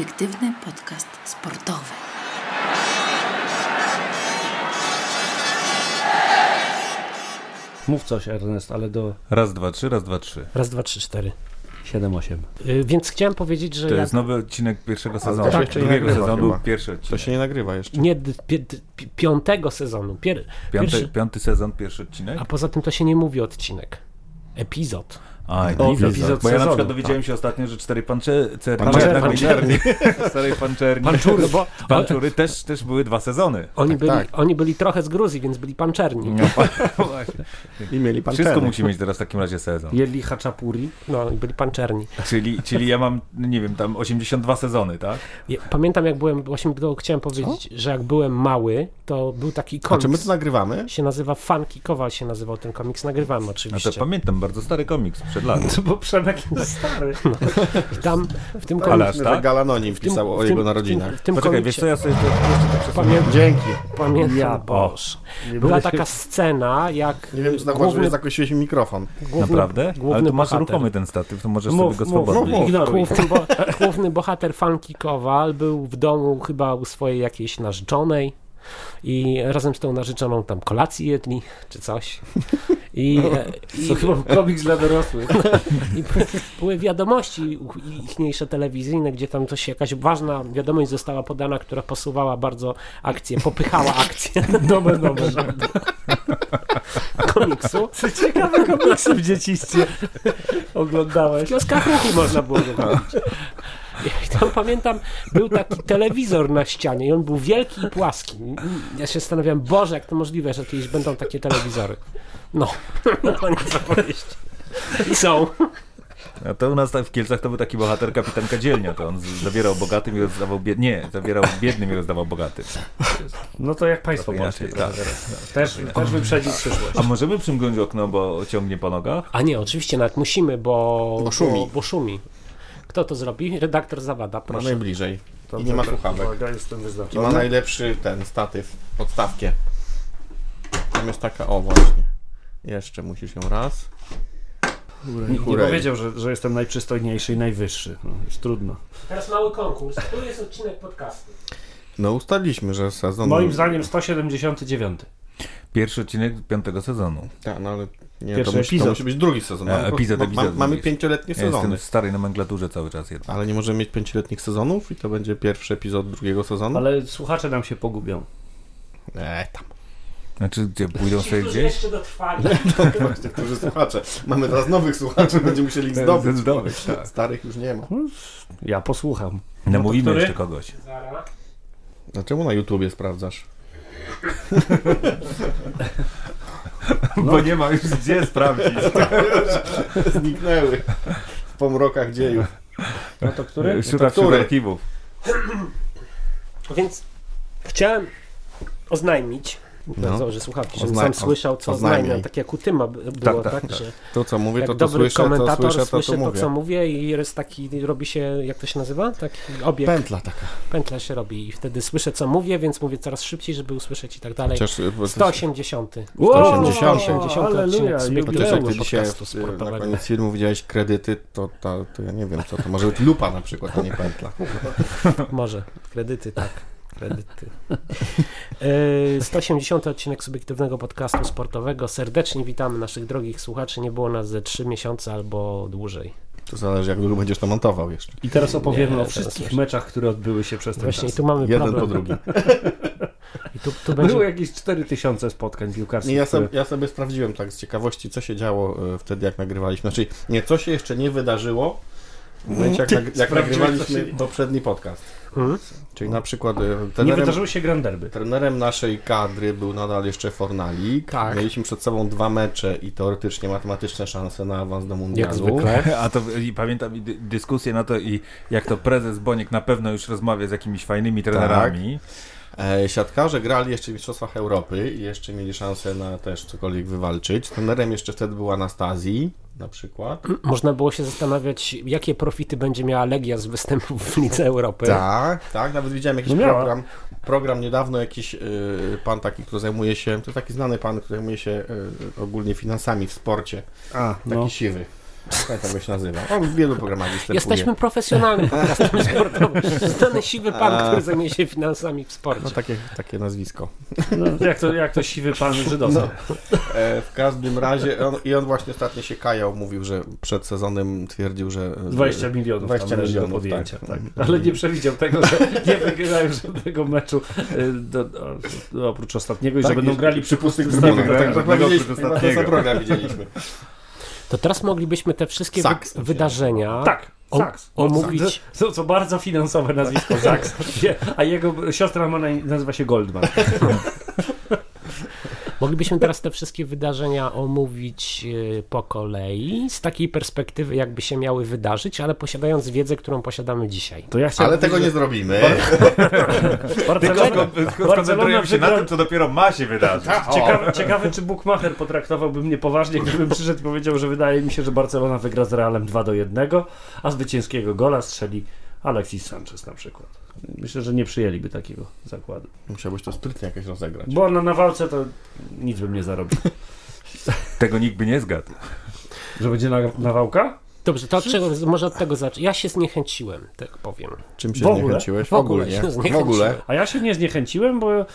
subiektywny podcast sportowy. Mów coś, Ernest, ale do Raz, dwa, trzy, raz, dwa, trzy. Raz, dwa, trzy, cztery. 7-8. Y, Więc chciałem powiedzieć, że To jak jest nowy odcinek pierwszego to sezonu. nie Drugiego nagrywa sezonu, chyba. pierwszy To odcinek. się nie nagrywa jeszcze. nie pi- pi- piątego sezonu, pier, Piąty, pierwszy, piąty sezon, pierwszy odcinek. a poza tym to się nie mówi odcinek. Epizod. A, O, epizod. epizod Bo ja na przykład dowiedziałem się ostatnio, że cztery. Pancerni. Cztery pancerni. Panczury, bo Panczury też, też były dwa sezony. oni, Tak, byli, tak. oni byli trochę z Gruzji, więc byli panczerni. No, właśnie. I mieli pan Wszystko musi mieć teraz w takim razie sezon. Jedli haczapuri. No, i byli panczerni. Czyli, czyli ja mam, nie wiem, tam 82 sezony, tak? Pamiętam jak byłem, właśnie to chciałem powiedzieć, że jak byłem mały, to był taki A czy my komiks. to nagrywamy? się nazywa Funky Kowal się nazywał ten komiks, nagrywamy No oczywiście. to pamiętam, bardzo stary komiks lat. Bo Przemek jest stary. I tam w tym Ale komiksie aż tak? Galanonim wpisał o jego narodzinach. W tym, w tym Poczekaj, wiesz co, ja sobie to jeszcze tak pamię, Dzięki. pamiętam, Ja, Boż. Była taka scena, jak Nie wiem, czy zauważyłeś, zakosiłeś mi mikrofon. główny, Naprawdę? Ale główny tu masz bohater. ruchomy ten statyw, to możesz Mów, sobie go mów, swobodnie. mów, ignoruj. Główny, bo, główny bohater Funky Kowal był w domu chyba u swojej jakiejś narzeczonej i razem z tą narzeczoną tam kolację jedli, czy coś. I, e, i, To chyba komiks dla dorosłych. i były wiadomości ichniejsze telewizyjne, gdzie tam coś, jakaś ważna wiadomość została podana, która posuwała bardzo akcję, popychała akcję Dobre, dobre. komiksu. Co ciekawe komiksy w dzieciństwie W oglądałeś. kioskach ruchu można było go kupić. I tam pamiętam, był taki telewizor na ścianie i on był wielki i płaski. Ja się zastanawiałem, Boże, jak to możliwe, że kiedyś będą takie telewizory. No, koniec opowieści. I są. A to u nas w Kielcach to był taki bohater kapitanka dzielnia, to on zabierał bogatym i rozdawał biednym. Nie, zabierał biednym i rozdawał bogatym. No to jak państwo polskie. tak. Też, też wyprzedzić przyszłość. A możemy przymknąć okno, bo ciągnie po nogach? A nie, oczywiście nawet musimy, bo, Bo szumi. Bo, bo szumi. Kto to zrobi? Redaktor Zawada, Ma proszę. najbliżej. I nie ma tak. słuchawek. Uwaga, jestem I ma wyznaczony. najlepszy ten statyw, podstawkę. Tam jest taka, o właśnie. Jeszcze musisz ją raz. Nikt nie powiedział, że, że jestem najprzystojniejszy i najwyższy. No, jest trudno. Teraz mały konkurs. Tu jest odcinek podcastu. No ustaliliśmy, że sezon... Moim zdaniem 179. Pierwszy odcinek piątego sezonu. Tak, no ale nie, Pierwszy to, musi, to epizod. musi być drugi sezon. E, Mamy, epizod, ma- epizod, ma, mamy pięcioletnie Ja jestem sezony. w starej nomenklaturze cały czas jednak. Ale nie możemy mieć pięcioletnich sezonów i to będzie pierwszy epizod drugiego sezonu? Ale słuchacze nam się pogubią. Eee, tam. Znaczy, gdzie pójdą sobie gdzieś? jeszcze dotrwali. Właśnie, którzy słuchacze. Mamy teraz nowych słuchaczy, będziemy musieli ich zdobyć. Zdobyć, tak. Starych już nie ma. Ja posłucham. Namówimy który? jeszcze kogoś. Zara. Dlaczego na YouTubie sprawdzasz? Bo nie ma już gdzie sprawdzić. Zniknęły w pomrokach dziejów. No to który? Wśród archiwów. Więc chciałem oznajmić, No. że słuchawki, żebym Ozna- sam słyszał, co oznajmiam. Tak jak u Tyma było, tak, tak? tak. Że To co mówię, jak to to dobry słyszę, to komentator słyszę, to słyszy to to, mówię. co mówię i jest taki, robi się, jak to się nazywa? Taki obieg, Pętla taka. pętla się robi i wtedy słyszę, co mówię, więc mówię coraz szybciej, żeby usłyszeć i tak dalej. Chociaż e, bo to- 180. Wow, 180 Halleluja, odcinek Chociaż subiektywnego jak ty dzisiaj na koniec filmu widziałeś kredyty, to, to, to ja nie wiem co to. Może być lupa na przykład, a nie pętla. Może. Kredyty, tak. Kredyty. Yy, 180 odcinek subiektywnego podcastu sportowego. Serdecznie witamy naszych drogich słuchaczy. Nie było nas ze 3 miesiące albo dłużej. To zależy jak długo będziesz to montował jeszcze. I teraz opowiemy Nie, o wszystkich meczach, które odbyły się przez ten Właśnie i czas. tu mamy Jeden problem. po drugim. I tu, tu będzie Było jakieś 4000 spotkań piłkarskich. Nie, ja, które- sobie, ja sobie sprawdziłem tak z ciekawości, co się działo e, wtedy, jak nagrywaliśmy. Znaczy, nie, co się jeszcze nie wydarzyło w momencie, jak, jak nagrywaliśmy poprzedni podcast. Mhm. Czyli na przykład e, Nie trenerem, wydarzyły się Grand Derby. trenerem naszej kadry był nadal jeszcze Fornalik. Tak. Mieliśmy przed sobą dwa mecze i teoretycznie matematyczne szanse na awans do jak mundialu. zwykle. A to i pamiętam i dyskusję na to i jak to prezes Boniek na pewno już rozmawia z jakimiś fajnymi trenerami. E, siatkarze grali jeszcze w Mistrzostwach Europy i jeszcze mieli szansę na też cokolwiek wywalczyć. Trenerem jeszcze wtedy był Anastazji na przykład. Można było się zastanawiać, jakie profity będzie miała Legia z występów w Lidze Europy. Tak, tak, nawet widziałem jakiś miała. program. Program niedawno jakiś y, pan taki, który zajmuje się, to taki znany pan, który zajmuje się y, ogólnie finansami w sporcie. A, Taki no. siwy. Pamiętam jak się nazywa. On w wielu programach występuje. Jesteśmy profesjonalnym podcastem sportowym. Znany siwy pan, który zajmuje się finansami w sporcie. No takie, takie nazwisko. No, jak, to, jak to siwy pan żydowski. E, w każdym razie, on, i on właśnie ostatnio się kajał, mówił, że przed sezonem twierdził, że... 20 milionów 20 tam leży milionów, do podjęcia. tak. Tak. Ale nie przewidział tego, że nie wygrają żadnego meczu y, do, do, do, oprócz ostatniego i że Tak, będą i- grali przy pustych Nie stadionach. wygrają tak, tak, żadnego widzieliśmy, oprócz na ten To teraz moglibyśmy te wszystkie wy wydarzenia Tak, o- Saks. omówić. To, co bardzo finansowe nazwisko, Saks. Nie, A jego siostra ma na, nazywa się Goldman. Moglibyśmy teraz te wszystkie wydarzenia omówić y, po kolei, z takiej perspektywy, jakby się miały wydarzyć, ale posiadając wiedzę, którą posiadamy dzisiaj. To ja Ale tego nie zrobimy. że Barcelona, Tylko skoncentrujemy się na tym, co dopiero ma się wydarzyć. Ciekawe, ciekawe, czy Bukmacher potraktowałby mnie poważnie, gdybym przyszedł i powiedział, że wydaje mi się, że Barcelona wygra z Realem 2 do 1, a zwycięskiego gola strzeli Alexis Sanchez na przykład. Myślę, że nie przyjęliby takiego zakładu. Musiałbyś to sprytnie jakoś rozegrać. Bo na, na walce to nic bym nie zarobił. Tego nikt by nie zgadł. Że będzie na, nawałka? Dobrze, to od czego, może od tego zacznę. Ja się zniechęciłem, tak powiem. Czym się W ogóle? zniechęciłeś? W ogóle Ogólnie. się W ogóle. A ja się nie zniechęciłem, bo y,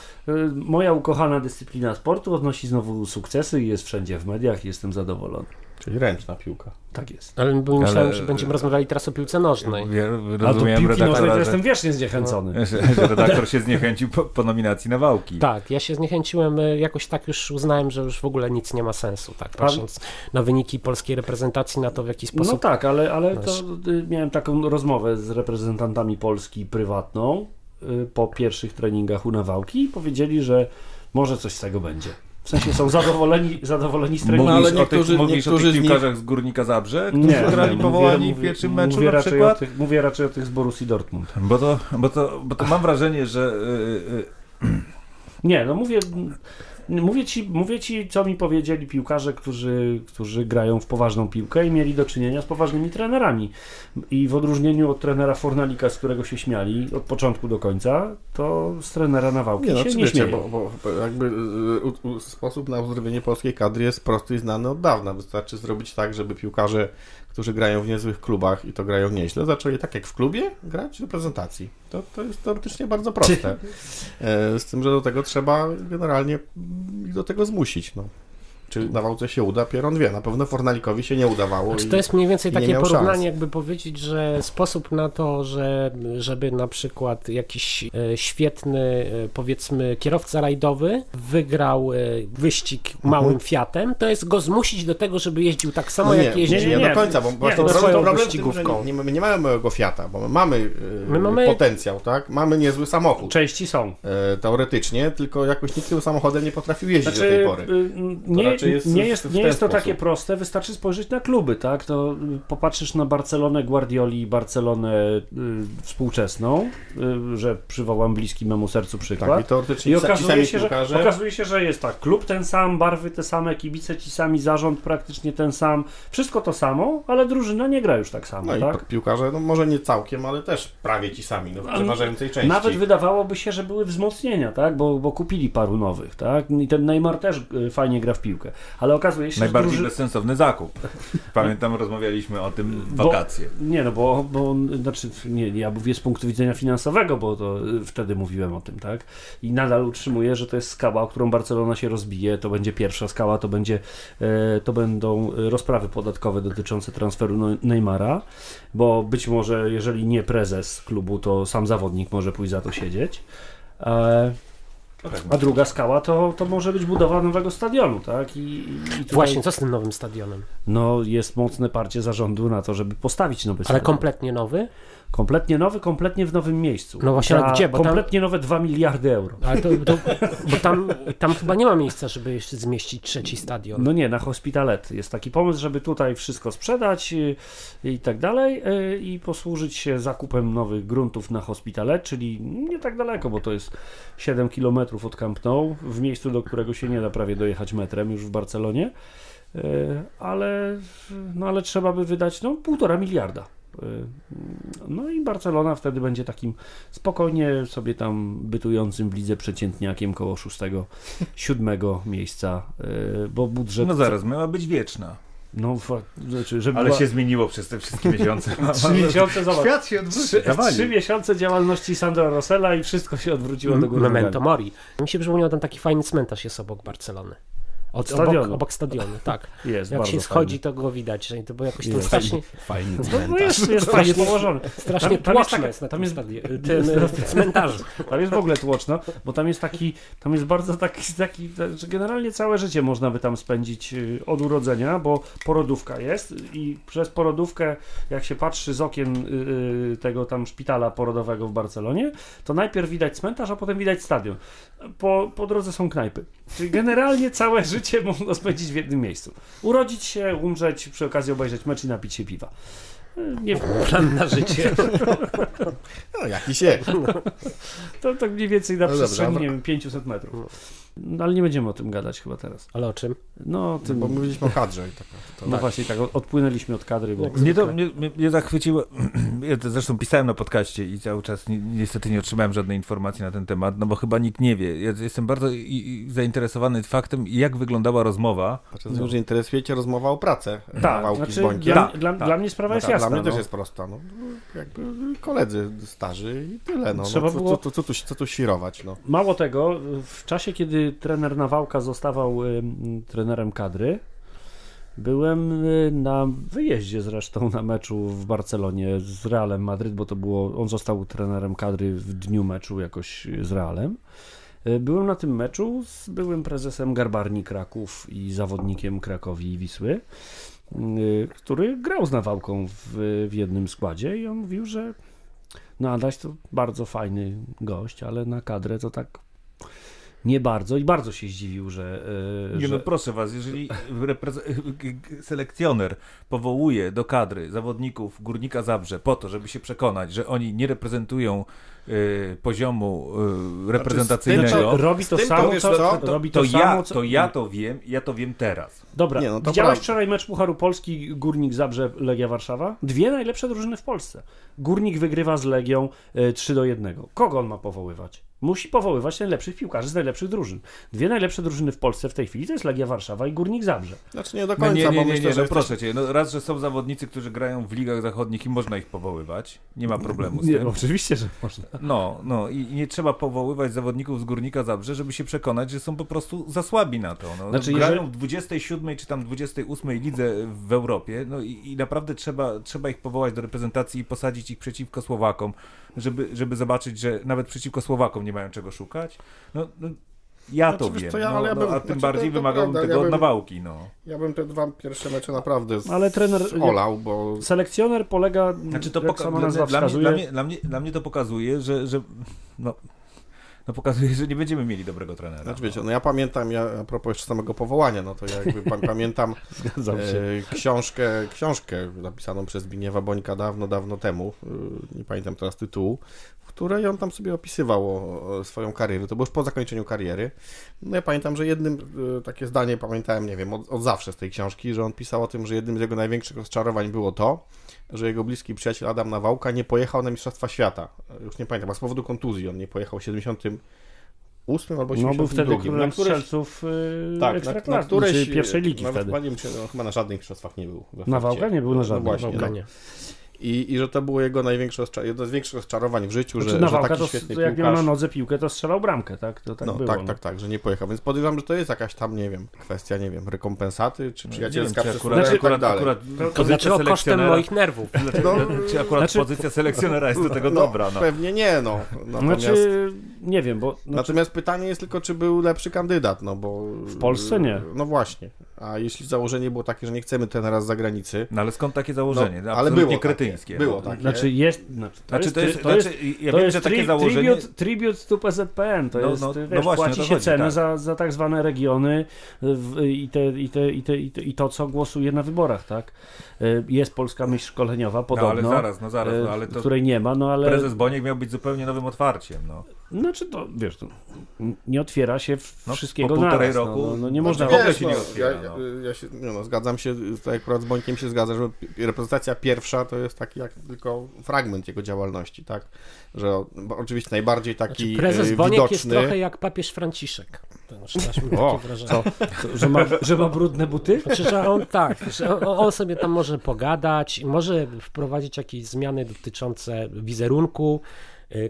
moja ukochana dyscyplina sportu odnosi znowu sukcesy i jest wszędzie w mediach i jestem zadowolony. Czyli ręczna piłka. Tak jest. Ale myślałem, Ale- że będziemy rozmawiali teraz o piłce nożnej. Wie- A do Rozumiem piłki nożnej to jestem wiecznie zniechęcony. że, że redaktor się zniechęcił po, po nominacji na wałki. Tak, ja się zniechęciłem, y, jakoś tak już uznałem, że już w ogóle nic nie ma sensu, tak, patrząc na wyniki polskiej reprezentacji, na to w jaki No sposób... tak, ale, ale to Masz. y, miałem taką rozmowę z reprezentantami Polski prywatną y, po pierwszych treningach u Nawałki i powiedzieli, że może coś z tego będzie. W sensie są zadowoleni, zadowoleni z treningu. No, ale o niektórzy- tych, mówisz o niektórzy tych z nich- piłkarzach z Górnika Zabrze, którzy grali mówię- powołani w mówię- pierwszym meczu mówię na raczej przykład? O tych, mówię raczej o tych z Borussii Dortmund. Bo to, bo, to, bo to mam wrażenie, że y, y, Nie, no mówię, mówię, ci, mówię ci, co mi powiedzieli piłkarze, którzy, którzy grają w poważną piłkę i mieli do czynienia z poważnymi trenerami. I w odróżnieniu od trenera Fornalika, z którego się śmiali od początku do końca, to z trenera Nawałki Nie, no się nie wiecie, bo, bo jakby y, u, u, sposób na uzdrowienie polskiej kadry jest prosty i znany od dawna. Wystarczy zrobić tak, żeby piłkarze, którzy grają w niezłych klubach i to grają nieźle, zaczęli tak jak w klubie grać w reprezentacji. To, to jest teoretycznie bardzo proste. E, z tym, że do tego trzeba generalnie do tego zmusić. No. Czy na wałce się uda? Pieron wie. Na pewno Fornalikowi się nie udawało. Znaczy, i- to jest mniej więcej nie takie porównanie, szans. jakby powiedzieć, że sposób na to, że, żeby na przykład jakiś e, świetny, e, powiedzmy, kierowca rajdowy wygrał e, wyścig małym Fiatem, to jest go zmusić do tego, żeby jeździł tak samo, Mhm. No jak nie, jeździł. nie, nie, nie, nie. do końca, bo właśnie no problem, problem w tym, że wyścigówką. nie, nie, my nie mamy małego Fiata, bo my mamy, My mamy- potencjał, tak? Mamy niezły samochód. Części są. E, teoretycznie, tylko jakoś nikt tym samochodem nie potrafił jeździć do tej Znaczy, pory. y, nie, raczej jest nie jest, nie jest to sposób. takie proste, wystarczy spojrzeć na kluby, tak? To y, popatrzysz na Barcelonę Guardioli, Barcelonę y, współczesną, y, że przywołam bliski memu sercu przykład. Tak, i teoretycznie I okazuje się, że, piłkarze- okazuje się, że jest tak, klub ten sam, barwy te same, kibice ci sami, zarząd praktycznie ten sam, wszystko to samo, ale drużyna nie gra już tak samo, No i tak? pi- piłkarze, no może nie całkiem, ale też prawie ci sami, no w przeważającej części. Nawet wydawałoby się, że były wzmocnienia, tak? Bo, bo kupili paru nowych, tak? I ten Neymar też y, fajnie gra w piłkę, ale okazuje się, najbardziej że druży... bezsensowny zakup. Pamiętam, rozmawialiśmy o tym w Bo- wakacje. Nie, no bo, bo znaczy, nie, ja mówię z punktu widzenia finansowego, bo to y, wtedy mówiłem o tym, tak? I nadal utrzymuję, że to jest skała, o którą Barcelona się rozbije, to będzie pierwsza skała, to będzie, e, to będą e, rozprawy podatkowe dotyczące transferu Neymara, bo być może, jeżeli nie prezes klubu, to sam zawodnik może pójść za to siedzieć. E, a druga skała to, to może być budowa nowego stadionu, tak? I, i tutaj, Właśnie, co z tym nowym stadionem? no, jest mocne parcie zarządu na to, żeby postawić nowy Ale stadion. kompletnie nowy? Kompletnie nowy, kompletnie w nowym miejscu. No właśnie, ale gdzie? Bo tam- kompletnie nowe 2 miliardy euro. Ale to, to, bo tam, tam chyba nie ma miejsca, żeby jeszcze zmieścić trzeci stadion. No nie, na Hospitalet jest taki pomysł, żeby tutaj wszystko sprzedać y, i tak dalej y, i posłużyć się zakupem nowych gruntów na Hospitalet, czyli nie tak daleko, bo to jest 7 km od Camp Nou, w miejscu, do którego się nie da prawie dojechać metrem już w Barcelonie, y, ale, no ale trzeba by wydać no półtora miliarda. Y, No i Barcelona wtedy będzie takim spokojnie sobie tam bytującym w lidze przeciętniakiem koło 6-7 miejsca, y, bo budżet... No zaraz, miała być wieczna. No, znaczy, żeby Ale była... się zmieniło przez te wszystkie miesiące. Trzy miesiące, zobacz. Świat się odwrócił. Trzy, trzy miesiące działalności Sandra Rossella i wszystko się odwróciło do góry. Memento. Mori. Mi się przypomniał, tam taki fajny cmentarz jest obok Barcelony. Od, Stadionu. Obok, obok stadionu, tak. Jest, Jak się schodzi, fajny. to go widać, że to było jakoś tam Jest. strasznie, Fajny No, no jest, jest fajnie położony. strasznie Tam- tam jest na tam jest- e, cmentarzu. Tam jest w ogóle tłoczno, bo tam jest taki, tam jest bardzo taki, taki, że generalnie całe życie można by tam spędzić y, od urodzenia, bo porodówka jest i przez porodówkę, jak się patrzy z okien y, y, tego tam szpitala porodowego w Barcelonie, to najpierw widać cmentarz, a potem widać stadion. Po, po drodze są knajpy. Czyli generalnie całe życie można spędzić w jednym miejscu. Urodzić się, umrzeć, przy okazji obejrzeć mecz i napić się piwa. Nie, Plan na życie. No, jakiś jest. to tak mniej więcej na No przestrzeni, dobra. nie wiem, 500 metrów. No, ale nie będziemy o tym gadać chyba teraz. Ale o czym? No, tym, Bo mówiliśmy o kadrze i tak. To, no właśnie, tak, odpłynęliśmy od kadry, bo... Mnie, to, mnie, mnie, zachwyciło, ja to zresztą pisałem na podcaście i cały czas ni, niestety nie otrzymałem żadnej informacji na ten temat, no bo chyba nikt nie wie. Ja jestem bardzo i, i zainteresowany faktem, jak wyglądała rozmowa. Znaczy, że interesuje cię rozmowa o pracę. Tak, Wałki z znaczy, dla, Tak, dla, tak. dla mnie sprawa jest Dla- jasna. Dla mnie no. też jest prosta. No, jakby koledzy starzy i tyle. No, Trzeba no, co, było- co, co, co, tu, co tu świrować? No. Mało tego, w czasie, kiedy trener Nawałka zostawał ym, trenerem kadry, byłem y, na wyjeździe zresztą na meczu w Barcelonie z Realem Madryt, bo to było, on został trenerem kadry w dniu meczu jakoś z Realem. Y, Byłem na tym meczu z byłym prezesem Garbarni Kraków i zawodnikiem Krakowi i Wisły, y, który grał z Nawałką w, w jednym składzie i on mówił, że no Adaś to bardzo fajny gość, ale na kadrę to tak nie bardzo i bardzo się zdziwił, że, e, Nie że no proszę was, jeżeli selekcjoner powołuje do kadry zawodników Górnika Zabrze po to, żeby się przekonać, że oni nie reprezentują y, poziomu y, reprezentacyjnego, Znaczy, robi to tym to samo, wiesz co, co? robi to, to, samo, ja, co... to ja to wiem, ja to wiem teraz. Dobra, Nie, no to widziałeś prawda. wczoraj mecz Pucharu Polski Górnik Zabrze Legia Warszawa? Dwie najlepsze drużyny w Polsce. Górnik wygrywa z Legią e, 3 do 1. Kogo on ma powoływać? Musi powoływać najlepszych piłkarzy z najlepszych drużyn. Dwie najlepsze drużyny w Polsce w tej chwili to jest Legia Warszawa i Górnik Zabrze. Znaczy nie do No końca, nie, nie, bo nie, myślę, nie że no proszę cię, no raz, że są zawodnicy, którzy grają w ligach zachodnich i można ich powoływać, nie ma problemu z tym. oczywiście, że można. No, no i i nie trzeba powoływać zawodników z Górnika Zabrze, żeby się przekonać, że są po prostu za słabi na to. No, Znaczy, grają jeżeli- w 27 czy tam 28 lidze w Europie, no i, i naprawdę trzeba, trzeba ich powołać do reprezentacji i posadzić ich przeciwko Słowakom, żeby, żeby zobaczyć, że nawet przeciwko Słowakom nie mają czego szukać. No, no ja Znaczy, to wiesz wiem, co, ja- no, ale ja no, bym- a tym znaczy, bardziej to- to wymagałbym tego ja od nawałki. No. Ja bym te dwa pierwsze mecze naprawdę z... Ale trener, olał, bo selekcjoner polega, Znaczy to poka- sama dla, nazwa dla, mnie, dla, mnie, dla, mnie, dla mnie to pokazuje, że, że no, no pokazuje, że nie będziemy mieli dobrego trenera. Znaczy wiecie, no ja pamiętam, ja a propos jeszcze samego powołania, no to ja jakby pa, pamiętam e, książkę, książkę napisaną przez Zbigniewa Bońka dawno, dawno temu, e, nie pamiętam teraz tytułu, w której on tam sobie opisywał swoją karierę, to było już po zakończeniu kariery. No ja pamiętam, że jednym, e, takie zdanie pamiętałem, nie wiem, od, od zawsze z tej książki, że on pisał o tym, że jednym z jego największych rozczarowań było to, że jego bliski przyjaciel Adam Nawałka nie pojechał na Mistrzostwa Świata. E, Już nie pamiętam, a z powodu kontuzji on nie pojechał w 78 albo No 82. był wtedy na królem któreś, strzelców yy, tak, na, na któreś, czy pierwszej ligi nawet wtedy. Chyba, nie wiem, czy, no, chyba na żadnych mistrzostwach nie był. Nawałka nie był na No żadnych. właśnie, Wałka no. I, I że to było jego największe, jedno z większych rozczarowań w życiu, Znaczy, że, że Nawałka taki to, świetny to jak miał na piłkarz... nodze piłkę, to strzelał bramkę, tak? To tak no, było. tak, no. tak, tak, że nie pojechał. Więc podejrzewam, że to jest jakaś tam, nie wiem, kwestia, nie wiem, rekompensaty, czy przyjacielska nie wiem, czy przesłanka akurat, tak akurat, To dlaczego kosztem selekcjonera- moich nerwów? Dlaczego, czy akurat Znaczy- pozycja selekcjonera jest do tego no, dobra? No. Pewnie nie, no. Natomiast, Znaczy, nie wiem, bo znaczy, natomiast pytanie jest tylko, czy był lepszy kandydat, no bo... W Polsce nie. No właśnie. A jeśli założenie było takie, że nie chcemy trenera z zagranicy, no ale skąd takie założenie? No, ale było takie, kretyńskie. było no. takie. znaczy jest, znaczy, to Znaczy, jest, to jest, to jest, znaczy, ja to wiem, jest że takie tri- założenie... tribute, tribute to PZPN, to No, jest, no, wiesz, no właśnie, płaci to się chodzi, cenę tak. za, za tak zwane regiony w, i, te, i, te, i, te, i, te, i to, co głosuje na wyborach, tak? Y, Jest polska myśl szkoleniowa, No podobno, ale zaraz, no zaraz, no, ale y, to której nie ma, no ale... prezes Boniek miał być zupełnie nowym otwarciem, no. Znaczy to, wiesz, to nie otwiera się No, wszystkiego po półtorej naraz, roku no, no, no nie można... w ogóle wiesz, się nie no, otwiera, ja- no. No. y, ja się, nie no, zgadzam się, tak akurat z Bońkiem się zgadza, że reprezentacja pierwsza to jest taki jak tylko fragment jego działalności, tak? Że oczywiście najbardziej taki Znaczy, prezes y, Boniek widoczny... jest trochę jak papież Franciszek. To mam O, takie wrażenie. co? Że ma, że ma brudne buty? Znaczy, że on tak, że on, sobie tam może pogadać, może wprowadzić jakieś zmiany dotyczące wizerunku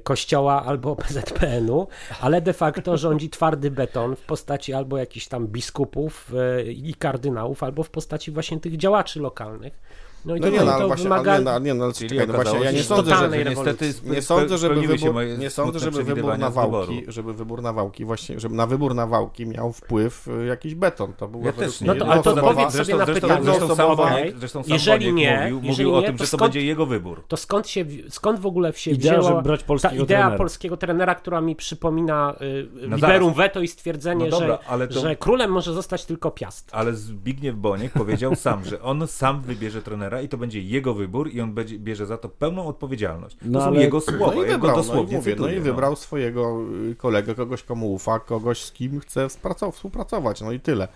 kościoła albo PZPN-u, ale de facto rządzi twardy beton w postaci albo jakichś tam biskupów y, i kardynałów, albo w postaci właśnie tych działaczy lokalnych. No i No to, nie, no, to właśnie, wymaga... nie, no, nie, no, ale Czyli czekaj, no właśnie, ja nie sądzę, że, niestety nie sądzę, żeby wybór, nie sądzę, żeby wybór na wałki, żeby wybór na wałki właśnie, żeby na wybór na wałki miał wpływ y, jakiś beton. To było Ja też nie. No to- ale to jednoosobowa- powiedz sobie zresztą, na pytanie. Zresztą sam Boniek, zresztą sam Jeżeli nie, mówił, jeżeli mówił o nie, tym, to że to skąd- będzie jego wybór. To skąd, się, skąd w ogóle się Idea, wzięła ta idea trenera. polskiego trenera, która mi przypomina y, No liberum veto i stwierdzenie, No dobra, że, to- że królem może zostać tylko Piast. Ale Zbigniew Boniek powiedział sam, że on sam wybierze trenera i to będzie jego wybór i on będzie, bierze za to pełną odpowiedzialność. To No są ale- jego słowa, No i wybrał, no i, dosłownie mówię, no cytuję, i wybrał swojego y, kolegę, kogoś komu ufa, kogoś z kim chce współpracować, no i tyle.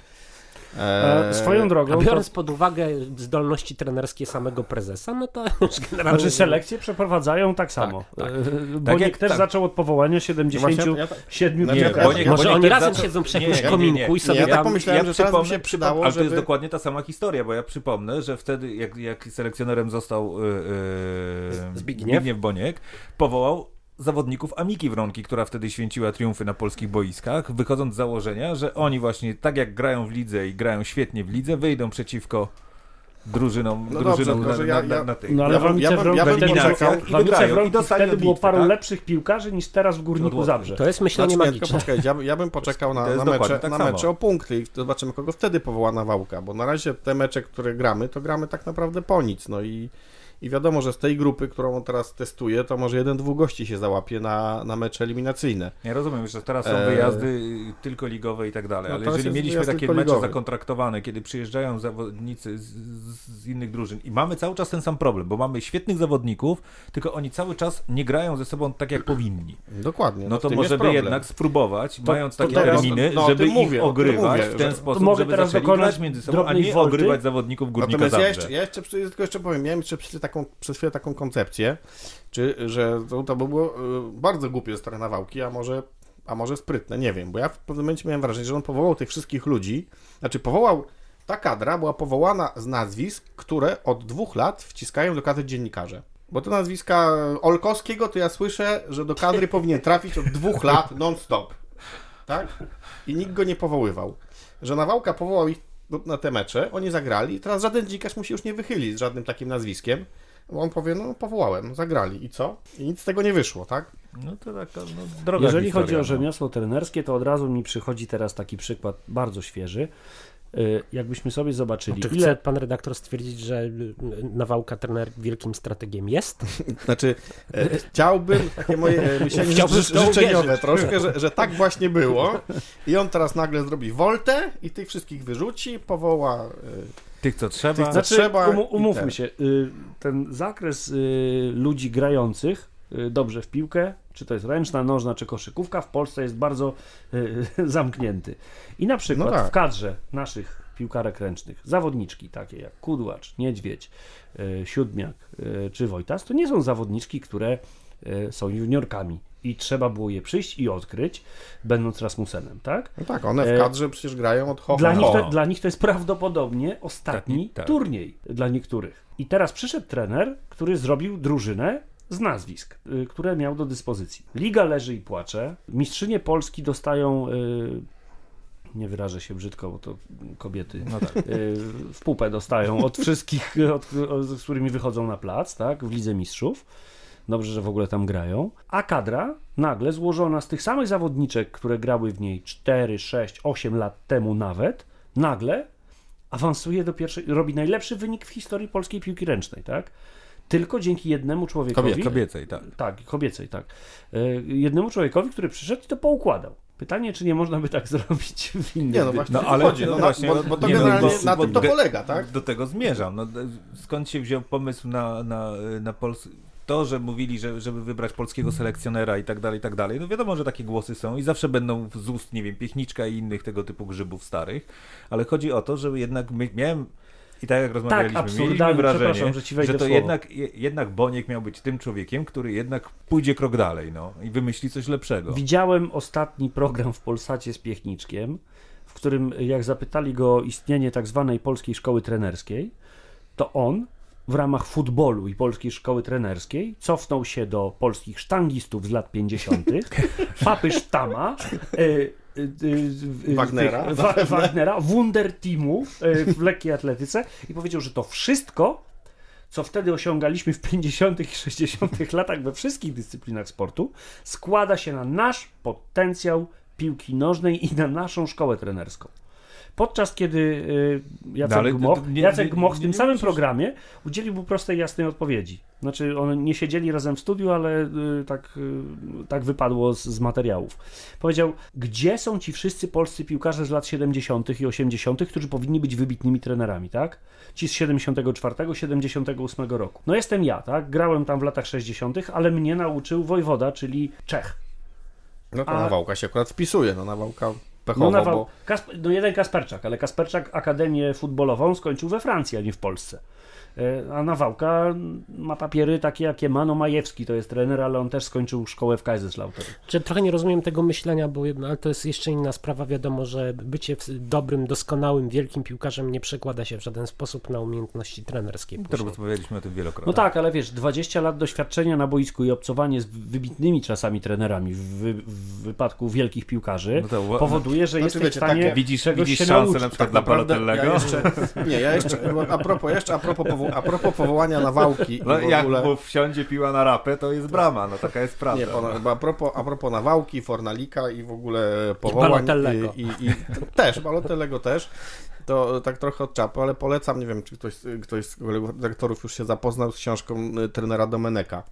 E, swoją A drogą, to, biorąc pod uwagę zdolności trenerskie samego prezesa, no to już generalnie... znaczy selekcje przeprowadzają tak samo. tak. E, Boniek jak- też tak. zaczął od powołania 77 ja tak- piłkarzy. Znaczy, ja- Boniek- Może oni razem siedzą przy jakimś nie, nie, kominku nie. i sobie Ja tak tam... pomyślałem, że teraz się przydało, Ale to jest żeby- dokładnie ta sama historia, bo ja przypomnę, że wtedy, jak, jak selekcjonerem został yy, yy, Zbigniew. Zbigniew Boniek, powołał zawodników Amiki Wronki, która wtedy święciła triumfy na polskich boiskach, wychodząc z założenia, że oni właśnie tak jak grają w lidze i grają świetnie w lidze, wyjdą przeciwko drużynom, No dobrze, drużynom tylko że na, ja- na, na, ja- na tych. No ale Ja w bym- Amice ja Wronki ja wtedy, poczekał i wtedy było paru tak? lepszych piłkarzy niż teraz w Górniku Odłotry. Zabrze. To jest myślenie Znaczy, magiczne. poczekaj, ja, ja bym poczekał na, na, mecze, tak na mecze o punkty i zobaczymy, kogo wtedy powoła na wałka, bo na razie te mecze, które gramy, to gramy tak naprawdę po nic, no i, i wiadomo, że z tej grupy, którą on teraz testuje, to może jeden, dwóch gości się załapie na, na mecze eliminacyjne. Ja rozumiem, że teraz są Eee. wyjazdy y, tylko ligowe i tak dalej, No ale jeżeli mieliśmy takie mecze ligowy. zakontraktowane, kiedy przyjeżdżają zawodnicy z, z, innych drużyn i mamy cały czas ten sam problem, bo mamy świetnych zawodników, tylko oni cały czas nie grają ze sobą tak jak powinni. Dokładnie. No w to może by jednak spróbować, To- mając to takie teraz- terminy, no, żeby ich mówię, ogrywać mówię, w ten że- sposób, mogę żeby teraz zaczęli grać między sobą, a nie wolty? ogrywać zawodników Górnika Natomiast ja jeszcze, ja jeszcze tylko jeszcze powiem, miałem jeszcze przez chwilę taką, przez chwilę taką koncepcję, czy, że to, to by było y, bardzo głupie ze strony Nawałki, a może, a może sprytne, nie wiem, bo ja w pewnym momencie miałem wrażenie, że on powołał tych wszystkich ludzi, znaczy powołał, ta kadra była powołana z nazwisk, które od dwóch lat wciskają do kadry dziennikarze. Bo te nazwiska Olkowskiego, to ja słyszę, że do kadry powinien trafić od dwóch lat non-stop. Tak? I nikt go nie powoływał. Że Nawałka powołał ich do- na te mecze, oni zagrali i teraz żaden dziennikarz mu się już nie wychyli z żadnym takim nazwiskiem. Bo on powie, no powołałem, zagrali i co? I nic z tego nie wyszło, tak? No to taka no, droga Jeżeli historia, chodzi o no. rzemiosło trenerskie, to od razu mi przychodzi teraz taki przykład bardzo świeży. Y, Jakbyśmy sobie zobaczyli, Czy ile chce pan redaktor stwierdzić, że y, Nawałka trener wielkim strategiem jest? Znaczy, e, chciałbym, takie moje e, myślenie Chciałbym ży- życzeniowe troszkę, że, że tak właśnie było i on teraz nagle zrobi woltę i tych wszystkich wyrzuci, powoła... e, Tych, co trzeba. Tych, co Znaczy, trzeba i umówmy ten. się, y, ten zakres y, ludzi grających dobrze w piłkę, czy to jest ręczna, nożna, czy koszykówka, w Polsce jest bardzo y, zamknięty. I na przykład No tak. w kadrze naszych piłkarek ręcznych, zawodniczki takie jak Kudłacz, Niedźwiedź, y, Siódmiak y, czy Wojtas, to nie są zawodniczki, które y, są juniorkami. I trzeba było je przyjść i odkryć, będąc Rasmusenem, tak? No tak, one w E, kadrze przecież grają od ho, Dla nich, to, dla nich to jest prawdopodobnie ostatni Tak, tak. turniej dla niektórych. I teraz przyszedł trener, który zrobił drużynę z nazwisk, y, które miał do dyspozycji. Liga leży i płacze. Mistrzynie Polski dostają. y, Nie wyrażę się brzydko, bo to kobiety No tak. y, w pupę dostają od wszystkich, od, od, z którymi wychodzą na plac, tak, w Lidze Mistrzów. Dobrze, że w ogóle tam grają. A kadra nagle złożona z tych samych zawodniczek, które grały w niej 4, 6, 8 lat temu nawet, nagle awansuje do pierwszej, robi najlepszy wynik w historii polskiej piłki ręcznej, tak? Tylko dzięki jednemu człowiekowi. Kobie- Kobiecej, tak. Tak, kobiecej, tak. E, Jednemu człowiekowi, który przyszedł i to poukładał. Pytanie, czy nie można by tak zrobić w innych Nie, no właśnie No no, ale chodzi, no, no właśnie, bo, no, bo to nie, no, generalnie bo- na tym to polega, tak? Do tego zmierzam. No, skąd się wziął pomysł na, na, na Pols... to, że mówili, że, żeby wybrać polskiego selekcjonera i tak dalej, i tak dalej, no wiadomo, że takie głosy są i zawsze będą z ust, nie wiem, Piechniczka i innych tego typu grzybów starych, ale chodzi o to, że jednak my, miałem i tak jak rozmawialiśmy, mieliśmy absurdalnie, wrażenie, że to jednak, je- jednak Boniek miał być tym człowiekiem, który jednak pójdzie krok dalej, no i wymyśli coś lepszego. Widziałem ostatni program w Polsacie z Piechniczkiem, w którym jak zapytali go o istnienie tak zwanej polskiej szkoły trenerskiej, to on w ramach futbolu i polskiej szkoły trenerskiej cofnął się do polskich sztangistów z lat 50., papyż Tama, y, y, y, y, Wagnera, tych- Wa- Wagnera, Wunder Teamów y, w lekkiej atletyce i powiedział, że to wszystko co wtedy osiągaliśmy w 50. i 60. latach we wszystkich dyscyplinach sportu, składa się na nasz potencjał piłki nożnej i na naszą szkołę trenerską. Podczas kiedy y, Jacek, No, ale Gmoch, nie- Jacek nie- Gmoch w tym nie samym programie udzielił mu prostej, jasnej odpowiedzi. Znaczy, one nie siedzieli razem w studiu, ale y, tak, y, tak wypadło z, z materiałów. Powiedział, gdzie są ci wszyscy polscy piłkarze z lat 70. i 80., którzy powinni być wybitnymi trenerami, tak? Ci z 74, 78 roku. No jestem ja, tak? Grałem tam w latach 60., ale mnie nauczył Wojwoda, czyli Czech. No to A- Nawałka się akurat wpisuje, no Nawałka pechowo, No, bo Kasp- no jeden Kasperczak, ale Kasperczak Akademię Futbolową skończył we Francji, a nie w Polsce. E, A Nawałka ma papiery takie, jakie ma. No Majewski to jest trener, ale on też skończył szkołę w Kaiserslautern. Czy trochę nie rozumiem tego myślenia, bo no, ale to jest jeszcze inna sprawa. Wiadomo, że bycie dobrym, doskonałym, wielkim piłkarzem nie przekłada się w żaden sposób na umiejętności trenerskie. Później. rozmawialiśmy o tym wielokrotnie. No tak, ale wiesz, 20 lat doświadczenia na boisku i obcowanie z wybitnymi czasami trenerami w, wy- w wypadku wielkich piłkarzy No to powoduje, że Znaczy, jesteś wiecie, w stanie takie- Widzisz, widzisz szansę na przykład tak dla naprawdę Palotellego? ja jeszcze, nie, ja jeszcze, a propos, jeszcze a propos, powo- a propos powołania Nawałki No, i w jak ogóle... mu wsiądzie piła na rapę, to jest brama, no taka jest prawda. Nie, pona- bo a, propos, a propos Nawałki, Fornalika i w ogóle powołań Balotellego. i, i, i też, Balotellego też, to tak trochę od czapy, ale polecam, nie wiem, czy ktoś, ktoś z lektorów już się zapoznał z książką y, trenera Domeneka,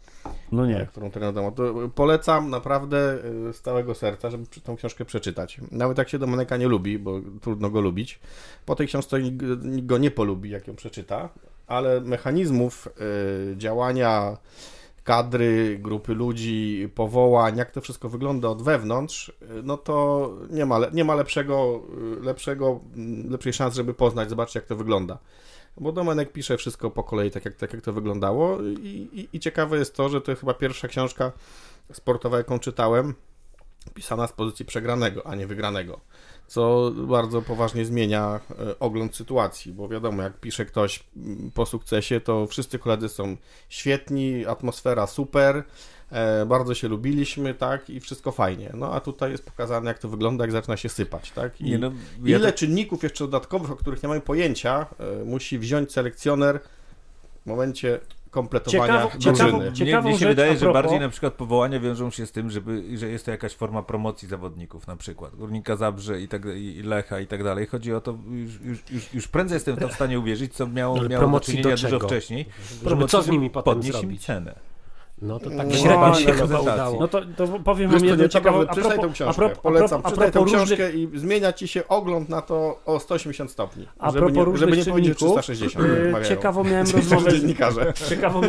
No nie. którą trener dał. To polecam naprawdę y, z całego serca, żeby tą książkę przeczytać. Nawet jak się Domeneka nie lubi, bo trudno go lubić, po tej książce nikt go nie polubi, jak ją przeczyta, ale mechanizmów y, działania kadry, grupy ludzi, powołań, jak to wszystko wygląda od wewnątrz, y, no to nie ma, nie ma lepszego, y, lepszego, mm, lepszej szans, żeby poznać, zobaczyć jak to wygląda. Bo Domenek pisze wszystko po kolei, tak jak, tak jak to wyglądało I, i, i ciekawe jest to, że to chyba pierwsza książka sportowa, jaką czytałem, pisana z pozycji przegranego, a nie wygranego. Co bardzo poważnie zmienia e, ogląd sytuacji, bo wiadomo, jak pisze ktoś mm, po sukcesie, to wszyscy koledzy są świetni, atmosfera super, e, bardzo się lubiliśmy, tak, i wszystko fajnie. No a tutaj jest pokazane, jak to wygląda, jak zaczyna się sypać, tak. I no, ja ile to- czynników jeszcze dodatkowych, o których nie mamy pojęcia, e, musi wziąć selekcjoner w momencie kompletowania Ciekawo- drużyny. mnie, ciekawą mnie się wydaje, a że propos- bardziej na przykład powołania wiążą się z tym, żeby, że jest to jakaś forma promocji zawodników na przykład. Górnika Zabrze i, tak, i Lecha i tak dalej. Chodzi o to, już, już, już, już prędzej jestem to w stanie uwierzyć, co miało, miało do promocji czynienia do dużo wcześniej. Żeby co z nimi potem podnieść im zrobić? cenę. No to tak No, średnio ale się chyba reprezentacji. udało. No to, to powiem Wiesz wam ciekawe, a przeczytaj tą książkę, a propos- polecam, a przeczytaj tą różnych- książkę i zmienia ci się ogląd na to o 180 stopni. A żeby propos nie, żeby nie powiedzieć czynników, 360. yy, ciekawo miałem rozmowę z,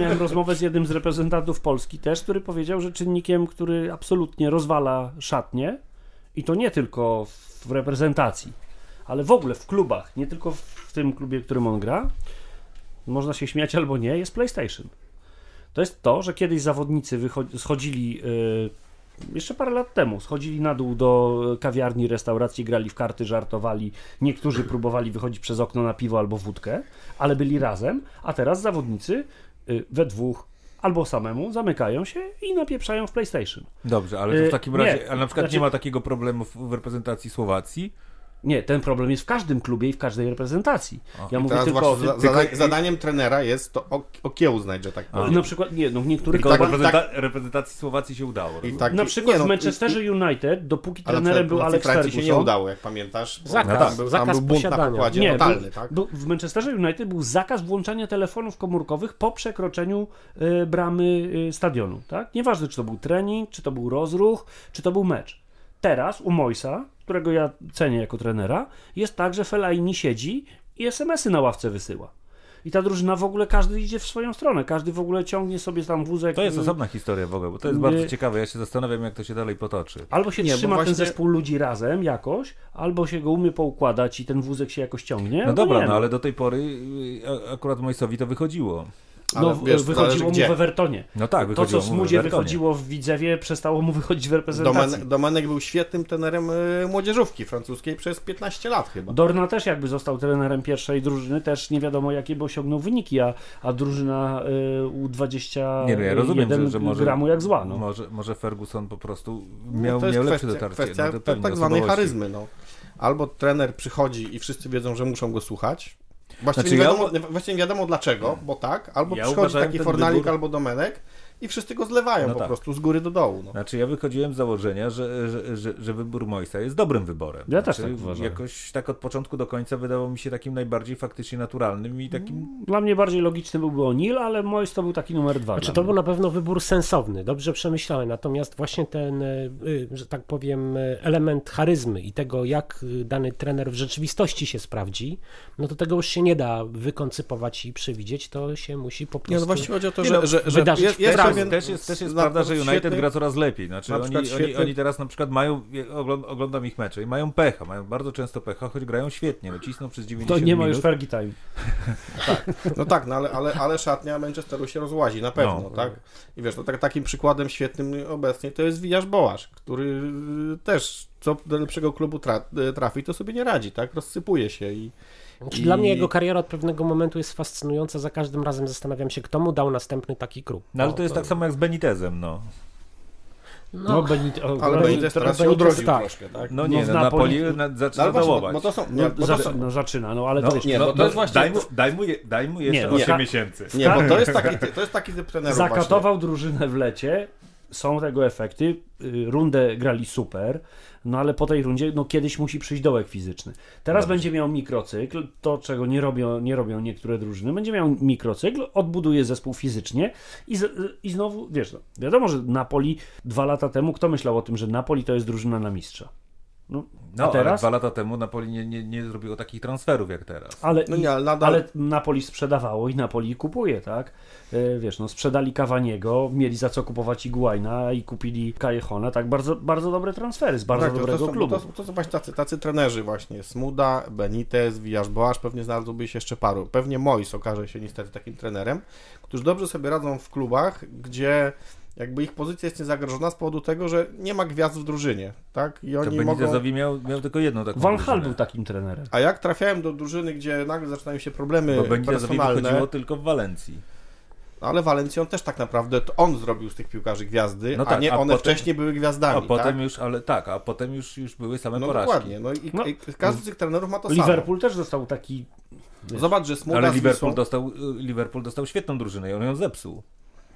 miałem rozmowę z jednym z reprezentantów Polski też, który powiedział, że czynnikiem, który absolutnie rozwala szatnie i to nie tylko w reprezentacji, ale w ogóle w klubach, nie tylko w tym klubie, w którym on gra, można się śmiać albo nie, jest PlayStation. To jest to, że kiedyś zawodnicy schodzili yy, jeszcze parę lat temu, schodzili na dół do kawiarni, restauracji, grali w karty, żartowali. Niektórzy próbowali wychodzić przez okno na piwo albo wódkę, ale byli razem, a teraz zawodnicy y, we dwóch albo samemu zamykają się i napieprzają w PlayStation. Dobrze, ale to w takim razie, ale na przykład znaczy- nie ma takiego problemu w, w reprezentacji Słowacji. Nie, ten problem jest w każdym klubie i w każdej reprezentacji. Ja mówię tylko o za, tylko- zada- zadaniem trenera jest to ok- okiełznać, że tak powiem. na przykład, nie, no w niektórych tak- klubach, reprezenta- reprezentacji Słowacji się udało. I tak, na przykład nie, no, w Manchesterze United, dopóki trenerem był na Alex Francji się nie Ferguson, udało, jak pamiętasz. Zakaz, tam był, tam zakaz był bunt na posiadania. pokładzie Nie, totalny, był, tak? był, w Manchesterze United był zakaz włączania telefonów komórkowych po przekroczeniu e, bramy e, stadionu. Tak? Nieważne, czy to był trening, czy to był rozruch, czy to był mecz. Teraz u Moisa, którego ja cenię jako trenera, jest tak, że Fellaini siedzi i SMS-y na ławce wysyła. i ta drużyna w ogóle, każdy idzie w swoją stronę, każdy w ogóle ciągnie sobie tam wózek. To jest y, osobna historia w ogóle, bo to jest Nie. bardzo ciekawe. Ja się zastanawiam, jak to się dalej potoczy. Albo się Nie, trzyma ten właśnie- zespół ludzi razem jakoś, albo się go umie poukładać i ten wózek się jakoś ciągnie. No albo dobra, nie, no ale do tej pory y, akurat Mojsowi to wychodziło. No, Ale wiesz, wychodziło mu gdzie. w Evertonie. No tak, To, co w mu w Smudzie wychodziło w Widzewie, przestało mu wychodzić w reprezentacji. Domen, Domenek był świetnym trenerem y, młodzieżówki francuskiej przez 15 lat chyba. Dorna też jakby został trenerem pierwszej drużyny, też nie wiadomo jakie by osiągnął wyniki, a, a drużyna y, U21 Nie no, ja rozumiem, że, że może, gra mu jak zła. No. może, może Ferguson po prostu No, miał, jest miał lepsze kwestia, dotarcie. kwestia no, to pewnie tak zwanej charyzmy. No. Albo trener przychodzi i wszyscy wiedzą, że muszą go słuchać. Właściwie, Znaczy, nie, ja wiadomo, uwa- właściwie nie wiadomo dlaczego, bo tak, albo Ja przychodzi taki Fornalik albo Domenek i wszyscy go zlewają No po tak. prostu z góry do dołu. No. Znaczy ja wychodziłem z założenia, że, że, że, że wybór Mojsa jest dobrym wyborem. Ja też znaczy, tak uważam. Jakoś tak od początku do końca wydawał mi się takim najbardziej faktycznie naturalnym i takim... Dla mnie bardziej logiczny byłby O'Neill, ale Moyes to był taki numer dwa. Znaczy, to był na pewno wybór sensowny, dobrze przemyślany, natomiast właśnie ten, y, y, że tak powiem, y, element charyzmy i tego, jak y, dany trener w rzeczywistości się sprawdzi, no to tego już się nie da wykoncypować i przewidzieć, to się musi po prostu... Nie, no właściwie chodzi o to, że, no, że, że wydarzyć jest, jest Też, pewien... też jest, też jest na- prawda, że United świetny- gra coraz lepiej. Znaczy na oni, oni, oni teraz na przykład mają, oglądam ich mecze i mają pecha, mają bardzo często pecha, choć grają świetnie, no cisną przez 90 To nie ma minut. już Fergie Time. No tak, no ale, ale, ale szatnia Manchesteru się rozłazi, na pewno, No. tak? I wiesz, no tak, takim przykładem świetnym obecnie to jest Wijasz Bołasz, który y, też co do lepszego klubu tra trafi, to sobie nie radzi, tak? Rozsypuje się i... Znaczy, i- Dla mnie jego kariera od pewnego momentu jest fascynująca, za każdym razem zastanawiam się, kto mu dał następny taki klub. No ale Bo to jest tak samo jak z Benitezem, no. No, Benit- o, Ale Benit- Benitez to- teraz się Benitez odrodził tak. troszkę, tak? No No nie, w no, Napoli- Napoli na, No zaczyna właśnie, bo, żałować. bo to są... Nie, No, bo to są no zaczyna, no ale No, to wiesz, nie, no, to no, jest właśnie- daj, mu, daj, mu, je- daj mu jeszcze Nie, no, 8 ka- miesięcy. Nie, bo to jest taki, to jest taki typ trenerów zakatował drużynę w lecie, są tego efekty, y, rundę grali super, no ale po tej rundzie, no kiedyś musi przyjść dołek fizyczny. Teraz Dobrze. będzie miał mikrocykl, to czego nie robią, nie robią niektóre drużyny, będzie miał mikrocykl, odbuduje zespół fizycznie i, z, i znowu, wiesz, no, wiadomo, że Napoli dwa lata temu, kto myślał o tym, że Napoli to jest drużyna na mistrza? No, No, a teraz? ale dwa lata temu Napoli nie, nie, nie zrobiło takich transferów jak teraz. Ale, No nie, ale nadal- ale Napoli sprzedawało i Napoli kupuje, tak? E, Wiesz, no sprzedali Cavaniego, mieli za co kupować Iguaina i kupili Callejona, tak? Bardzo, bardzo dobre transfery z bardzo Tak, to- dobrego to, są, klubu. To, to są właśnie tacy, tacy trenerzy właśnie. Smuda, Benitez, Wijasz Bołasz, pewnie znalazłoby się jeszcze paru. Pewnie Mois okaże się niestety takim trenerem, którzy dobrze sobie radzą w klubach, gdzie jakby ich pozycja jest niezagrożona z powodu tego, że nie ma gwiazd w drużynie, tak? I To oni mogą... Benitezowi miał, miał tylko jedną taką Van Hal drużynę. był takim trenerem. A jak trafiałem do drużyny, gdzie nagle zaczynają się problemy Bo personalne, wychodziło tylko w Walencji. ale Walencjon też tak naprawdę to on zrobił z tych piłkarzy gwiazdy, No a tak, nie a one potem- wcześniej były gwiazdami, A potem tak? już, ale tak, a potem już, już były same No porażki. dokładnie, no i, No. i każdy z tych trenerów ma to samo. Liverpool też dostał taki... Zobacz, że Smuda Ale Liverpool Wisłą- dostał, Liverpool dostał świetną drużynę i on ją zepsuł.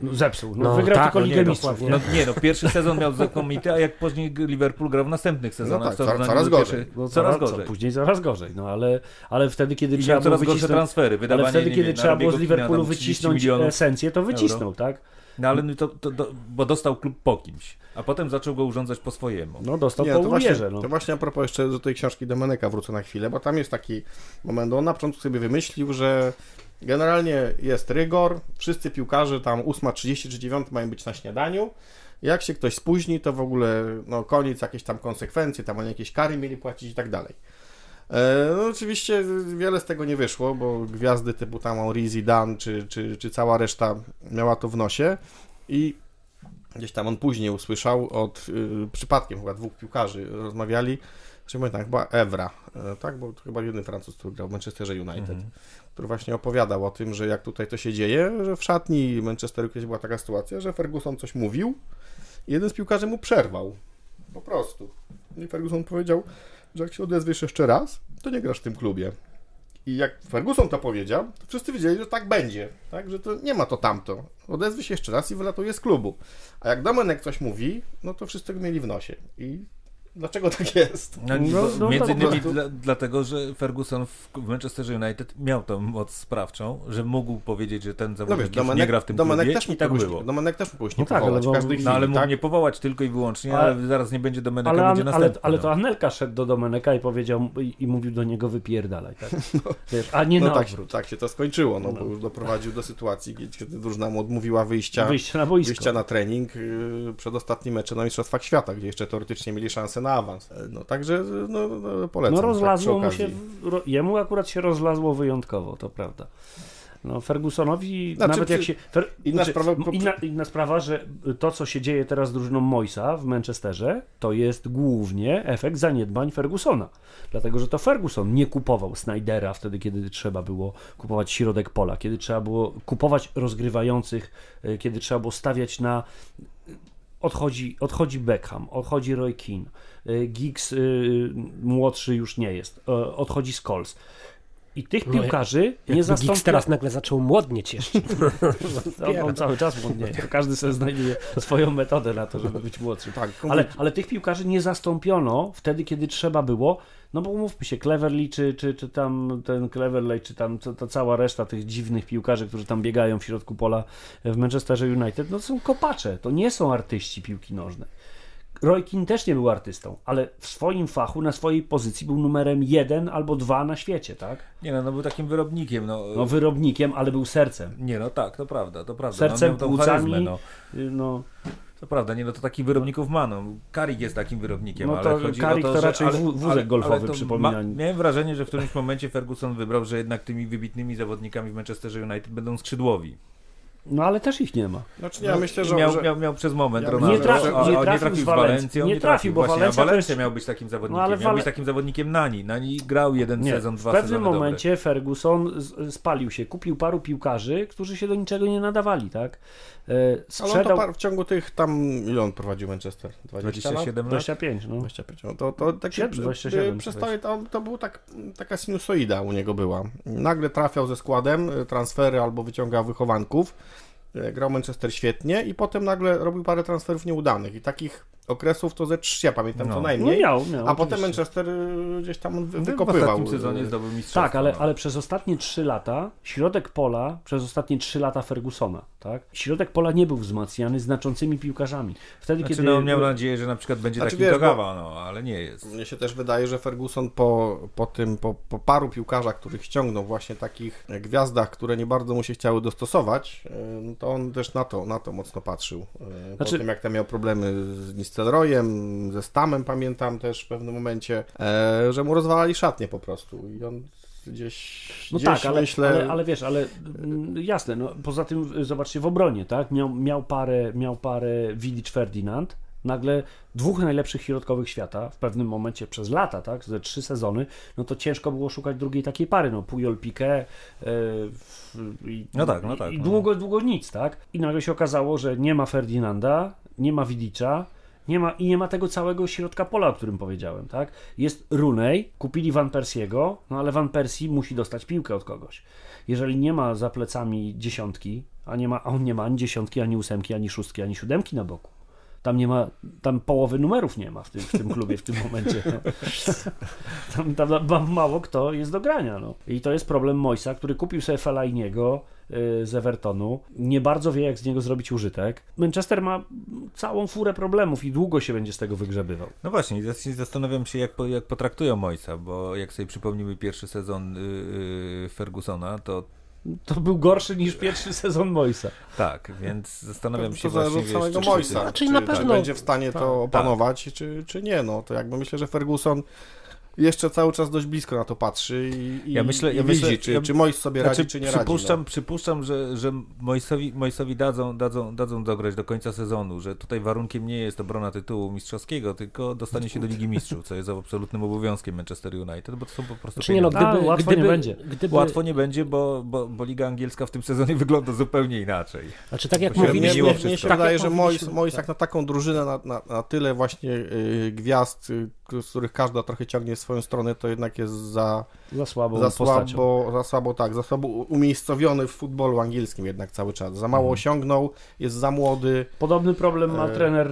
No, zepsuł. No, No, wygrał tak, tylko no Ligę nie, Mistrzów. No nie, no pierwszy sezon miał znakomity, a jak później Liverpool grał w następnych sezonach, tak, to coraz- coraz gorzej. pierwszy- No, coraz co- gorzej. Później coraz gorzej, no ale, ale wtedy, kiedy I trzeba miał było coraz gorsze wycisnąć... transfery, wydawanie, Ale wtedy, nie kiedy wiem, trzeba było z Liverpoolu tam 30 wycisnąć esencję, to wycisnął, tak? No ale no to, to, to, bo dostał klub po kimś, a potem zaczął go urządzać po swojemu. No dostał Nie, po to właśnie, Ulierze, no. to właśnie a propos jeszcze do tej książki Domeneka wrócę na chwilę, bo tam jest taki moment, on na początku sobie wymyślił, że generalnie jest rygor, wszyscy piłkarze tam 8.30 czy 9 mają być na śniadaniu, jak się ktoś spóźni, to w ogóle no koniec, jakieś tam konsekwencje, tam oni jakieś kary mieli płacić i tak dalej. E, No oczywiście wiele z tego nie wyszło, bo gwiazdy typu tam Henri Zidane czy, czy, czy cała reszta miała to w nosie i gdzieś tam on później usłyszał od y, przypadkiem chyba dwóch piłkarzy rozmawiali, czy pamiętam, chyba Evra, e, tak, bo to chyba jeden Francuz, który grał w Manchesterze United, Mhm. Który właśnie opowiadał o tym, że jak tutaj to się dzieje, że w szatni Manchesteru kiedyś była taka sytuacja, że Ferguson coś mówił i jeden z piłkarzy mu przerwał. Po prostu. I Ferguson powiedział, że jak się odezwiesz jeszcze raz, to nie grasz w tym klubie. I jak Ferguson to powiedział, to wszyscy wiedzieli, że tak będzie, tak? że to nie ma to tamto. Odezwij się jeszcze raz i wylatuje z klubu. A jak Domenek coś mówi, no to wszyscy go mieli w nosie. I Dlaczego tak jest? No, No, bo no między innymi dla, dlatego, że Ferguson w, Manchesterze United miał tą moc sprawczą, że mógł powiedzieć, że ten No zawodnik wiesz, Domenek, nie gra w tym Domenek klubie też i tak kogoś, było. Domenek też mógł nie No tak, ale powołać bo- w każdej chwili, No ale mógł tak? nie powołać tylko i wyłącznie, Ale- ale, zaraz nie będzie Domeneka, Ale, będzie An- ale, następny. ale to no. Anelka szedł do Domeneka i powiedział i, i mówił do niego wypierdalaj, tak? Wiesz, a nie No na tak, tak się to skończyło, no, bo No. już doprowadził do sytuacji, kiedy drużyna mu odmówiła wyjścia, Wyjście na boisko. wyjścia na trening yy, przed ostatnim meczem na Mistrzostwach Świata, gdzie jeszcze teoretycznie mieli szansę na awans. E, No także no, no, polecam. No tak, rozlazło przy mu się, ro, jemu akurat się rozlazło wyjątkowo, to prawda. No Fergusonowi, Znaczy, nawet jak się... Fer, inna znaczy, sprawa- inna, inna sprawa, że to, co się dzieje teraz z drużyną Moisa w Manchesterze, to jest głównie efekt zaniedbań Fergusona. Dlatego, że to Ferguson nie kupował Snydera wtedy, kiedy trzeba było kupować środek pola, kiedy trzeba było kupować rozgrywających, y, kiedy trzeba było stawiać na odchodzi, odchodzi Beckham, odchodzi Roy Keane, Giggs y, młodszy już nie jest, y, odchodzi Scholes. I tych No, piłkarzy nie Jakby zastąpia... Giggs teraz nagle zaczął młodnieć jeszcze. On, on cały czas młodnieje. Każdy sobie znajduje swoją metodę na to, żeby być młodszy. Tak, Ale, ale tych piłkarzy nie zastąpiono wtedy, kiedy trzeba było. No bo umówmy się, Cleverly, czy, czy, czy tam ten Cleverley, czy tam ta, ta cała reszta tych dziwnych piłkarzy, którzy tam biegają w środku pola w Manchesterze United, no to są kopacze, to nie są artyści piłki nożnej. Roy Keane też nie był artystą, ale w swoim fachu, na swojej pozycji był numerem jeden albo dwa na świecie, tak? Nie no, no był takim wyrobnikiem, no. No wyrobnikiem, ale był sercem. Nie no, tak, to prawda, to prawda. Sercem, no, miał tą płucami, charyzmę, no. Y, No, To prawda, nie no to takich wyrobników ma, no. Karik jest takim wyrobnikiem, No ale to chodzi Carrick o to, to że, raczej ale, wó- wózek ale, golfowy ale przypomina. miałem wrażenie, że w którymś momencie Ferguson wybrał, że jednak tymi wybitnymi zawodnikami w Manchesterze United będą skrzydłowi. No ale też ich nie ma. Znaczy, ja myślę, I że... miał, że... miał, miał przez moment Ja Ronaldo, nie trafił- a, a nie nie trafił trafił z. Walencją, Nie trafił, bo Walencja Walencja miał być takim zawodnikiem, No, ale miał Wale- być takim zawodnikiem Nani. Nani grał jeden Nie. sezon, W dwa pewnym sezony momencie Ferguson z- spalił się, kupił paru piłkarzy, którzy się do niczego nie nadawali, tak? E, Ale on to Sprzedał par, w ciągu tych tam... Ile on prowadził Manchester? 20 lat? 27 lat. 25, no. 25. No to, to takie Siedem, przy- 27 przez powiedzmy. to, to, to był tak, taka sinusoida u niego była. Nagle trafiał ze składem y, transfery albo wyciągał wychowanków. Y, Grał Manchester świetnie i potem nagle robił parę transferów nieudanych i takich okresów to ze trzy, ja pamiętam No. co No najmniej. miał, miał. a potem oczywiście. Manchester y, gdzieś tam wy- W wykopywał. ostatnim sezonie y, zdobył mistrzostwo. Tak, ale, no. ale przez ostatnie 3 lata, środek pola, przez ostatnie 3 lata Fergusona, tak? Środek pola nie był wzmacniany znaczącymi piłkarzami. Wtedy, Znaczy, kiedy... no, on miał nadzieję, że na przykład będzie Znaczy, Togawa, no, ale nie jest. Mnie się też wydaje, że Ferguson po, po tym, po, po paru piłkarzach, których ściągnął, właśnie takich gwiazdach, które nie bardzo mu się chciały dostosować, e, no to on też na to, na to mocno patrzył. E, Znaczy- Po tym, jak tam miał problemy z Nistelrojem, ze Stamem, pamiętam też w pewnym momencie, e, że mu rozwalali szatnie po prostu i on gdzieś, No gdzieś tak, ale, myślę... ale, ale wiesz, ale mm, jasne, no, poza tym y, zobaczcie w obronie, tak? Miał, miał parę, miał parę Vidic Ferdinand, nagle dwóch najlepszych środkowych świata w pewnym momencie przez lata, tak? Ze trzy sezony, no to ciężko było szukać drugiej takiej pary, no Puyol Piqué yy, i, No tak, no tak, i no. długo, długo nic, tak? I nagle się okazało, że nie ma Ferdinanda, nie ma Vidicza, nie ma, I nie ma tego całego środka pola, o którym powiedziałem, tak? Jest Runej, kupili Van Persiego, no ale Van Persie musi dostać piłkę od kogoś. Jeżeli nie ma za plecami dziesiątki, a, nie ma, a on nie ma ani dziesiątki, ani ósemki, ani szóstki, ani siódemki na boku. Tam nie ma, tam połowy numerów nie ma w tym, w tym klubie w tym momencie. No. Tam, tam ma- mało kto jest do grania. No. I to jest problem Moisa, który kupił sobie Fellainiego y, z Evertonu. Nie bardzo wie, jak z niego zrobić użytek. Manchester ma całą furę problemów i długo się będzie z tego wygrzebywał. No właśnie, zastanawiam się, jak, po, jak potraktują Moisa, bo jak sobie przypomnimy pierwszy sezon y, y, Fergusona, to To był gorszy niż pierwszy sezon Moisa. tak, więc zastanawiam się to właśnie, wiesz, czy- Moisa, Znaczy, czy, na czy pewno- będzie w stanie to opanować, czy, czy nie. No to jakby myślę, że Ferguson jeszcze cały czas dość blisko na to patrzy i, i, Ja myślę- i ja widzi, myślę- czy, ja- czy Mois sobie radzi, Znaczy, czy nie przypuszczam, radzi. przypuszczam, że, że Moisowi, Moisowi dadzą, dadzą, dadzą dograć do końca sezonu, że tutaj warunkiem nie jest obrona tytułu mistrzowskiego, tylko dostanie się do Ligi Mistrzów, co jest absolutnym obowiązkiem Manchester United, bo to są po prostu Czy nie, no, gdyby, A, łatwo gdyby, nie będzie. Gdyby, Łatwo nie będzie, bo, bo, bo Liga Angielska w tym sezonie wygląda zupełnie inaczej. Znaczy, tak jak No, mówiliśmy... mnie, się tak wydaje, że Mois tak. jak na taką drużynę, na, na, na tyle właśnie y, gwiazd, y, z których każda trochę ciągnie w swoją stronę, to jednak jest za, Za słabą za, słabo, za słabo, tak, za słabo umiejscowiony w futbolu angielskim jednak cały czas. Za mało Mhm. osiągnął, jest za młody. Podobny problem ma E, trener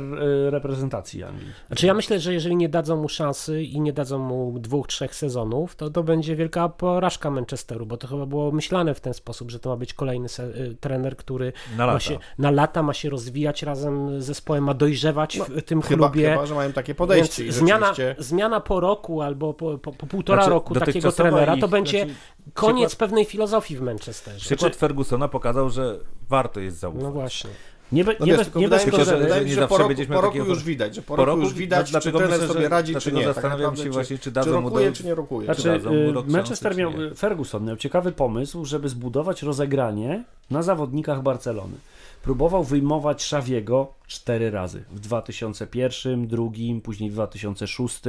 e, reprezentacji Anglii. Znaczy ja myślę, że jeżeli nie dadzą mu szansy i nie dadzą mu dwóch, trzech sezonów, to to będzie wielka porażka Manchesteru, bo to chyba było myślane w ten sposób, że to ma być kolejny se- y, trener, który Na ma lata. się, na lata ma się rozwijać razem z zespołem, ma dojrzewać No, w tym Chyba, klubie. chyba, że mają takie podejście. Więc i zmiana, zmiana po roku albo po, po, po półtora Znaczy, roku takiego trenera to ich- będzie znaczy, koniec przykład- pewnej filozofii w Manchesterze. Przykład Fergusona pokazał, że warto jest zaufać. No właśnie. Nie, be, No nie, wiesz, nie wydaje bez mi się, że, że nie że po zawsze roku, będziemy po roku już widać, że po, roku już widać, czy dlatego trener myślę, sobie radzi, czy nie. Tak zastanawiam naprawdę, się czy- właśnie, czy czy mu rokuje, do- czy nie rokuje. Znaczy, dadzą mu y, rok Manchester miał, czy nie? y, Ferguson miał ciekawy pomysł, żeby zbudować rozegranie na zawodnikach Barcelony. Próbował wyjmować Szawiego cztery razy. W 2001, drugim, później w 2006.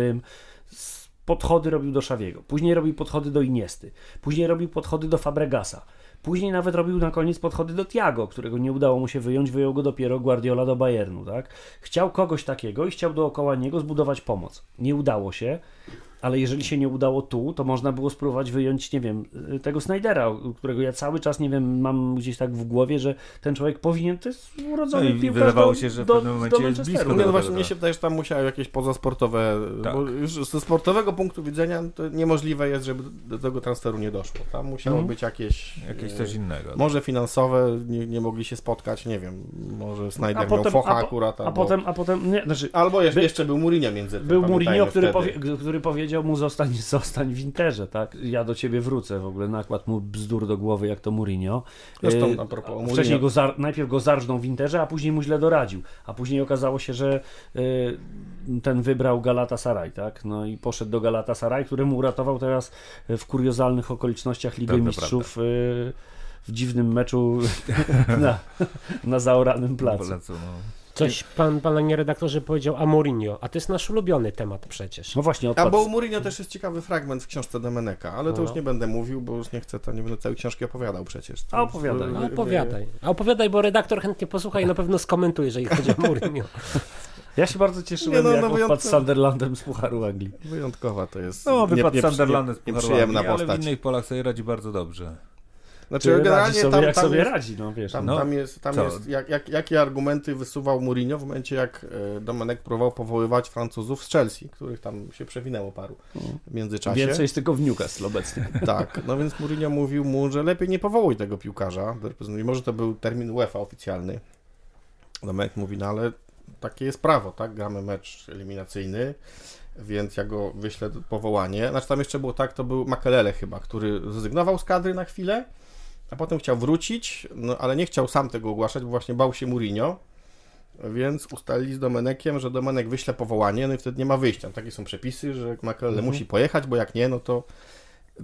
S- Podchody robił do Szawiego. Później robił podchody do Iniesty. Później robił podchody do Fabregasa. Później nawet robił na koniec podchody do Tiago, którego nie udało mu się wyjąć, wyjął go dopiero Guardiola do Bayernu, tak? Chciał kogoś takiego i chciał dookoła niego zbudować pomoc. Nie udało się, ale jeżeli się nie udało tu, to można było spróbować wyjąć, nie wiem, y, tego Snydera, którego ja cały czas, nie wiem, mam gdzieś tak w głowie, że ten człowiek powinien, to jest urodzony No i piłkarz wydawało do, się, że w pewnym momencie jest blisko Nie, no do właśnie, mnie się wydaje, że tam musiały jakieś pozasportowe, Tak. bo już ze sportowego punktu widzenia to niemożliwe jest, żeby do tego transferu nie doszło. Tam musiało Mhm. być jakieś... Jakieś e, coś innego. Może finansowe, nie, nie mogli się spotkać, nie wiem, może Snyder A miał potem- focha a po- akurat, A albo, potem, a potem, nie, znaczy, albo jeszcze, by- jeszcze był Mourinho między tym, Był Mourinho, który, powie, który powiedział mu zostań, zostań w Interze, tak? Ja do ciebie wrócę, w ogóle nakład mu bzdur do głowy jak to Mourinho. Zresztą Yy, a propos Wcześniej Mourinho, go zar- najpierw go zarżnął w Interze, a później mu źle doradził. A później okazało się, że yy, ten wybrał Galatasaray, tak? No i poszedł do Galatasaray, który mu uratował teraz w kuriozalnych okolicznościach Ligę Prawda, Mistrzów yy, w dziwnym meczu na, na zaoranym placu. Polecą, no. Coś pan, panie redaktorze powiedział a Mourinho, a to jest nasz ulubiony temat przecież. No właśnie, A odpadł. bo u Mourinho też jest ciekawy fragment w książce Domeneka, ale to No. już nie będę mówił, bo już nie chcę, to nie będę całej książki opowiadał przecież. A opowiadaj. A wy- opowiadaj. A opowiadaj, bo redaktor chętnie posłucha i na pewno skomentuje, jeżeli chodzi o Mourinho. Ja się bardzo cieszyłem, Nie, no, jak no, odpadł wyjątkowo. z Sunderlandem z Pucharu Anglii. Wyjątkowa to jest. No, wypadł nie- nie- Sunderlandem z nie- Pucharu Anglii, ale w postać. innych polach sobie radzi bardzo dobrze. Znaczy, generalnie sobie, tam, jak tam sobie jest, radzi, no wiesz. Tam, No, tam jest, tam co? jest jak, jak, jakie argumenty wysuwał Mourinho w momencie, jak e, Domenek próbował powoływać Francuzów z Chelsea, których tam się przewinęło paru w międzyczasie. Więcej jest tylko w Newcastle obecnie. Tak, no więc Mourinho mówił mu, że lepiej nie powołuj tego piłkarza. Może to był termin UEFA oficjalny. Domenek mówi, no ale takie jest prawo, tak? Gramy mecz eliminacyjny, więc ja go wyślę powołanie. Znaczy tam jeszcze było tak, to był Makelele chyba, który zrezygnował z kadry na chwilę, a potem chciał wrócić, no ale nie chciał sam tego ogłaszać, bo właśnie bał się Mourinho. Więc ustalili z Domenekiem, że Domenek wyśle powołanie, no i wtedy nie ma wyjścia. Takie są przepisy, że Makelele Mhm. musi pojechać, bo jak nie, no to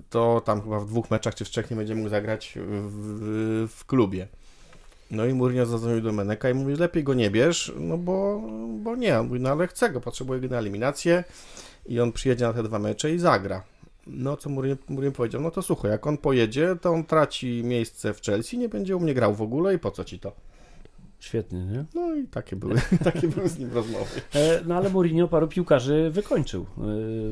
to tam chyba w dwóch meczach czy w trzech nie będzie mógł zagrać w, w, w klubie. No i Mourinho zadzwonił do Meneka i mówi, lepiej go nie bierz, no bo, bo nie. On mówi, no ale chcę go, potrzebuję go na eliminację i on przyjedzie na te dwa mecze i zagra. No co Mourinho, Mourinho powiedział, no to słuchaj, jak on pojedzie, to on traci miejsce w Chelsea, nie będzie u mnie grał w ogóle i po co ci to? Świetnie, nie? No i takie były, takie były z nim rozmowy. E, No ale Mourinho paru piłkarzy wykończył e,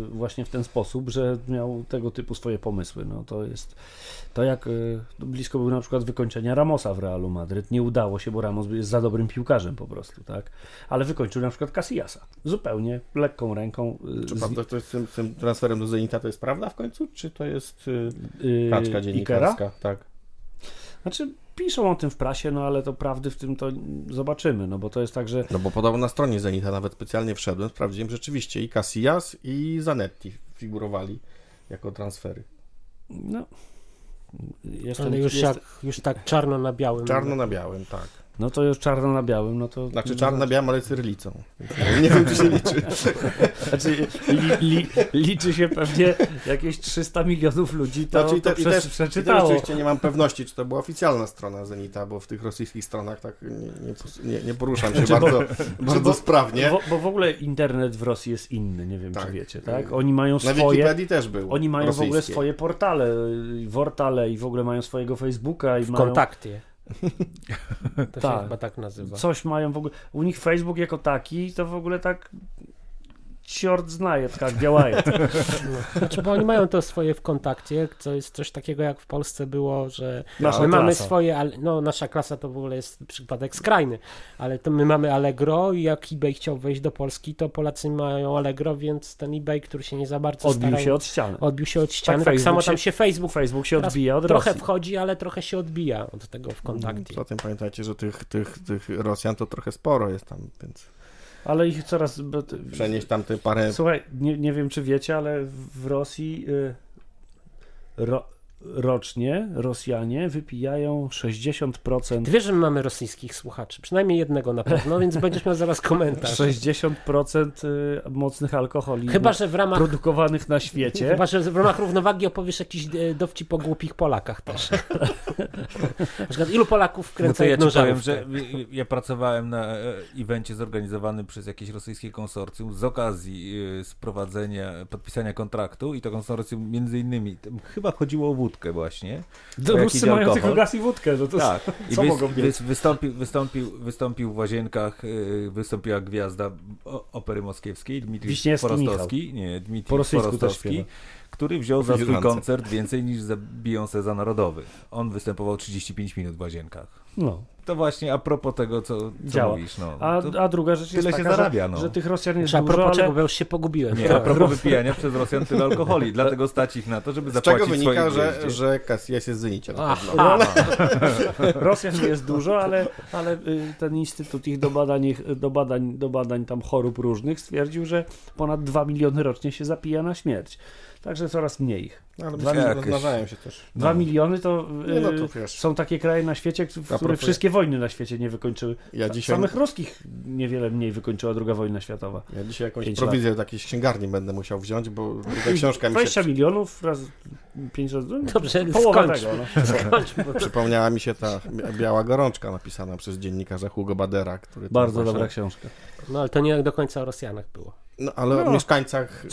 właśnie w ten sposób, że miał tego typu swoje pomysły. No to jest to jak e, blisko był na przykład wykończenia Ramosa w Realu Madryt. Nie udało się, bo Ramos jest za dobrym piłkarzem po prostu, tak? Ale wykończył na przykład Casillasa. Zupełnie lekką ręką. Czy prawda, to jest z tym, tym transferem do Zenita to jest prawda w końcu, czy to jest kaczka Ikera? dziennikarska? Tak. Znaczy piszą o tym w prasie, no ale to prawdy w tym to zobaczymy, no bo to jest tak, że No bo podobno na stronie Zenita nawet specjalnie wszedłem, sprawdziłem rzeczywiście i Casillas i Zanetti figurowali jako transfery. no jestem, Ale już, jest, jak, już tak czarno na białym. Czarno na białym, tak. No to już czarno na białym, no to Znaczy czarno na białym, ale cyrylicą. Nie wiem, czy się liczy. Znaczy, li, li, liczy się pewnie jakieś 300 milionów ludzi, to, Znaczy, i, to i, też, I też przeczytało. oczywiście nie mam pewności, czy to była oficjalna strona Zenita, bo w tych rosyjskich stronach tak nie, nie, nie, nie poruszam się Znaczy, bo- bardzo, bardzo bo- sprawnie. Bo, bo w ogóle internet w Rosji jest inny, nie wiem Tak. czy wiecie, tak? Oni mają Na swoje, Wikipedii też był. oni mają w ogóle rosyjskie. swoje portale, wortale i w ogóle mają swojego Facebooka i W mają kontakcie. To się Tak. chyba tak nazywa. coś mają w ogóle, u nich Facebook jako taki to w ogóle tak ciort знает, jak działają. Znaczy, bo oni mają to swoje w kontakcie, co jest coś takiego jak w Polsce było, że Nasza my mamy klasa. swoje, ale- no nasza klasa to w ogóle jest przypadek skrajny, ale to my mamy Allegro i jak eBay chciał wejść do Polski, to Polacy mają Allegro, więc ten eBay, który się nie za bardzo Odbił starał, się od ściany. odbił się od ściany, tak, Facebook samo się- tam się Facebook Facebook się teraz odbija od trochę Rosji. wchodzi, ale trochę się odbija od tego w kontakcie. Poza tym pamiętajcie, że tych, tych, tych Rosjan to trochę sporo jest tam, więc Ale ich coraz... przenieść tam te parę... Słuchaj, nie, nie wiem czy wiecie, ale w Rosji y, ro, rocznie Rosjanie wypijają 60%, Ty wiesz, że my mamy rosyjskich słuchaczy, przynajmniej jednego na pewno, więc będziesz miał zaraz komentarz. 60% y, mocnych alkoholi Chyba, że w ramach produkowanych na świecie. Chyba, że w ramach równowagi opowiesz jakiś e, dowcip o głupich Polakach też. Na przykład ilu Polaków No wkręca to ja jedną powiem, że y, ja pracowałem na e, evencie zorganizowanym przez jakieś rosyjskie konsorcjum z okazji y, sprowadzenia, podpisania kontraktu i to konsorcjum między innymi, chyba chodziło o wódkę właśnie. Do Ruscy mają tylko gaz i wódkę. No to Tak. I co wys, mogą mieć? wys, wystąpił, wystąpił, wystąpił w Łazienkach, y, wystąpiła gwiazda opery moskiewskiej, Dmitrij Wiśniewski Porostowski, nie, Po Dmitrij Porostowski, śpiewa. Który wziął za swój koncert więcej niż za Beyoncé za Narodowy. On występował 35 minut w Łazienkach. No. To właśnie a propos tego, co, co Działa. mówisz. No, A, a druga rzecz jest taka, zarabia, że, no. że tych Rosjan jest a dużo, propos ale... czego, bo ja już się pogubiłem. nie, a propos wypijania przez Rosjan tyle alkoholi, dlatego stać ich na to, żeby Z zapłacić czego wynika, że, że Casillas jest w Zenicie na Ach, pewno. a, Rosjan jest dużo, ale, ale y, ten instytut ich do badań, do, badań, do badań tam chorób różnych stwierdził, że ponad 2 miliony rocznie się zapija na śmierć. Także coraz mniej ich. Ale Dwa myślę, rozmnażają się też. 2 miliony to, Nie, no y, to wiesz. są takie kraje na świecie, w propos- które wszystkie wojny na świecie nie wykończyły. Ja dzisiaj, Samych ruskich niewiele mniej wykończyła druga wojna światowa. ja dzisiaj jakąś Pięć prowizję od jakiejś księgarni będę musiał wziąć, bo ta książka mi 20 się... milionów razy 5 razy. no, Dobrze, połowa skończ. tego. No. Skończ, bo Przypomniała mi się ta biała gorączka napisana przez dziennikarza Hugo Badera, który... Bardzo właśnie- dobra książka. No ale to nie do końca o Rosjanach było. No, ale No. o mieszkańcach no,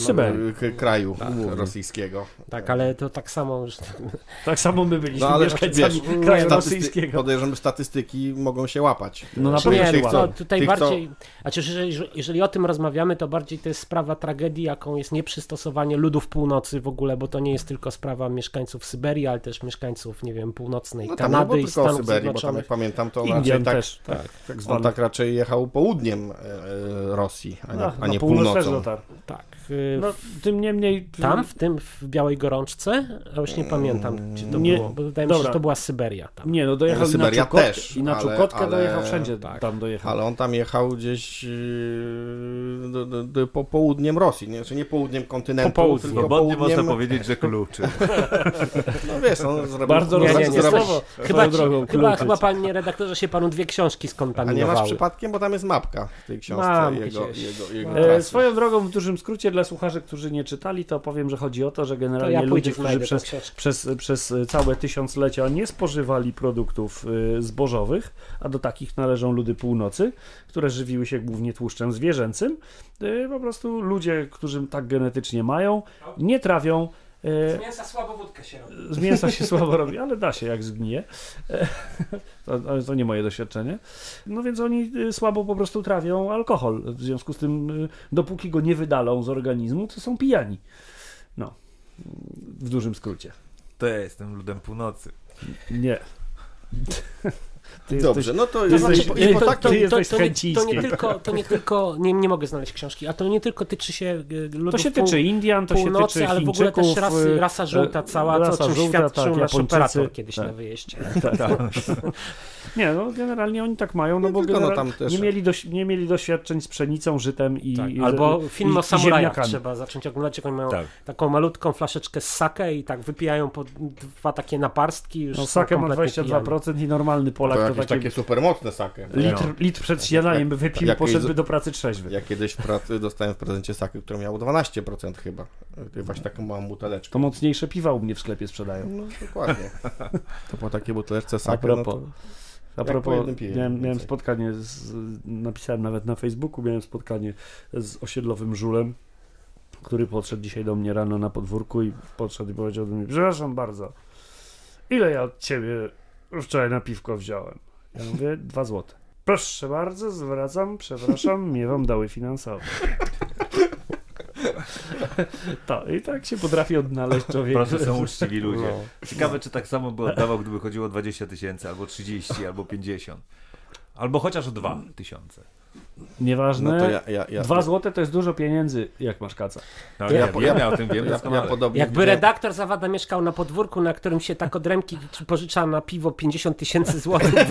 kraju głównie. rosyjskiego. Tak, ale to tak samo, że Tak samo my byliśmy No ale mieszkańcami wiesz, kraju rosyjskiego. podejrzewam, statystyki mogą się łapać. No na pewno co- no, tutaj tych, co- bardziej, znaczy, jeżeli, jeżeli o tym rozmawiamy, to bardziej to jest sprawa tragedii, jaką jest nieprzystosowanie ludów północy w ogóle, bo to nie jest tylko sprawa mieszkańców Syberii, ale też mieszkańców, nie wiem, północnej No tam nie Kanady i Stanów Syberii, bo tam Zjednoczonych. jak pamiętam, to Indian raczej tak, też, tak, tak zwany. tak raczej jechał południem e, e, Rosji, a nie, A, a nie na północ też dotarł. Tak. y, No, tym niemniej... Tam, w tym, w Białej Gorączce? Ja już nie pamiętam, gdzie to Nie, było, bo wydaje mi się, dobra. że to była Syberia. Tam. Nie, no dojechał i na Syberia Czukotkę, też, i na Czukotkę ale- dojechał wszędzie, tak. tam dojechał. Ale on tam jechał gdzieś e, do, do, do, po południem Rosji, nie, znaczy nie południem kontynentu, Po południu. tylko południem, można powiedzieć, że kluczy. no wiesz, on zrobił, Bardzo Nie, nie, rosyjskie nie, słowo. Chyba, drogą, chyba, chyba, panie redaktorze, się panu dwie książki a nie skontaminowały. masz przypadkiem, bo tam jest mapka w tej książce Mam jego, E. swoją drogą, w dużym skrócie dla słuchaczy, którzy nie czytali, to powiem, że chodzi o to, że To generalnie ja ludzie, którzy przez, przez, przez całe tysiąclecia nie spożywali produktów y, zbożowych, a do takich należą ludy północy, które żywiły się głównie tłuszczem zwierzęcym. Y, po prostu ludzie, którzy tak genetycznie mają, nie trawią Z mięsa słabo wódkę się robi. z mięsa się słabo robi, ale da się jak zgnije. E, To, ale to nie moje doświadczenie. No więc oni y, słabo po prostu trawią alkohol. W związku z tym, y, dopóki go nie wydalą z organizmu, to są pijani. No, w dużym skrócie. To ja jestem ludem północy. Nie. Ty Dobrze, no to jesteś- jesteś- takim, ty jesteś to, nie, to nie tylko, to nie tylko nie, nie mogę znaleźć książki, a to nie tylko tyczy się y, ludów To się pół- tyczy Indian, to się północy, tyczy ale w ogóle też rasy, y, rasa żółta cała, rasa co o czym żółta, świadczył tak, nasz operator kiedyś Tak. na wyjeździe. Nie, no generalnie oni tak mają, no Nie bo tylko, no tam też- nie, mieli doś- nie mieli doświadczeń z pszenicą, żytem i... Tak, albo i- film i o samurajach trzeba zacząć oglądać, jak oni mają Tak. taką malutką flaszeczkę z sake i tak wypijają po dwa takie naparstki już No są sakę ma kompletnie 22% i normalny Polak to jakieś takie, takie super mocne sake. litr, litr przed śniadaniem by wypił, jak- poszedłby do pracy trzeźwy. Ja kiedyś w pracy dostałem w prezencie sakę, która miała 12% chyba. To Właśnie taką małą buteleczkę. To mocniejsze piwa u mnie w sklepie sprzedają. No dokładnie. To po takiej buteleczce A sake, propos, no to... a propos miałem, miałem spotkanie, z, napisałem nawet na Facebooku, miałem spotkanie z osiedlowym żulem, który podszedł dzisiaj do mnie rano na podwórku i podszedł i powiedział do mnie, przepraszam bardzo, ile ja od ciebie wczoraj na piwko wziąłem? Ja mówię, dwa złote. Proszę bardzo, zwracam, przepraszam, mnie wam dały finansowo. To, I tak się potrafi odnaleźć człowiek. Proszę, są uczciwi ludzie. No. Ciekawe, czy tak samo by oddawał, gdyby chodziło o 20 tysięcy, albo 30, albo 50. Albo chociaż o 2 tysiące. Nieważne. No to ja, ja, ja, Dwa złote to jest dużo pieniędzy, jak masz kaca. No, Ja ja, po- wiem, ja o tym wiem ja, ja doskonale. podobnie Jakby redaktor Zawada mieszkał na podwórku, na którym się tak od ręki pożycza na piwo 50 tysięcy złotych.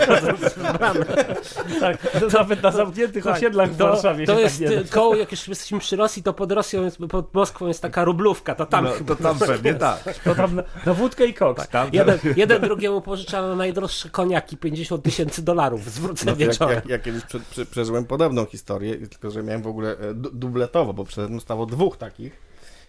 Tak, to nawet na zamkniętych Tak, osiedlach w to, Warszawie to się jest tak y, koło, jak już jesteśmy przy Rosji, to pod Rosją, jest, pod Moskwą jest taka rublówka, to tam no, chyba to tam pewnie tak. To tam na, na wódkę i koks. Tam Jeden, jeden drugiemu pożycza na najdroższe koniaki 50 tysięcy dolarów. Zwrócę No, wieczorem. jak, ja kiedyś prze, prze, przeżyłem podobną historię, tylko że miałem w ogóle e, du, dubletowo, bo przede mną stało dwóch takich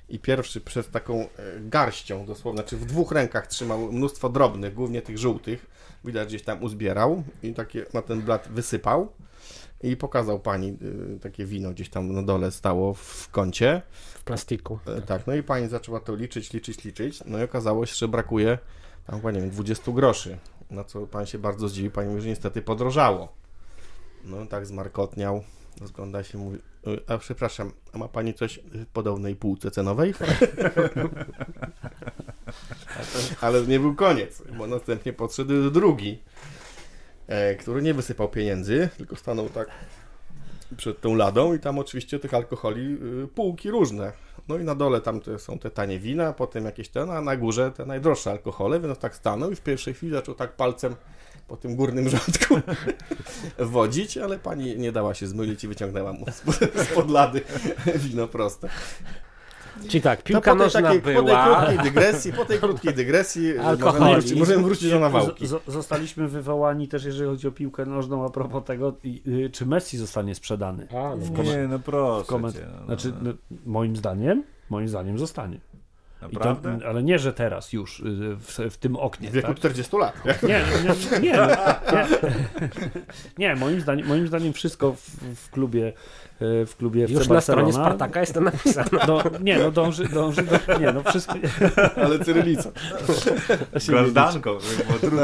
i pierwszy przez taką e, garścią dosłownie, znaczy w dwóch rękach trzymał mnóstwo drobnych, głównie tych żółtych, widać gdzieś tam uzbierał i takie na ten blat wysypał i pokazał pani e, takie wino gdzieś tam na dole stało w kącie. W plastiku. E, Tak, no i pani zaczęła to liczyć, liczyć, liczyć, no i okazało się, że brakuje tam nie wiem, 20 groszy. Na co pan się bardzo zdziwił, pani mówi, że niestety podrożało. No tak zmarkotniał, rozgląda się, mówi, "Y, a przepraszam, a ma pani coś w podobnej półce cenowej? Ale nie był koniec, bo następnie podszedł drugi, e, który nie wysypał pieniędzy, tylko stanął tak przed tą ladą i tam oczywiście tych alkoholi y, półki różne. No i na dole tam te, są te tanie wina, potem jakieś te, no, a na górze te najdroższe alkohole, więc tak stanął i w pierwszej chwili zaczął tak palcem po tym górnym rządku wodzić, ale pani nie dała się zmylić i wyciągnęła mu spod, lady wino proste. Czyli tak, piłka po tej, nożna takiej, po tej była. krótkiej dygresji, po tej krótkiej dygresji możemy wrócić, możemy wrócić do nawałki. Z, zostaliśmy wywołani też, jeżeli chodzi o piłkę nożną, a propos tego, y, czy Messi zostanie sprzedany. A, no, Nie, no proszę Koment... cię. No, Znaczy, no, moim zdaniem, moim zdaniem zostanie. I to, ale nie, że teraz już, y, w, w tym oknie. W wieku tak? 40 lat. Nie, nie, nie, nie, nie moim, zdaniem, moim zdaniem wszystko w, w klubie y, w klubie Już na stronie Spartaka jest to napisane. No, nie, no dąży, dąży do, nie, no wszystko, Ale cyrylicą. Gwiazdanką, żeby było trudno.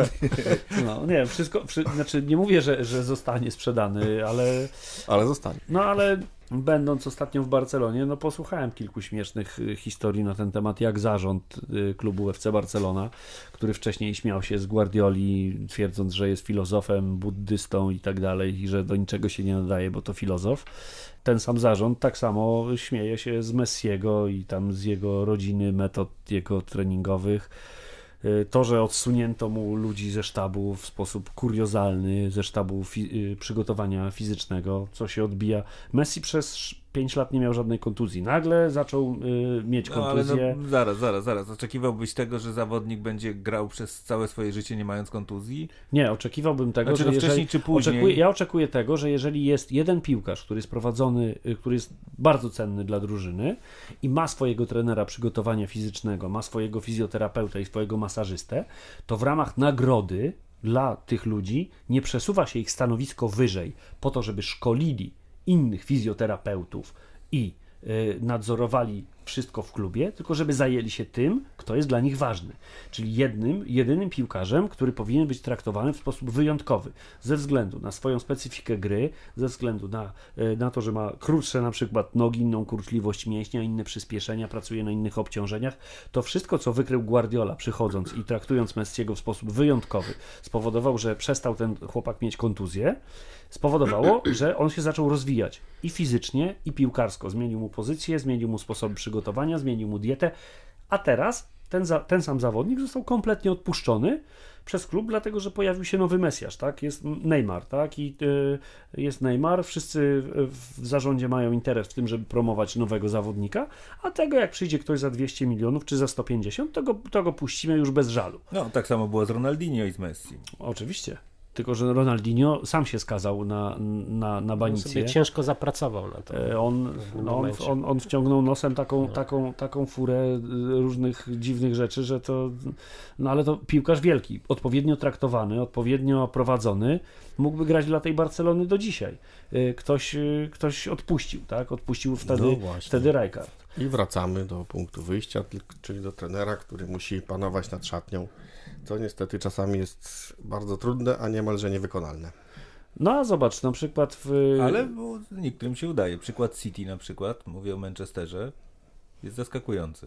no nie, wszystko, wszy, znaczy nie mówię, że, że zostanie sprzedany, ale Ale zostanie. No ale będąc ostatnio w Barcelonie, no posłuchałem kilku śmiesznych y, historii na ten temat, jak zarząd y, klubu FC Barcelona, który wcześniej śmiał się z Guardioli, twierdząc, że jest filozofem, buddystą i tak dalej, i że do niczego się nie nadaje, bo to filozof. Ten sam zarząd tak samo śmieje się z Messiego i tam z jego rodziny, metod jego treningowych. Y, To, że odsunięto mu ludzi ze sztabu w sposób kuriozalny, ze sztabu fi- y, przygotowania fizycznego, co się odbija. Messi przez 5 lat nie miał żadnej kontuzji. Nagle zaczął y, mieć No, ale kontuzję. no, zaraz, zaraz, zaraz. Oczekiwałbyś tego, że zawodnik będzie grał przez całe swoje życie nie mając kontuzji? Nie, oczekiwałbym tego, Znaczy, że no wcześniej jeżeli... czy później. Oczekuję, ja oczekuję tego, że jeżeli jest jeden piłkarz, który jest prowadzony, y, który jest bardzo cenny dla drużyny i ma swojego trenera przygotowania fizycznego, ma swojego fizjoterapeuta i swojego masażystę, to w ramach nagrody dla tych ludzi nie przesuwa się ich stanowisko wyżej po to, żeby szkolili innych fizjoterapeutów i y, nadzorowali wszystko w klubie, tylko żeby zajęli się tym, kto jest dla nich ważny. Czyli jednym, jedynym piłkarzem, który powinien być traktowany w sposób wyjątkowy, ze względu na swoją specyfikę gry, ze względu na, y, na to, że ma krótsze na przykład nogi, inną kurczliwość mięśnia, inne przyspieszenia, pracuje na innych obciążeniach. To wszystko, co wykrył Guardiola przychodząc i traktując Messiego w sposób wyjątkowy, spowodował, że przestał ten chłopak mieć kontuzję, spowodowało, że on się zaczął rozwijać i fizycznie, i piłkarsko. Zmienił mu pozycję, zmienił mu sposoby przygotowania, zmienił mu dietę, a teraz ten, za, ten sam zawodnik został kompletnie odpuszczony przez klub, dlatego że pojawił się nowy Mesjasz, tak? Jest Neymar, tak? I y, jest Neymar, wszyscy w zarządzie mają interes w tym, żeby promować nowego zawodnika, a tego jak przyjdzie ktoś za 200 milionów czy za 150, to go, to go puścimy już bez żalu. No, tak samo było z Ronaldinho i z Messi. Oczywiście. Tylko, że Ronaldinho sam się skazał na, na, na On banicję. sobie ciężko zapracował na to. E, On, no, on, on, on wciągnął nosem taką, taką, taką furę y, różnych dziwnych rzeczy, że to. No ale to piłkarz wielki, odpowiednio traktowany, odpowiednio prowadzony, mógłby grać dla tej Barcelony do dzisiaj. Y, Ktoś, ktoś odpuścił, tak? Odpuścił wtedy, No wtedy Rijkaard. I wracamy do punktu wyjścia, czyli do trenera, który musi panować nad szatnią, co niestety czasami jest bardzo trudne, a niemalże niewykonalne. No a zobacz, na przykład w. Ale bo niektórym się udaje. Przykład City na przykład, mówię o Manchesterze. Jest zaskakujący.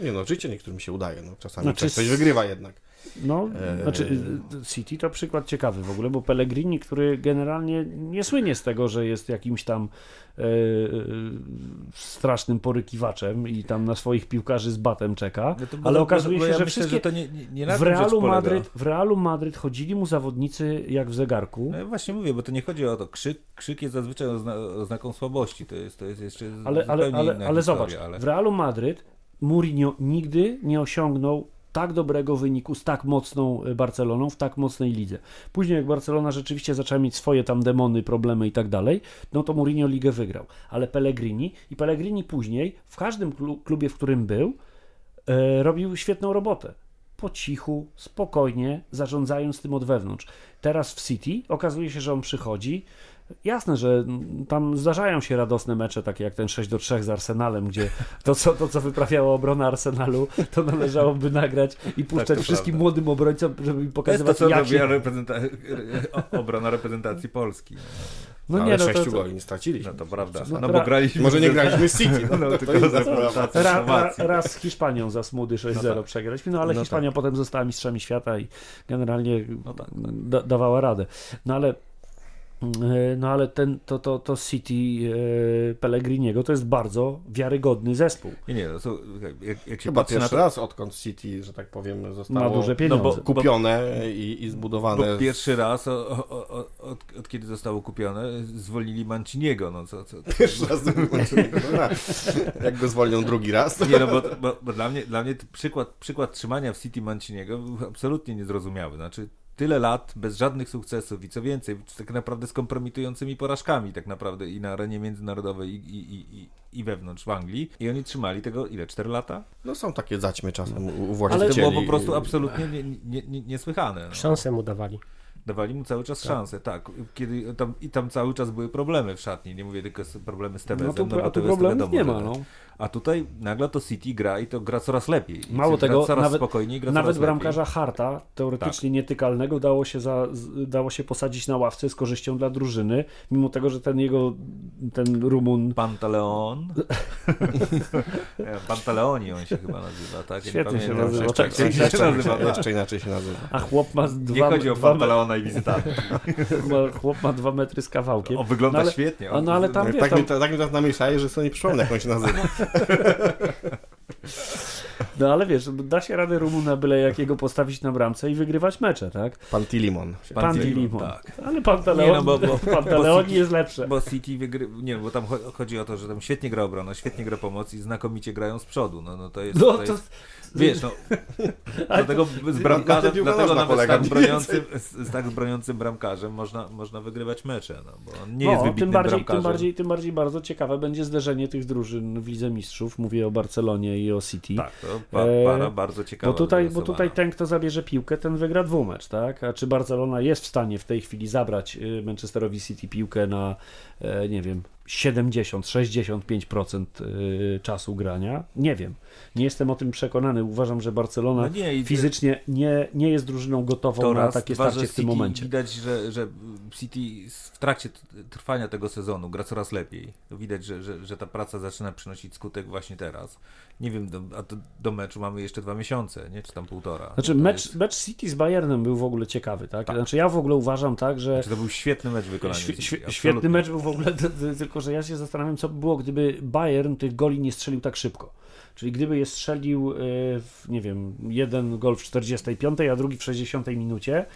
Nie no, życie niektórym się udaje. No, czasami Znaczy, ktoś coś wygrywa jednak. No, Eee. znaczy City to przykład ciekawy w ogóle, bo Pellegrini, który generalnie nie słynie z tego, że jest jakimś tam e, e, strasznym porykiwaczem i tam na swoich piłkarzy z batem czeka, No bo- ale okazuje się, ja że myślę, wszystkie... nie, nie, nie w, Realu. Madryt, w Realu Madryt chodzili mu zawodnicy jak w zegarku, No ja właśnie mówię, bo to nie chodzi o to. Krzyk, krzyk jest zazwyczaj ozna oznaką słabości. To jest, to jest jeszcze ale, ale, ale, ale historia, zobacz, ale... w Realu Madryt Mourinho nigdy nie osiągnął tak dobrego wyniku z tak mocną y, Barceloną w tak mocnej lidze. Później jak Barcelona rzeczywiście zaczęła mieć swoje tam demony, problemy i tak dalej, no to Mourinho ligę wygrał. Ale Pellegrini i Pellegrini później w każdym klu- klubie, w którym był, e, robił świetną robotę. Po cichu, spokojnie, zarządzając tym od wewnątrz. Teraz w City okazuje się, że on przychodzi. Jasne, że tam zdarzają się radosne mecze, takie jak ten 6 do 3 z Arsenalem, gdzie to, co, to, co wyprawiała obrona Arsenalu, to należało nagrać i puszczać to wszystkim prawda. młodym obrońcom, żeby im To jest to, pokazywać, co jak się... reprezenta- obrona reprezentacji Polski. No ale nie, no sześciu to, goli nie straciliśmy. No to prawda. No No bo graliśmy... Może nie graliśmy z City, no, No, to, tylko to za- Ra, ra, raz z Hiszpanią za Smudy 6-0 No tak. przegraliśmy, no ale No Hiszpania potem została mistrzami świata i generalnie No tak, da, dawała radę. No ale no ale ten, to, to, to City e, Pellegriniego to jest bardzo wiarygodny zespół. Nie, nie, no, to, jak, jak się Chyba patrzy na to, raz odkąd City, że tak powiem, Ma zostało duże pieniądze. no bo- kupione i, i zbudowane. Bo pierwszy raz, o, o, o, od, od kiedy zostało kupione, zwolnili Manciniego. No, co, co, Pierwszy raz no. Jak go zwolnią drugi raz. Nie, no bo, bo, bo dla mnie, dla mnie przykład, przykład trzymania w City Manciniego był absolutnie niezrozumiały. Znaczy, tyle lat bez żadnych sukcesów i co więcej, tak naprawdę z kompromitującymi porażkami tak naprawdę i na arenie międzynarodowej i, i, i, i, wewnątrz w Anglii. I oni trzymali tego, ile, 4 lata? No są takie zaćmy czasem u- u To właścicieli. było po prostu absolutnie nie, nie, nie, niesłychane. No. Szansę mu dawali. Dawali mu cały czas szansę, tak. Kiedy tam, I tam cały czas były problemy w szatni. Nie mówię tylko problemy z Tevezem, No tu, no, bo a tu Tevez to problemów wiadomo, nie ma. No. A tutaj nagle to City gra i to gra coraz lepiej. I Mało gra tego, coraz nawet- spokojniej, gra Nawet coraz lepiej. bramkarza Harta, teoretycznie nietykalnego, dało się, za, dało się posadzić na ławce z korzyścią dla drużyny, mimo tego, że ten jego, ten Rumun Pantaleon. Nie, Pantaleoni on się chyba nazywa, tak? Nie Świetnie się nazywa, Jeszcze- tak, Jeszcze, się nazywa, tak. jeszcze inaczej się nazywa. A chłop ma Nie dwa, chodzi o dwa, I wizytantki. ma- chłop ma dwa metry z kawałkiem. On wygląda No ale- świetnie. a no ale tam, wiesz, tak, tam, mi, tak mi teraz namieszaje, że sobie nie przypomnę, jak on się nazywa. no ale wiesz, da się radę Rumuna byle jakiego postawić na bramce i wygrywać mecze, tak? Pantilimon. Pan Dilimon, Dilimon. Tak. Ale Pantaleon, Nie, no bo- bo- Pantaleoni bo- jest lepsze. Bo City wygry... Nie, bo tam cho- chodzi o to, że tam świetnie gra obrona, świetnie gra pomoc i znakomicie grają z przodu. No, no to jest... No to to... jest... Wiesz, no, dlatego z Na bramkarzem, piłka dlatego nawet z tak, broniącym, z, tak broniącym bramkarzem można, można wygrywać mecze, no, bo on nie jest no, wybitnym tym bardziej, bramkarzem. tym, bardziej, tym bardziej bardzo ciekawe będzie zderzenie tych drużyn w Lidze Mistrzów. Mówię o Barcelonie i o City. Tak, to pa, E, para bardzo ciekawa. Bo tutaj, bo tutaj ten, kto zabierze piłkę, ten wygra dwumecz, tak? A czy Barcelona jest w stanie w tej chwili zabrać y, Manchesterowi City piłkę na, e, nie wiem, 70-65% y, czasu grania? Nie wiem. Nie jestem o tym przekonany. Uważam, że Barcelona No nie, fizycznie nie, nie jest drużyną gotową to na raz, takie dwa, starcie w tym City momencie. Widać, że, że City w trakcie trwania tego sezonu gra coraz lepiej. Widać, że, że, że ta praca zaczyna przynosić skutek właśnie teraz. Nie wiem, do, a do, do meczu mamy jeszcze dwa miesiące, nie? Czy tam półtora. Znaczy, To mecz, jest- mecz City z Bayernem był w ogóle ciekawy, tak? Tak. Znaczy, ja w ogóle uważam tak, że Znaczy, to był świetny mecz wykonany. Świe, City, świetny mecz był w ogóle, tylko że ja się zastanawiam, co by było, gdyby Bayern tych goli nie strzelił tak szybko. Czyli gdyby je strzelił, w, nie wiem, jeden gol w 45, a drugi w 60 minucie.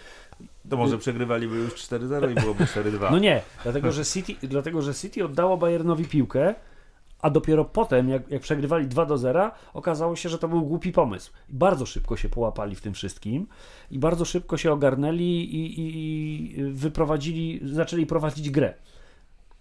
To może przegrywaliby już 4-0 i byłoby 4-2. No nie, dlatego że City, dlatego, że City oddało Bayernowi piłkę, a dopiero potem, jak, jak przegrywali 2 do 0, okazało się, że to był głupi pomysł. Bardzo szybko się połapali w tym wszystkim i bardzo szybko się ogarnęli i, i, i wyprowadzili, zaczęli prowadzić grę.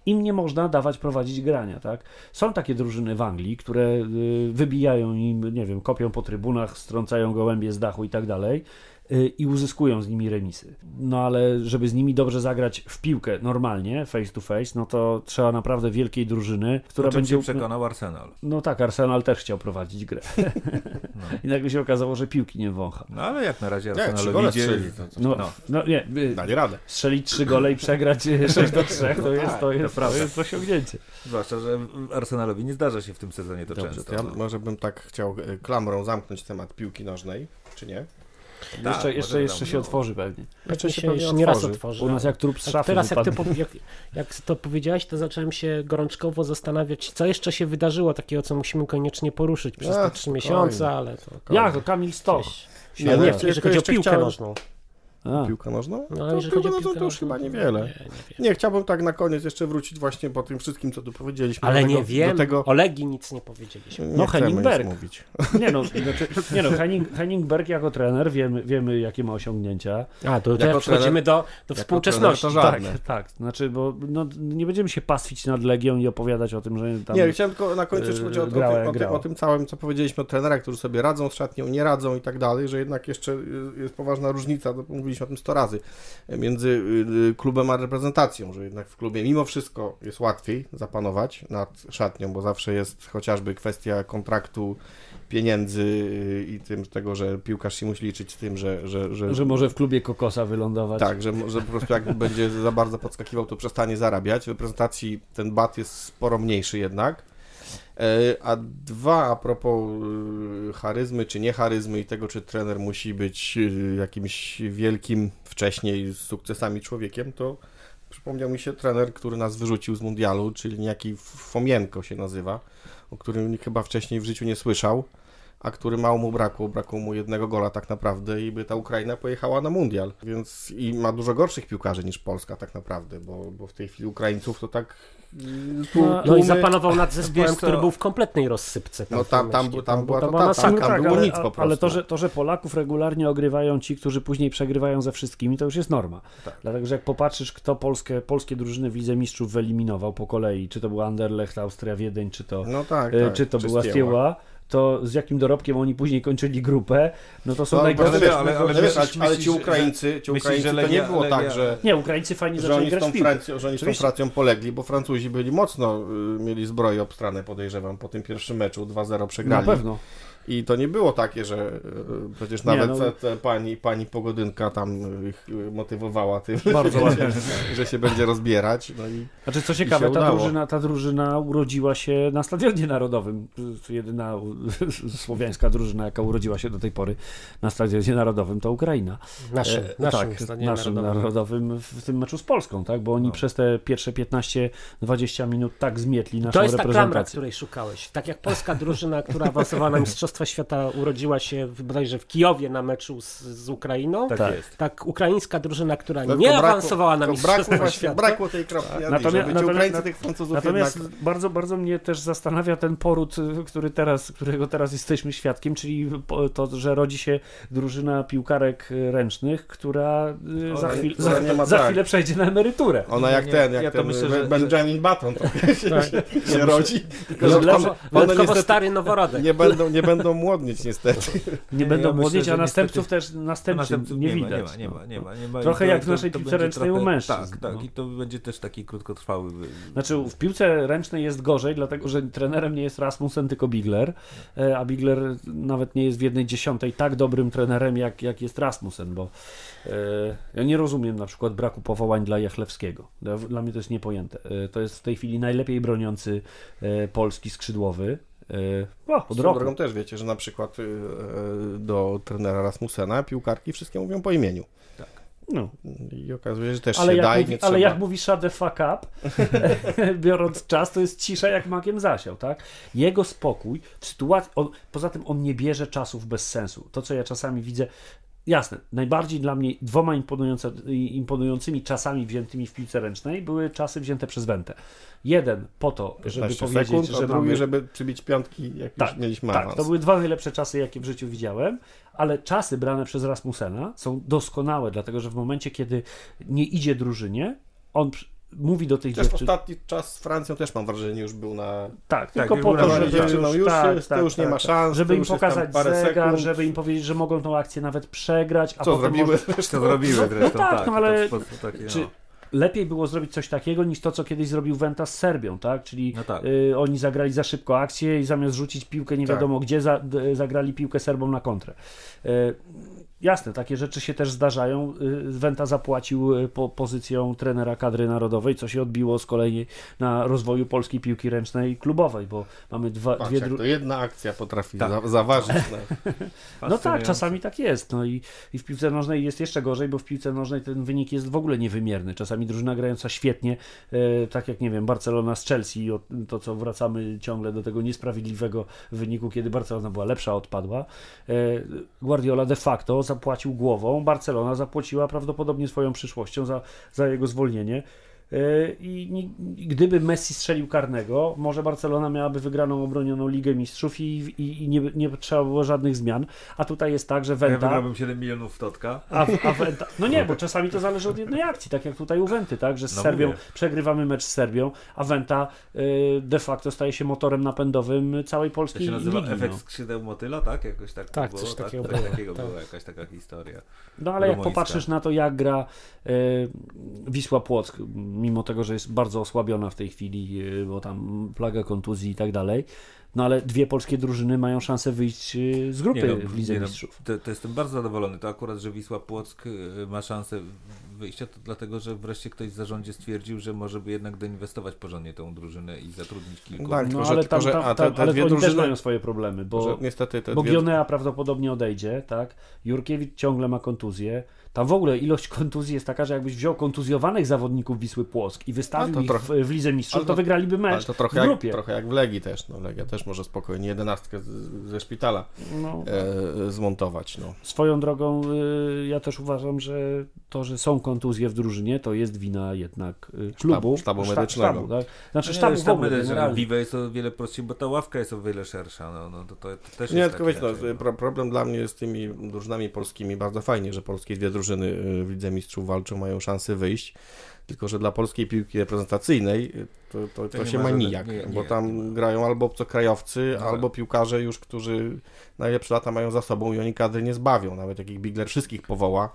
Im nie można dawać prowadzić grania, tak? Są takie drużyny w Anglii, które y, wybijają im, nie wiem, kopią po trybunach, strącają gołębie z dachu i tak dalej. Y, i uzyskują z nimi remisy. No ale żeby z nimi dobrze zagrać w piłkę normalnie, face to face, no to trzeba naprawdę wielkiej drużyny, która będzie... się przekonał Arsenal. No tak, Arsenal też chciał prowadzić grę. I nagle się okazało, że piłki nie wącha. No ale jak na razie Nie, Arsenalowi gole idzie... strzeli. To, to, No, No. no. nie, y, dali radę. strzelić trzy gole i przegrać y, 6 do 3 to jest, to Tak, jest, to jest osiągnięcie. Zwłaszcza, że Arsenalowi nie zdarza się w tym sezonie to Dobrze, często. to ja może bym tak chciał e, klamrą zamknąć temat piłki nożnej, czy nie? Tak, jeszcze jeszcze, może jeszcze się no. otworzy pewnie. Znaczy się pewnie jeszcze nie raz otworzy. otworzy. U nas jak trup z szafy teraz jak, ty jak, jak to powiedziałeś, to zacząłem się gorączkowo zastanawiać, co jeszcze się wydarzyło takiego, co musimy koniecznie poruszyć przez te trzy miesiące, ale to... Jak to Kamil Stok? Nie, Nie, no, jeżeli chodzi o piłkę chciałem- nożną. A, Piłka nożna? No, to piłka nożna to już chyba niewiele. Nie, nie. Nie, chciałbym tak na koniec jeszcze wrócić właśnie po tym wszystkim, co tu powiedzieliśmy. Ale do tego, nie wiem, Do tego... o Legii nic nie powiedzieliśmy. Nie No, Henningberg. mówić. nie no, znaczy, nie no Henning, Henningberg jako trener wiemy, wiemy jakie ma osiągnięcia. A, to Jako teraz przechodzimy do, do współczesności. żadne. Tak, tak. Znaczy, bo no, nie będziemy się pastwić nad Legią i opowiadać o tym, że tam... Nie, chciałem tylko na końcu yy, jeszcze powiedzieć o, o, grała tym, o, tym, o tym całym, co powiedzieliśmy o trenerach, którzy sobie radzą z szatnią, nie radzą i tak dalej, że jednak jeszcze jest poważna różnica, to mówiliśmy o tym 100 razy, między y, y, klubem a reprezentacją, że jednak w klubie mimo wszystko jest łatwiej zapanować nad szatnią, bo zawsze jest chociażby kwestia kontraktu, pieniędzy y, i tym, tego, że piłkarz się musi liczyć z tym, że, że, że, Że może w klubie Kokosa wylądować. tak, że, że po prostu jak będzie za bardzo podskakiwał, to przestanie zarabiać. W reprezentacji ten bat jest sporo mniejszy jednak. E, A dwa, a propos y, charyzmy czy nie charyzmy i tego, czy trener musi być y, jakimś wielkim wcześniej z sukcesami człowiekiem, to przypomniał mi się trener, który nas wyrzucił z mundialu, czyli niejaki Fomienko się nazywa, o którym chyba wcześniej w życiu nie słyszał, a który mało mu brakło, brakło mu jednego gola tak naprawdę i by ta Ukraina pojechała na mundial, więc i ma dużo gorszych piłkarzy niż Polska tak naprawdę, bo, bo w tej chwili Ukraińców to tak tu, No, No i tłumy- zapanował nad zespołem, który był w kompletnej rozsypce. No tam- tam- mieście. tam była to ta- tam tak, było ale, nic po ale prostu. to że, to, że Polaków regularnie ogrywają ci, którzy później przegrywają ze wszystkimi, to już jest norma. Tak. Dlatego, że jak popatrzysz, kto Polskę, polskie drużyny w Lidze Mistrzów wyeliminował po kolei, czy to był Anderlecht, Austria, Wiedeń, czy to, No tak, e, tak, czy to była Stieła. To z jakim dorobkiem oni później kończyli grupę, no to są No, najgorsze... ale, ale- ale ale, wiesz, myślisz- ale, ale ci myślisz, że- Ukraińcy, ci myślisz, Ukraińcy że to nie Legia- było tak, że, Nie, Ukraińcy fajnie że zaczęli oni, z grać tą w piłkę. Francją, że oni z tą. Francją polegli, bo Francuzi byli mocno, y, mieli zbroję obstrane podejrzewam po tym pierwszym meczu, 2-0 Na przegrali. pewno. I to nie było takie, że y, przecież Nie, nawet no. te, te pani, pani Pogodynka tam ich y, motywowała tym, Bardzo że, ładnie. się, że się będzie rozbierać. No i Znaczy, co ciekawe, ta drużyna, ta drużyna urodziła się na Stadionie Narodowym. Jedyna słowiańska drużyna, jaka urodziła się do tej pory na Stadionie Narodowym, to Ukraina. Naszym, E, naszym tak, stadionie naszym narodowym. narodowym w tym meczu z Polską, tak? Bo oni No. przez te pierwsze 15-20 minut tak zmietli naszą To jest ta klamra, reprezentację. której szukałeś. Tak jak polska drużyna, która awansowała na Mistrzostwa Świata, urodziła się bodajże w Kijowie na meczu z, z Ukrainą. Tak, Tak. jest. Tak, ukraińska drużyna, która tylko nie brakło- awansowała na Mistrzostwa brakło, Świata. brakło tej kropki i, Natomiast- natomiast- Ukraińcy tych Francuzów Natomiast jednak... bardzo, bardzo mnie też zastanawia ten poród, y, który teraz, którego teraz jesteśmy świadkiem, czyli to, że rodzi się drużyna piłkarek y, ręcznych, która y, za, chwil, za, nie ma za tak. chwilę przejdzie na emeryturę. Ona jak Nie, ten, jak ja to ten myślę, że- Benjamin Button trochę się, Tak. się, się rodzi. Tylko, Dodatkowo- stary noworodek. nie będą, nie będą młodnieć niestety. Nie Nie, będą ja młodnieć, a następców niestety- też następców Następców nie, ma, widać. Nie ma, nie ma, nie ma, nie ma. Trochę I jak w naszej piłce ręcznej u mężczyzn, Tak, tak. no. I to będzie też taki krótkotrwały. Znaczy w piłce ręcznej jest gorzej, dlatego że trenerem nie jest Rasmussen, tylko Bigler, e, a Bigler nawet nie jest w jednej dziesiątej tak dobrym trenerem, jak, jak jest Rasmussen, bo e, ja nie rozumiem na przykład braku powołań dla Jachlewskiego. Dla, mnie to jest niepojęte. E, to jest w tej chwili najlepiej broniący polski skrzydłowy. E, o, od roku. drogą też wiecie, że na przykład y, y, do trenera Rasmussena piłkarki wszystkie mówią po imieniu. No. I okazuje się, że też Ale, się jak da i mówi, nie ale trzeba. jak mówi shut the fuck up, biorąc czas, to jest cisza jak makiem zasiał, tak? Jego spokój, sytuacja, on, poza tym on nie bierze czasów bez sensu. To, co ja czasami widzę, jasne, najbardziej dla mnie dwoma imponującymi czasami wziętymi w piłce ręcznej były czasy wzięte przez Wentę. Jeden po to, żeby 15 powiedzieć, sekund, że a drugi, mamy... żeby przybić piątki, jak Tak, już mieliśmy Tak, awans. to były dwa najlepsze czasy, jakie w życiu widziałem, ale czasy brane przez Rasmussena są doskonałe, dlatego że w momencie, kiedy nie idzie drużynie, on mówi do tych Chociaż dziewczyn. ostatni czas z Francją też mam wrażenie już był na... Tak, Tak, tylko już po to, żeby dziewczyną już jest, to już nie ma szans, żeby im już pokazać zegar, sekund. żeby im powiedzieć, że mogą tą akcję nawet przegrać, a Co potem zrobiły? Może... Co zrobiły zresztą, tak, tak. no ale taki, Czy no. lepiej było zrobić coś takiego niż to, co kiedyś zrobił Wenta z Serbią, tak? Czyli No tak. y, oni zagrali za szybko akcję i zamiast rzucić piłkę nie Tak. wiadomo gdzie, za, d, zagrali piłkę Serbom na kontrę. Y, Jasne, takie rzeczy się też zdarzają. Y, Wenta zapłacił y, po pozycją trenera kadry narodowej, co się odbiło z kolei na rozwoju polskiej piłki ręcznej klubowej, bo mamy dwa, Patrz, dwie dru- to jedna akcja potrafi Tak. za, zaważyć. No. No tak, czasami tak jest. No i, i w piłce nożnej jest jeszcze gorzej, bo w piłce nożnej ten wynik jest w ogóle niewymierny. Czasami drużyna grająca świetnie, e, tak jak nie wiem, Barcelona z Chelsea, o, to co wracamy ciągle do tego niesprawiedliwego wyniku, kiedy Barcelona była lepsza, odpadła. E, Guardiola de facto zapłacił głową, Barcelona zapłaciła prawdopodobnie swoją przyszłością za, za jego zwolnienie. E, I gdyby Messi strzelił karnego, może Barcelona miałaby wygraną obronioną Ligę Mistrzów i, i, i nie, nie trzeba było żadnych zmian. A tutaj jest tak, że Ja Wenta. wygrałbym 7 milionów w Totka. A, a Wenta. No nie, bo czasami to zależy od jednej akcji, tak jak tutaj u Wenty, tak? Że z No Serbią mówię. przegrywamy mecz z Serbią, a Wenta y, de facto staje się motorem napędowym całej To polskiej się nazywa ligi. efekt No. skrzydeł motyla, tak? Jakoś tak, to Tak, było, coś tak? takiego było, takiego tak. była jakaś taka historia. No ale jak popatrzysz na to, jak gra y, Wisła Płock, mimo tego, że jest bardzo osłabiona w tej chwili, y, bo tam plaga kontuzji i tak dalej, no ale dwie polskie drużyny mają szansę wyjść y, z grupy Nie no, w Lidze nie no, Mistrzów. To, to jestem bardzo zadowolony. To akurat, że Wisła Płock y, ma szansę wyjścia, to dlatego, że wreszcie ktoś w zarządzie stwierdził, że może by jednak doinwestować porządnie tą drużynę i zatrudnić kilku. Tak, No ale tam, że- tam, te- tam, te ale dwie oni też drużyny- mają swoje problemy, bo... Że niestety te Bo dwie... Gionea prawdopodobnie odejdzie, tak? Jurkiewicz ciągle ma kontuzję. Tam w ogóle ilość kontuzji jest taka, że jakbyś wziął kontuzjowanych zawodników Wisły Płock i wystawił Ale to ich trochę- w, w Lidze Mistrzów, ale to, to- wygraliby Ale mecz to w trochę jak, grupie. trochę jak w Legii też. No, Legia też może spokojnie jedenastkę z, ze szpitala No, e, zmontować. No. swoją drogą y, ja też uważam, że to, że są kontuzje w drużynie, to jest wina jednak y, klubu. sztabu szta- medycznego. Sztabu, tak? Znaczy No nie, sztabu w. Viva jest o wiele prościej, bo ta ławka jest o wiele szersza. No, no, to, to, to też Nie, jest tylko tak wiesz, no, pro, problem dla mnie jest z tymi drużynami polskimi bardzo fajnie, że polskie dwie drużyny y, w Lidze Mistrzów walczą, mają szansę wyjść. Tylko, że dla polskiej piłki reprezentacyjnej y, to, to, to, To nie się ma nijak, nie, bo nijak tam nie grają albo obcokrajowcy, No albo tak. piłkarze już, którzy najlepsze lata mają za sobą i oni kadry nie zbawią. Nawet jak ich Bigler wszystkich powoła,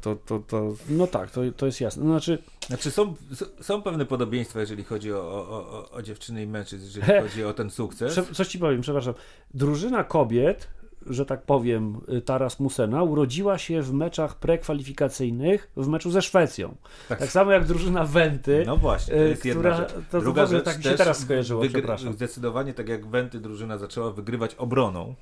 to, to, to No tak, to, to jest jasne. Znaczy, Znaczy są, są pewne podobieństwa, jeżeli chodzi o, o, o, o dziewczyny i mężczyzn, jeżeli chodzi o ten sukces. Prze- coś ci powiem, przepraszam. Drużyna kobiet, że tak powiem, y, Taras Musena, urodziła się w meczach prekwalifikacyjnych w meczu ze Szwecją. Tak. Tak, samo jak drużyna Wenty. No właśnie, to y, jest która- jedna rzecz. to- to Druga ogóle rzecz tak mi się teraz skojarzyło. Zdecydowanie tak jak Wenty drużyna zaczęła wygrywać obroną,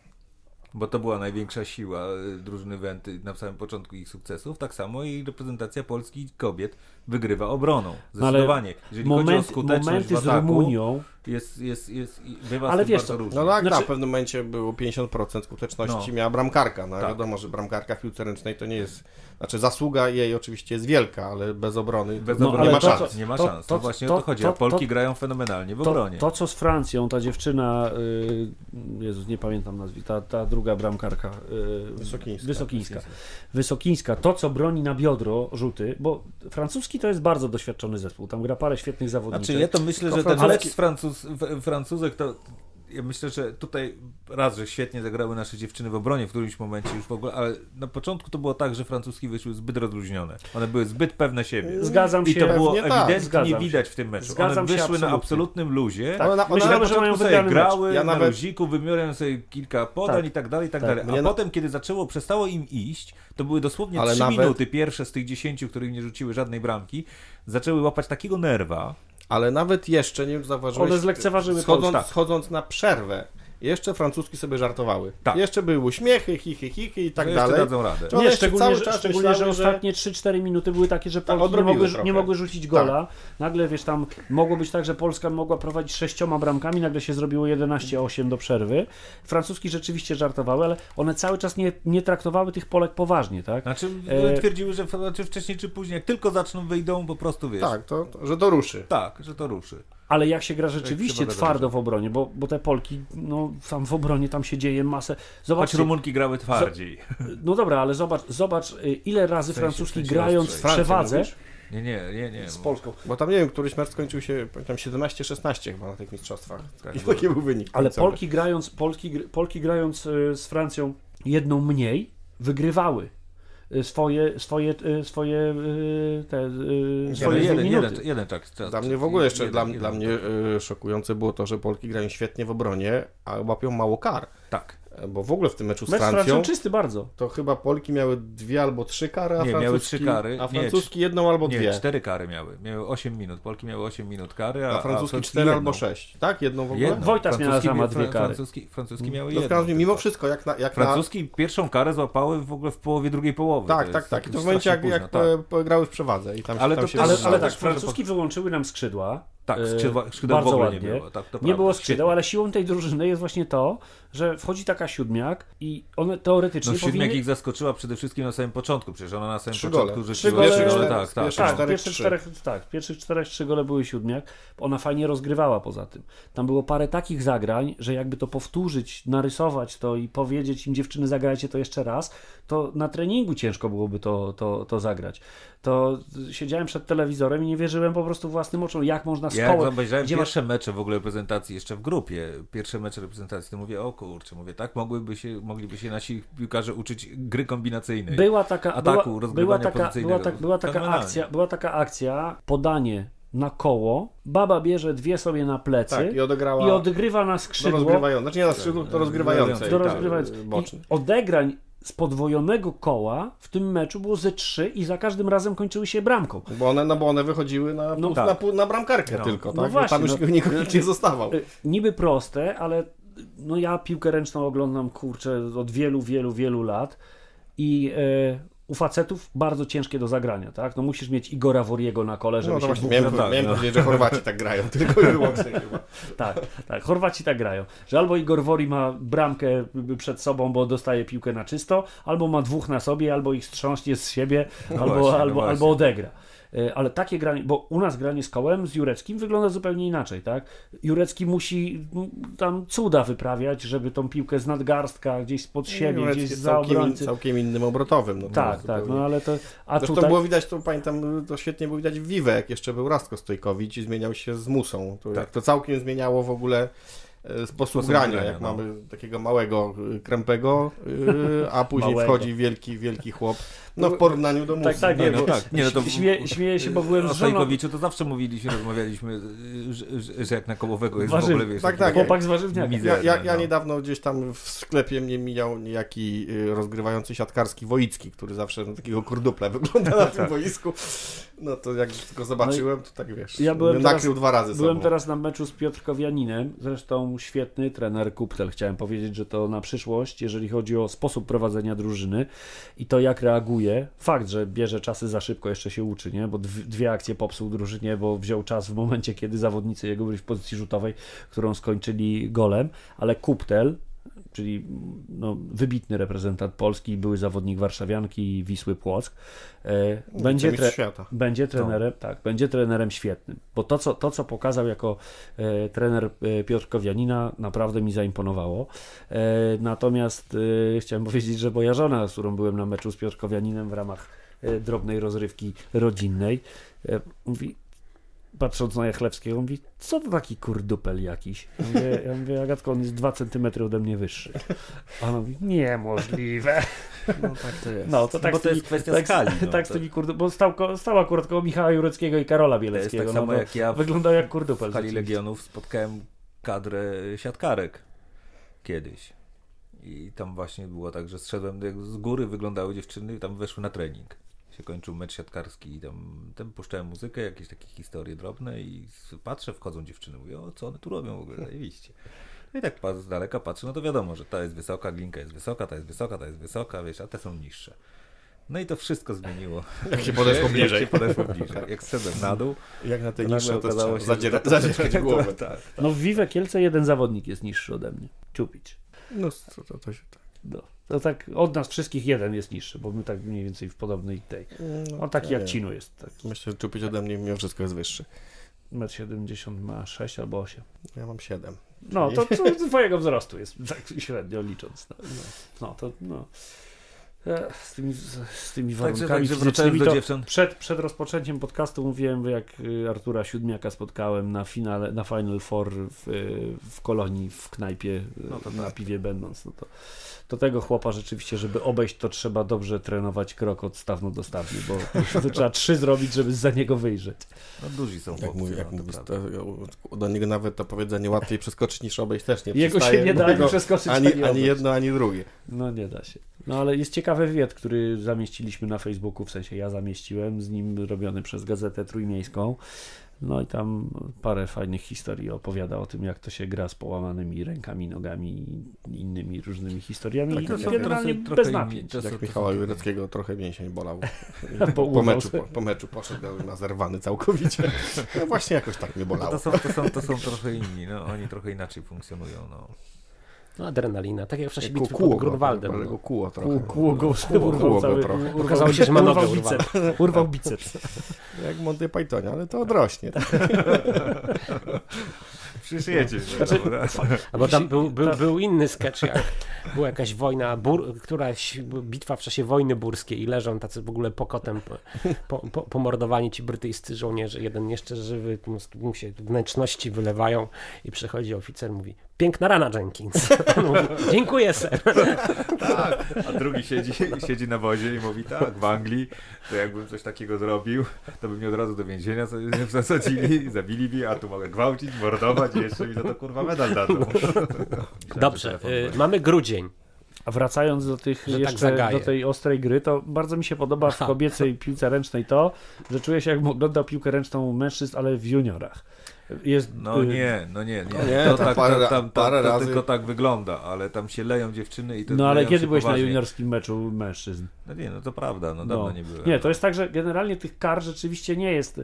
bo to była największa siła y, drużyny Wenty na samym początku ich sukcesów, tak samo i reprezentacja Polski kobiet wygrywa obroną. No Zdecydowanie. Jeżeli chodzi o skuteczność momenty w z ataku, Rumunią. Jest, jest, jest, bywa Ale wiesz bardzo różnie. No tak, Znaczy- na pewnym momencie było 50% skuteczności No. miała bramkarka. No Tak. wiadomo, że bramkarka w piłce ręcznej to nie jest. Znaczy zasługa jej oczywiście jest wielka, ale bez obrony Bez No, obrony ale nie ma to, szans. Nie ma to- szans. to- To, właśnie to- o to chodzi. A Polki to- grają fenomenalnie w To, obronie. to, co z Francją, ta dziewczyna, y, Jezus, nie pamiętam nazwiska, ta, ta druga bramkarka, y, Wysokińska. Wysokińska. Wysokińska, to co broni na biodro rzuty, bo francuski to jest bardzo doświadczony zespół, tam gra parę świetnych zawodników. Znaczy ja to myślę, że ten francuski- mecz z Francuz, w- Francuzek to ja myślę, że tutaj raz, że świetnie zagrały nasze dziewczyny w obronie w którymś momencie już w ogóle, ale na początku to było tak, że francuski wyszły zbyt rozluźnione. One były zbyt pewne siebie. Zgadzam I się. to było Pewnie tak, ewidentnie się. widać w tym meczu. Zgadzam One wyszły na absolutnym luzie. Tak, Ona- ona- myślałem, że początku mają sobie mecz. grały Ja na nawet- luziku, wymierają sobie kilka podań Tak. i tak dalej, i tak Tak. dalej. A Mnie na- potem, kiedy zaczęło, przestało im iść, to były dosłownie trzy nawet- minuty pierwsze z tych dziesięciu, które nie rzuciły żadnej bramki, zaczęły łapać takiego nerwa, Ale nawet jeszcze, nie wiem, zauważyłeś, One zlekceważyły schodząc, Polskę. schodząc na przerwę, jeszcze francuski sobie żartowały. Tak. Jeszcze były uśmiechy, chichy, chichy i tak że jeszcze dalej. dadzą radę. Czy Nie, jeszcze szczególnie, cały że, czas szczególnie że myślały, że- ostatnie 3-4 minuty były takie, że Polki nie mogły, nie mogły rzucić gola. Nagle, wiesz, tam mogło być tak, że Polska mogła prowadzić sześcioma bramkami, nagle się zrobiło 11-8 do przerwy. Francuski rzeczywiście żartowały, ale one cały czas nie, nie traktowały tych Polek poważnie, tak? Znaczy E, twierdziły, że znaczy wcześniej czy później, jak tylko zaczną, wyjdą, po prostu wiesz. Tak, to, to, że to ruszy. Tak, że to ruszy. Ale jak się gra rzeczywiście twardo w obronie, bo, bo te Polki, no tam w obronie tam się dzieje masę. Choć Zobaczcie, Rumunki grały twardziej. no dobra, ale zobacz, zobacz y, ile razy W sensie- francuski w sensie grając w przewadze, mówisz? Nie, nie, nie, nie. z Polską. Bo tam nie wiem, któryś mecz skończył się, pamiętam 17-16 chyba na tych mistrzostwach. Tak, I było. taki był wynik. Ale. Polki grając, Polki, Polki grając y, z Francją jedną mniej, wygrywały swoje, swoje, y, swoje, y, te, y, swoje jeden, jeden, jeden tak. czas- Dla mnie w ogóle jeszcze, jeden, dla, jeden, dla mnie y, szokujące było to, że Polki grają świetnie w obronie, a łapią mało kar. Tak. Bo w ogóle w tym meczu z Mecz Francją, Francją czysty bardzo. to chyba Polki miały dwie albo trzy kary, a Nie, miały francuski, trzy kary. a Nie, francuski jedną albo Nie, dwie. cztery kary miały. Miały 8 minut. Polki miały 8 minut kary, a, A francuski Francuski cztery jedną. albo sześć. Tak? Jedną w ogóle? Jedną. Wojtas miała sama dwie kary. Francuski, francuski miały No jedną. mimo wszystko, jak na, jak na, Francuski pierwszą karę złapały w ogóle w połowie drugiej połowy. Tak, tak, tak. I to w momencie, jak, późno, jak tak. grały w przewadze. I tam, się- Ale tam to się też- Ale, ale tak, Francuski wyłączyły nam skrzydła. Tak, e, skrzydła, skrzydła w bardzo ogóle ładnie. nie było. Tak, to Nie było skrzydeł, Świetnie. ale siłą tej drużyny jest właśnie to, że wchodzi taka siódmiak i one teoretycznie No siódmiak ich zaskoczyła przede wszystkim na samym początku. Przecież ona na samym Trzy początku gole. rzuciła gole, trzy cztery- tak, tak. pierwsze Tak, czterech pierwszych czterech, tak, pierwszych czterech trzy gole były siódmiak. Ona fajnie rozgrywała poza tym. Tam było parę takich zagrań, że jakby to powtórzyć, narysować to i powiedzieć im dziewczyny zagrajcie to jeszcze raz, to na treningu ciężko byłoby to, to, to zagrać. To siedziałem przed telewizorem i nie wierzyłem po prostu własnym oczom, jak można z Ja jak kołem... gdzie ma- pierwsze mecze w ogóle reprezentacji jeszcze w grupie, pierwsze mecze reprezentacji, to mówię, o kurczę, mówię, tak mogłyby się, mogliby się nasi piłkarze uczyć gry kombinacyjnej. Była taka, ataku, była, rozgrywania była taka, była, tak, była taka akcja, była taka akcja, podanie na koło, baba bierze dwie sobie na plecy Tak, i odegrała i odgrywa na do skrzydło, rozgrywającej. Znaczy nie na skrzydło, to rozgrywającej. do tak, rozgrywającej. boczny. I odegrań z podwojonego koła w tym meczu było ze trzy i za każdym razem kończyły się bramką. Bo one, no bo one wychodziły na, No na, tak. na, na bramkarkę No. tylko, No tak? właśnie, Tam już no. nikt, nikt nie zostawał. Y, Niby proste, ale no ja piłkę ręczną oglądam, kurczę, od wielu, wielu, wielu lat i e, u facetów bardzo ciężkie do zagrania, tak? No musisz mieć Igora Woriego na kole, żeby No to się właśnie dwóch miałem, no tak, miałem no. powiedzieć, że Chorwaci tak grają, tylko i wyłącznie chyba. Tak, tak. Chorwaci tak grają, że albo Igor Wori ma bramkę przed sobą, bo dostaje piłkę na czysto, albo ma dwóch na sobie, albo ich strząśnie z siebie, No albo, właśnie, no albo, albo odegra. E, Ale takie granie, bo u nas granie z kołem, z Jureckim wygląda zupełnie inaczej, tak? Jurecki musi tam cuda wyprawiać, żeby tą piłkę z nadgarstka gdzieś spod siebie, Niemieckie gdzieś za całkiem, obrońcy. całkiem innym obrotowym. No Tak, tak, zupełnie- no ale to... A Zresztą tutaj... było widać, to pamiętam, to świetnie było widać w Vive, jak jeszcze był Rastko Stojkowicz i zmieniał się z Musą. To, Tak. jak to całkiem zmieniało w ogóle e, sposób, Sposób grania, grania, jak no. mamy takiego małego, y, krępego, a później Małego. wchodzi wielki, wielki chłop. No w porównaniu do Musy. Tak, tak, Nie, no bo tak, nie, no to- śmieję, śmieję się, bo byłem z żoną... To zawsze mówiliśmy, rozmawialiśmy, że, że, jak na kołowego jest w Warzyw. ogóle, wiesz... Tak, tak, Chłopak z warzywniaka. Ja, ja, ja no. niedawno gdzieś tam w sklepie mnie mijał niejaki y, rozgrywający siatkarski Wojicki, który zawsze na takiego kurdupla wygląda na tym boisku. No to jak go zobaczyłem, to tak wiesz, Ja byłem nakrył teraz- dwa razy Byłem sobą. teraz na meczu z Piotrkowianinem, zresztą świetny trener Kuptel. Chciałem powiedzieć, że to na przyszłość, jeżeli chodzi o sposób prowadzenia drużyny i to jak reaguje. Fakt, że bierze czasy za szybko, jeszcze się uczy, nie? bo dw- dwie akcje popsuł drużynie, bo wziął czas w momencie, kiedy zawodnicy jego byli w pozycji rzutowej, którą skończyli golem, ale Kuptel, czyli no, wybitny reprezentant Polski, były zawodnik Warszawianki i Wisły Płock, e, będzie, tre- świata. będzie trenerem, tak, będzie trenerem świetnym, bo to, co, to, co pokazał jako e, trener e, Piotrkowianina, naprawdę mi zaimponowało. Natomiast chciałem powiedzieć, że moja żona, z którą byłem na meczu z Piotrkowianinem w ramach drobnej rozrywki rodzinnej, mówi, patrząc na Jachlewskiego, mówi, co to taki kurdupel jakiś? Ja mówię, ja mówię Agatko, on jest 2 centymetry ode mnie wyższy. A ona mówi, niemożliwe. No tak to jest. No, to tak Bo to jest tymi- kwestia tak, skali, no, tak z tymi bo stał, stał akurat koło Michała Jureckiego i Karola To jest Bieleckiego. tak no, samo no, jak ja w Wyglądał jak kurdupel. w rzeczywiście. Legionów spotkałem kadrę siatkarek kiedyś. I tam właśnie było tak, że zszedłem jak z góry, wyglądały dziewczyny i tam weszły na trening. Się kończył mecz siatkarski i tam, tam puszczałem muzykę, jakieś takie historie drobne i patrzę, wchodzą dziewczyny, mówię, o co one tu robią w ogóle, zajebiście. No I tak z daleka patrzę, no to wiadomo, że ta jest wysoka, glinka jest wysoka, ta jest wysoka, ta jest wysoka, wiesz, a te są niższe. No i to wszystko zmieniło. Jak się podeszło Jak bliżej. się podeszło bliżej. Jak zszedłem na dół, Jak na tej niższej to się, że zadziera- to- zadzierać głowę. tak. No w Vive Kielce jeden zawodnik jest niższy ode mnie. Czupić. No to, to, to się tak. No. To tak od nas wszystkich jeden jest niższy, bo my tak mniej więcej w podobnej tej. No, On taki ja jak. Cinu jest. Taki Myślę, że czupić ode mnie mimo wszystko jest wyższy. 1,70 m ma 6 albo 8. Ja mam 7. No, to, to twojego wzrostu jest tak średnio licząc. No, no, no to no. E, Z tymi, z, tymi warunkami także fizycznymi do to dziewcząt. przed, przed rozpoczęciem podcastu mówiłem, jak y, Artura Siódmiaka spotkałem na finale, na Final Four w, y, w Kolonii, w knajpie, No to y, na tak. piwie będąc. No to, to tego chłopa rzeczywiście, żeby obejść, to trzeba dobrze trenować krok od stawnu do stawni, bo to trzeba trzy zrobić, żeby za niego wyjrzeć. No duzi są Jak chłopcy, mówi, jak no, mówi prawda. to, do niego nawet to powiedzenie łatwiej przeskoczyć niż obejść też nie Jego przystaje. się nie da ani przeskoczyć, ani, ani ani jedno, ani drugie. No nie da się. No ale jest ciekawy wywiad, który zamieściliśmy na Facebooku, w sensie ja zamieściłem, z nim robiony przez Gazetę Trójmiejską. No i tam parę fajnych historii opowiada o tym, jak to się gra z połamanymi rękami, nogami i innymi różnymi historiami. Tak, I to są generalnie trochę- bez trochę napięć. są- Jak Michała Jureckiego trochę mięsień bolał. Bo Po urwał meczu, po, po meczu poszedł na zerwany całkowicie. No właśnie jakoś tak mnie bolało. to, są, to, są, to są trochę inni, no, oni trochę inaczej funkcjonują. No. No, adrenalina, tak jak w czasie bitwy pod go, Grunwaldem. ale no. go kuło trochę. Kół, go Kuło urwał go cały, trochę. Okazało się, że ma nogę urwał biceps. Urwał biceps. Jak Monty Pythonie, ale to odrośnie. Przyszjecie. Znaczy, A bo tam był, był, był inny sketch, jak była jakaś wojna, bur, któraś bitwa w czasie wojny burskiej i leżą tacy w ogóle pokotem po, po, po, pomordowani ci brytyjscy żołnierze. Jeden jeszcze żywy, mu się wnętrzności wylewają i przychodzi oficer mówi piękna rana Jenkins. Mówi, dziękuję ser. A drugi siedzi, siedzi na wozie i mówi tak, w Anglii, to jakbym coś takiego zrobił, to by mnie od razu do więzienia zasadzili, zabili mnie, a tu mogę gwałcić, mordować i jeszcze mi za to kurwa medal dadzą. Że Dobrze, y, mamy grudzień. A wracając do tych Że tak jeszcze zagaje. do tej ostrej gry, to bardzo mi się podoba w kobiecej piłce ręcznej to, że czuję się jakbym oglądał piłkę ręczną mężczyzn, ale w juniorach. Jest No y, nie, no nie, nie. No nie, to, tak, parę to, tam, tam, to razy- tylko tak wygląda, ale tam się leją dziewczyny i to No ale kiedy byłeś poważnie. na juniorskim meczu mężczyzn? No nie, no to prawda, no dawno No. nie byłem. Nie, to jest tak, że generalnie tych kar rzeczywiście nie jest. e,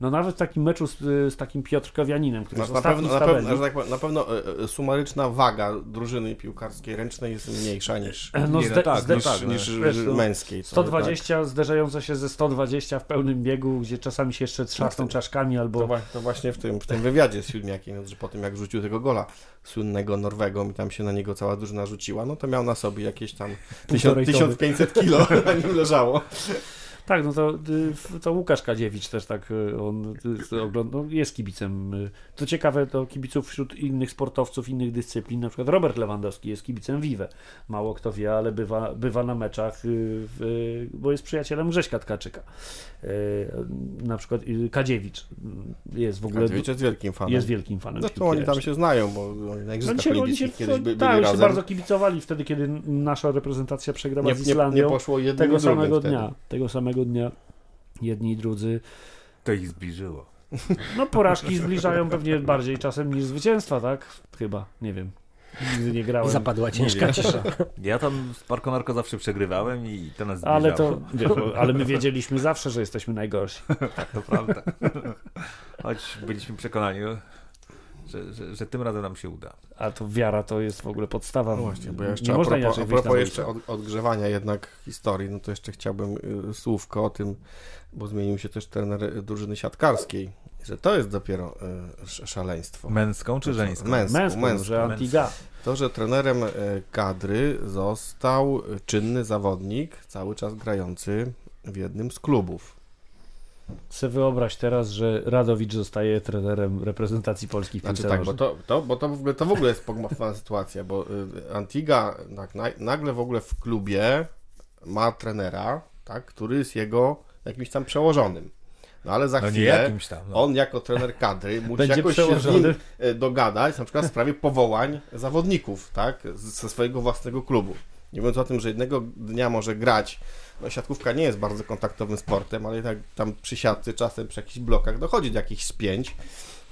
No nawet w takim meczu z, z takim Piotrkowianinem, który jest na, pewno, w na, pewno, tak na pewno e, e, sumaryczna waga drużyny piłkarskiej ręcznej jest mniejsza niż, No, Nie, no zde, tak, zde, no tak, no. niż wiesz, no, męskiej. co, 120 zderzające się ze 120 w pełnym biegu, gdzie czasami się jeszcze trzasną tak. czaszkami To, albo... wa- to właśnie w tym, w tym wywiadzie z Siódmiakiem, że po tym jak rzucił tego gola słynnego Norwegą i tam się na niego cała drużyna rzuciła, no to miał na sobie jakieś tam Półtorej 1000, 1500 kilo na nim leżało. Tak, no to, y, to Łukasz Kadziewicz też tak, y, on y, ogląda, no, jest kibicem. To ciekawe, to kibiców wśród innych sportowców, innych dyscyplin, na przykład Robert Lewandowski jest kibicem Vive. Mało kto wie, ale bywa, bywa na meczach, bo jest przyjacielem Grześka Tkaczyka. Na przykład Kadziewicz jest w ogóle... Kadziewicz jest wielkim fanem. Jest wielkim fanem Zresztą oni tam się znają, bo oni na Oni Igrzyskach się, oni się, Olimpijskich kiedyś by, byli tak, oni się bardzo kibicowali wtedy, kiedy nasza reprezentacja przegrała nie, z nie, nie Islandią. poszło jednym tego samego wtedy. dnia. Tego samego dnia jedni i drudzy. To ich zbliżyło. No porażki zbliżają pewnie bardziej czasem niż zwycięstwa, tak? Chyba, nie wiem. Nigdy nie grałem. zapadła ciężka cisza. Ja tam z Parko Narko zawsze przegrywałem i to nas Ale zbliżało. to, wiesz, ale my wiedzieliśmy zawsze, że jesteśmy najgorsi. To prawda. Choć byliśmy przekonani, że, że, że tym razem nam się uda. A to wiara to jest w ogóle podstawa. No właśnie, bo ja jeszcze nie a można propos, inaczej a propos jeszcze od, odgrzewania jednak historii, no to jeszcze chciałbym y, słówko o tym, bo zmienił się też trener drużyny siatkarskiej, że to jest dopiero y, sz- szaleństwo. Męską czy żeńską? Męską, Męską, męską. że Antiga. To, że trenerem y, kadry został czynny zawodnik, cały czas grający w jednym z klubów. Se wyobraź teraz, że Radowicz zostaje trenerem reprezentacji Polski w Znaczy tak, bo to, to, bo to, w ogóle, to w ogóle jest pogmatwana sytuacja, bo y, Antiga tak, na, nagle w ogóle w klubie ma trenera, tak, który jest jego jakimś tam przełożonym. No ale za No chwilę jakimś tam. No. on jako trener kadry musi Będzie jakoś się z nim e, dogadać, na przykład w sprawie powołań zawodników, tak, ze swojego własnego klubu. Nie mówiąc o tym, że jednego dnia może grać, no siatkówka nie jest bardzo kontaktowym sportem, ale tak tam przy siatce czasem przy jakichś blokach dochodzi do jakichś spięć.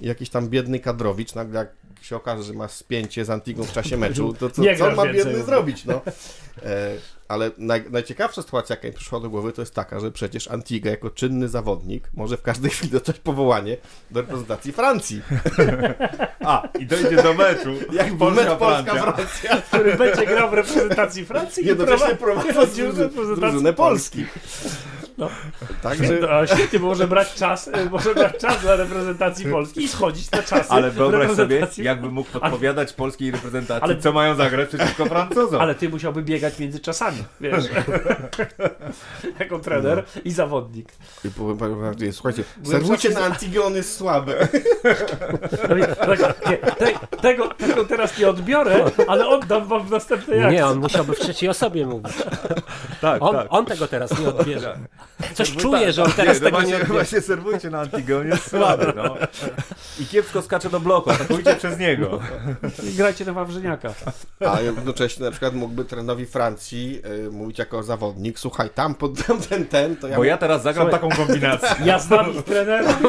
I jakiś tam biedny kadrowicz, nagle jak się okaże, że ma spięcie z Antigą w czasie meczu, to co, co ma biedny zrobić, no? E, ale naj, najciekawsza sytuacja, jaka mi przyszła do głowy, to jest taka, że przecież Antiga jako czynny zawodnik może w każdej chwili dostać powołanie do reprezentacji Francji. A, i dojdzie do meczu. Jak Polska, Polska, Francja. który będzie grał w reprezentacji Francji i Jednocześnie prowadzi- prowadząc prowadził drużynę reprezentację drużynę Polski. No. Także A świetnie, bo może brać czas, e, może brać czas dla reprezentacji Polski i schodzić na czasy Ale wyobraź sobie, jakby mógł podpowiadać polskiej reprezentacji, Ale- co mają zagrać przeciwko Francuzom. Ale ty musiałby biegać między czasami, wiesz. jako trener i zawodnik. i powiem panu prawdę, słuchajcie, serwujcie na Antigone jest słabe. Tak, te, tego, tego teraz nie odbiorę, ale oddam wam w następnej akcji. Nie, on musiałby w trzeciej osobie mówić. tak, On, tak. on tego teraz nie odbierze. Coś No czuje, tak. że on teraz nie, tego no nie właśnie, odbierze. właśnie serwujcie na Antigonie, jest słaby, no. I kiepsko skacze do bloku, atakujcie przez niego. I grajcie na Wawrzyniaka. A jednocześnie na przykład mógłby trenerowi Francji y, mówić jako zawodnik, słuchaj, tam poddam ten, ten, to ja... Bo ja teraz zagram Słuchaj. taką kombinację. Ja znam ich trenera.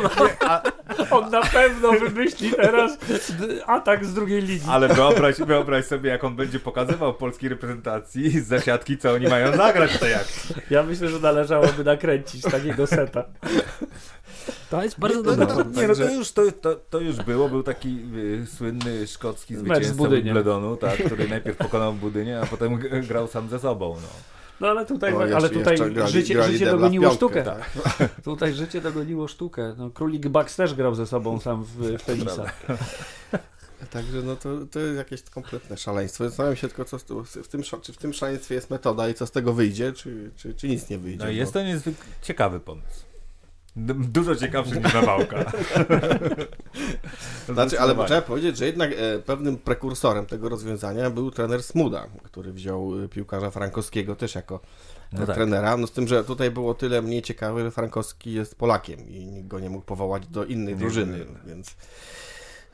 On na pewno wymyśli teraz atak z drugiej linii. Ale wyobraź, wyobraź sobie, jak on będzie pokazywał polskiej reprezentacji z zasiadki, co oni mają nagrać w tej akcji. Ja myślę, że należałoby nakręcić takiego seta. To jest bardzo No, dobre. no, nie, no to już, to, to, to już było. Był taki y, słynny szkocki zwycięzca. Wimbledonu, tak, który najpierw pokonał Budynie, a potem grał sam ze sobą. No. No ale tutaj, No, ale jeszcze- tutaj grali- życie, grali życie dogoniło piątkę, sztukę. tak. Tutaj życie dogoniło sztukę. No, królik Bucks też grał ze sobą sam w, w tenisa. Także no to, to jest jakieś kompletne szaleństwo. Zastanawiam się tylko, co w tym, czy w tym szaleństwie jest metoda i co z tego wyjdzie, czy, czy, czy nic nie wyjdzie. No i bo- jest to niezwykle ciekawy pomysł. Dużo ciekawszy niż nawałka. Znaczy, ale trzeba powiedzieć, że jednak e, pewnym prekursorem tego rozwiązania był trener Smuda, który wziął e, piłkarza Frankowskiego też jako No tak. trenera. No z tym, że tutaj było tyle mniej ciekawe, że Frankowski jest Polakiem i nikt go nie mógł powołać do innej drużyny, więc,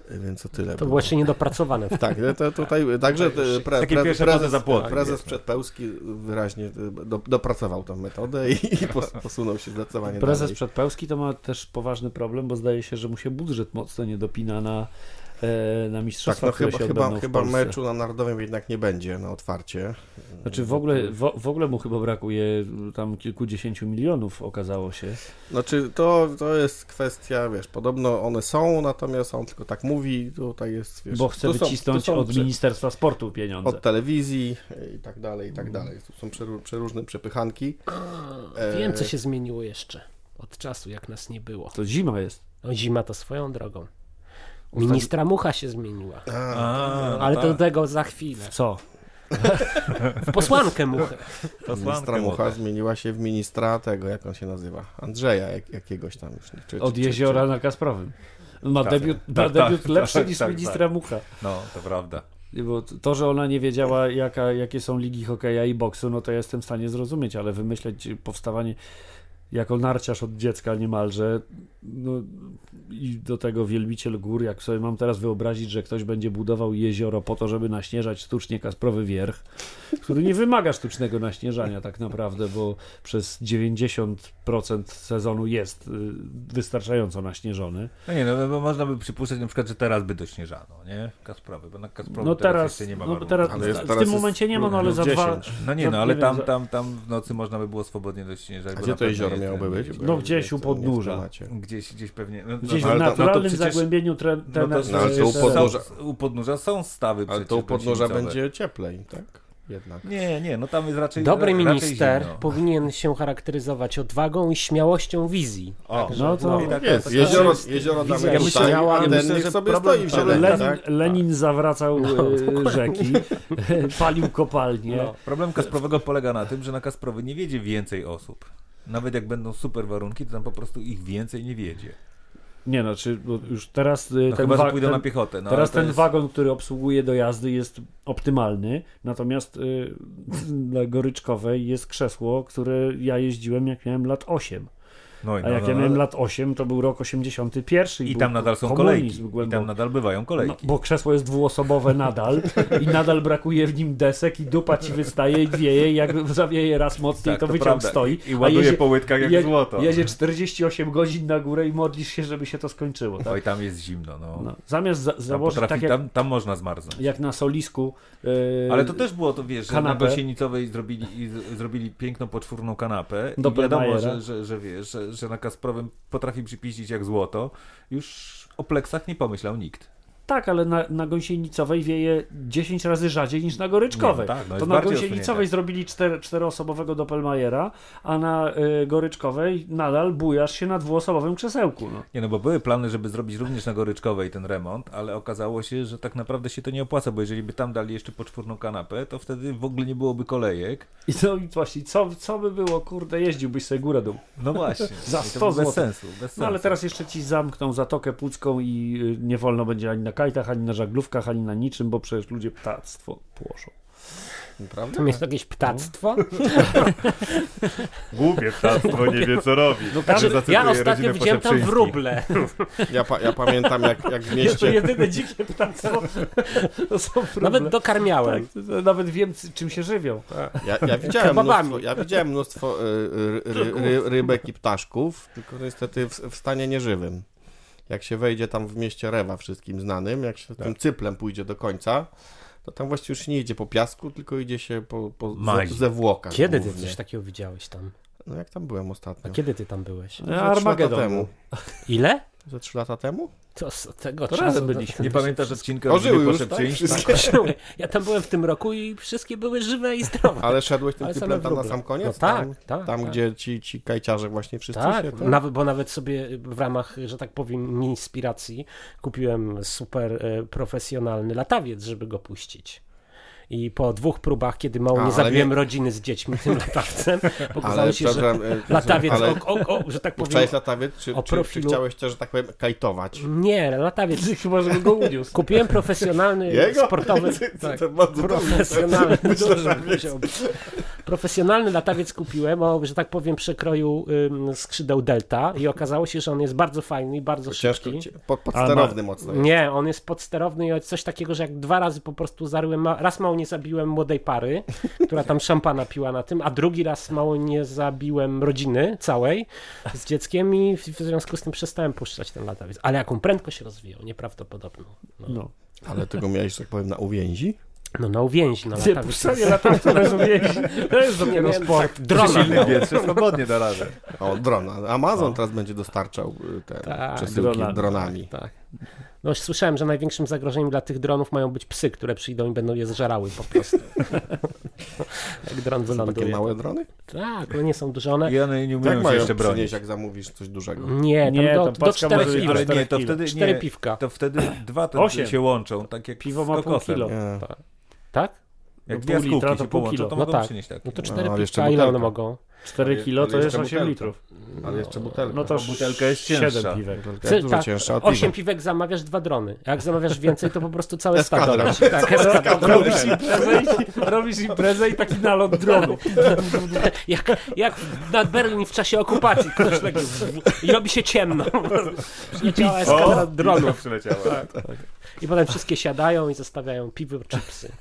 więc o tyle To było jeszcze niedopracowane. Tak, to tutaj także te, pre, pre, wozy prezes, za płotem, prezes. Przedpełski wyraźnie e, do, dopracował tą metodę i, i pos- posunął się zdecydowanie Prezes dalej. Przedpełski to ma też poważny problem, bo zdaje się, że mu się budżet mocno nie dopina na, e, na Tak, mistrzostwa, no które chyba, się chyba, chyba meczu na Narodowym jednak nie będzie na otwarcie. Znaczy w ogóle, w, w ogóle mu chyba brakuje tam kilkudziesięciu milionów, okazało się. Znaczy to, to jest kwestia, wiesz, podobno one są, natomiast on tylko tak mówi, tutaj jest, wiesz... Bo chce są- wycisnąć są od prze- Ministerstwa Sportu pieniądze. od telewizji i tak dalej, i tak dalej. Tu są przeróżne przepychanki. E, Wiem, co się zmieniło jeszcze od czasu, jak nas nie było. To zima jest. No, zima to swoją drogą. Ministra Mucha się zmieniła. A, A, no Ale tak. do tego za chwilę. Co? W posłankę Muchę. ministra Mucha zmieniła się w ministra tego, jak on się nazywa? Andrzeja jak, jakiegoś tam już. Czy, Od czy- jeziora na Kasprowym. Ma Tak, debiut, tak, ma tak, debiut tak, lepszy tak, niż tak, ministra Mucha. No, to prawda. Bo to, że ona nie wiedziała, jaka, jakie są ligi hokeja i boksu, no to ja jestem w stanie zrozumieć, ale wymyśleć powstawanie jako narciarz od dziecka niemalże, no i do tego wielbiciel gór, jak sobie mam teraz wyobrazić, że ktoś będzie budował jezioro po to, żeby naśnieżać sztucznie Kasprowy Wierch, który nie wymaga sztucznego naśnieżania tak naprawdę, bo przez 90% sezonu jest y, wystarczająco naśnieżony. No nie, no bo można by przypuszczać na przykład, że teraz by dośnieżano, nie? Kasprowy, bo na Kasprowy No teraz, jeszcze nie ma no teraz, Ale jest- w teraz tym jest momencie nie ma, no ale za dwa, 10. No nie, no ale tam, tam, tam w nocy można by było swobodnie dośnieżać. A bo gdzie na to jezioro być? No gdzieś u podnóża. Gdzieś, gdzieś pewnie. No, Gdzieś no, w ale to- no to naturalnym przecież- zagłębieniu tre, no to- No, ale to u podnóża- U podnóża są stawy Ale to u podnóża będzie cieplej, tak? Jednak. Nie, nie, no tam jest raczej Dobry raczej minister zimno. powinien się charakteryzować odwagą i śmiałością wizji. O, No to- i taka- Jest, jezioro, jest- jezioro wizja damy ja myślę- ten myślę, niech że sobie problem- stoi w zieleni, Lenin, tak? Lenin zawracał e, rzeki, palił kopalnie. No, problem Kasprowego polega na tym, że na Kasprowy nie wiedzie więcej osób. Nawet jak będą super warunki, to tam po prostu ich więcej nie wiedzie. Nie no, czy bo już teraz e, No ten, chyba, ten, na piechotę. No, teraz ten jest... wagon, który obsługuje dojazdy jest optymalny, natomiast y, na Goryczkowej jest krzesło, które ja jeździłem jak miałem lat 8. No, i A no, jak no, ja miałem no. lat 8, to był rok 81 i, I tam nadal są kolejki. I tam nadal bywają No, kolejki. bo krzesło jest dwuosobowe nadal i nadal brakuje w nim desek i dupa ci wystaje i wieje jak zawieje raz mocniej, Tak, to to wyciąg prawda. stoi. I ładuje jedzie- po łydkach jak je- złoto. Jedzie 48 godzin na górę i modlisz się, żeby się to skończyło. Tak? Oj, tam jest zimno. No. No, zamiast za Tam, założyć potrafi, tak jak, tam, tam można zmarznąć. jak na solisku. yy, Ale to też było to, wiesz, że na kanapę. Gosienicowej zrobili, zrobili piękną poczwórną kanapę Do i wiadomo, że, że, że wiesz, że, że na Kasprowym potrafi przypiścić jak złoto. Już o pleksach nie pomyślał nikt. Tak, ale na, na gąsienicowej wieje 10 razy rzadziej niż na goryczkowej. Nie, tak, no to na gąsienicowej zrobili czter, czteroosobowego Doppelmayera, a na y, goryczkowej nadal bujasz się na dwuosobowym krzesełku. No. Nie no, bo były plany, żeby zrobić również na Goryczkowej ten remont, ale okazało się, że tak naprawdę się to nie opłaca, bo jeżeli by tam dali jeszcze poczwórną kanapę, to wtedy w ogóle nie byłoby kolejek. I to właśnie, co, co by było, kurde, jeździłbyś sobie górę dół. No właśnie. Za I to 100 bez złotych. sensu, bez sensu. No ale teraz jeszcze ci zamkną Zatokę Pucką i y, nie wolno będzie ani na kajtach, ani na żaglówkach, ani na niczym, bo przecież ludzie ptactwo płoszą. Prawda? Tam jest jakieś ptactwo. Głupie ptactwo nie wie co robi. No, Znaczy, ja ostatnio widziałem tam wróble. Ja, pa, ja pamiętam, jak, jak w To mieście... jedyne dzikie ptactwo to są wróble. Nawet dokarmiałem. Tak, to nawet wiem, czym się żywią. Ja, ja, widziałem Kebabami. mnóstwo, ja widziałem mnóstwo y, ry, ry, ry, rybek i ptaszków, tylko niestety w, w stanie nieżywym. Jak się wejdzie tam w mieście Rewa wszystkim znanym, jak się tym cyplem pójdzie do końca, to tam właściwie już nie idzie po piasku, tylko idzie się po, po Mazi. ze, ze włokach. Kiedy ty głównie. coś takiego widziałeś tam? No jak tam byłem A ostatnio? kiedy ty tam byłeś? Lata Armagedon. Ile? Ze trzy lata temu? To z tego To czasu. byliśmy. Nie pamiętasz odcinka Ożyły już, tak? Wszystkie. Ja tam byłem w tym roku i wszystkie były żywe i zdrowe. Ale szedłeś tym tam na sam koniec? No tak, tam, tak, Tam, tak. gdzie ci, ci kajciarze właśnie wszyscy Tak, się... tam- nawet, bo nawet sobie w ramach, że tak powiem, inspiracji kupiłem super e, profesjonalny latawiec, żeby go puścić. I po dwóch próbach, kiedy mało A, nie zabiłem nie- rodziny z dziećmi tym latawcem, okazało się, że y, latawiec, ale o, o, o, że tak powiem, Chciałeś latawiec, czy, o czy, czy profilu- chciałeś też, że tak powiem, kajtować? nie, latawiec, Chyba, żeby go uniósł. kupiłem profesjonalny, Jego? sportowy, To- tak, to bardzo dobrze. profesjonalny, dobrze latawiec. powiedział. profesjonalny latawiec kupiłem o, że tak powiem, przekroju ym, skrzydeł Delta i okazało się, że on jest bardzo fajny i bardzo Ciężko, szybki. pod, podsterowny mocno jest. Nie, on jest podsterowny i coś takiego, że jak dwa razy po prostu zaryłem, ma- raz mało nie zabiłem młodej pary, która tam szampana piła na tym, a drugi raz mało nie zabiłem rodziny całej z dzieckiem i w, związku z tym przestałem puszczać ten latawiec. Ale jaką prędkość rozwijał, nieprawdopodobną. No, no. No. Ale tego miałeś, że tak powiem, na uwięzi? na uwięzi, na Ty, latawiec. puszczanie latawca bez uwięzi, to jest dopiero sport. tak, drona. Silny wietrze, swobodnie da radę. O, drona. Amazon teraz będzie dostarczał y, te Tak, przesyłki dronami. dronami. Tak. No słyszałem, że największym zagrożeniem dla tych dronów mają być psy, które przyjdą i będą je zżerały po prostu. Jak dron Są takie małe drony? Tak, ale nie są duże one. I one nie umieją Jak się mają jeszcze bronić. jak zamówisz coś dużego? Nie, tam Nie, do, tam do czterech może być piw. Ale cztery nie, to wtedy Cztery nie, piwka. to wtedy dwa te się łączą, tak jak Piwo z ma pół kilo. Nie. Tak? Jak No dwie pół litra to pół połączą, kilo. to No mogą tak. przynieść takie. No to cztery ale jeszcze piwka, ile one mogą? 4 Ale- kilo to jest jeszcze 8 butelka. litrów. Ale jeszcze butelka. No to butelka jest cięższa. 7 piwek. Butelka jest dużo tak, cięższa od Osiem piwa. piwek zamawiasz, dwa drony. Jak zamawiasz więcej, to po prostu całe stado. Tak, eskadra. Robisz imprezę, i, robisz imprezę i taki nalot dronu. jak, jak nad Berlin w czasie okupacji. Ktoś tak, I robi się ciemno. Przyleciała eskadra dronów. przyleciała. I potem wszystkie siadają i zostawiają piwo, chipsy.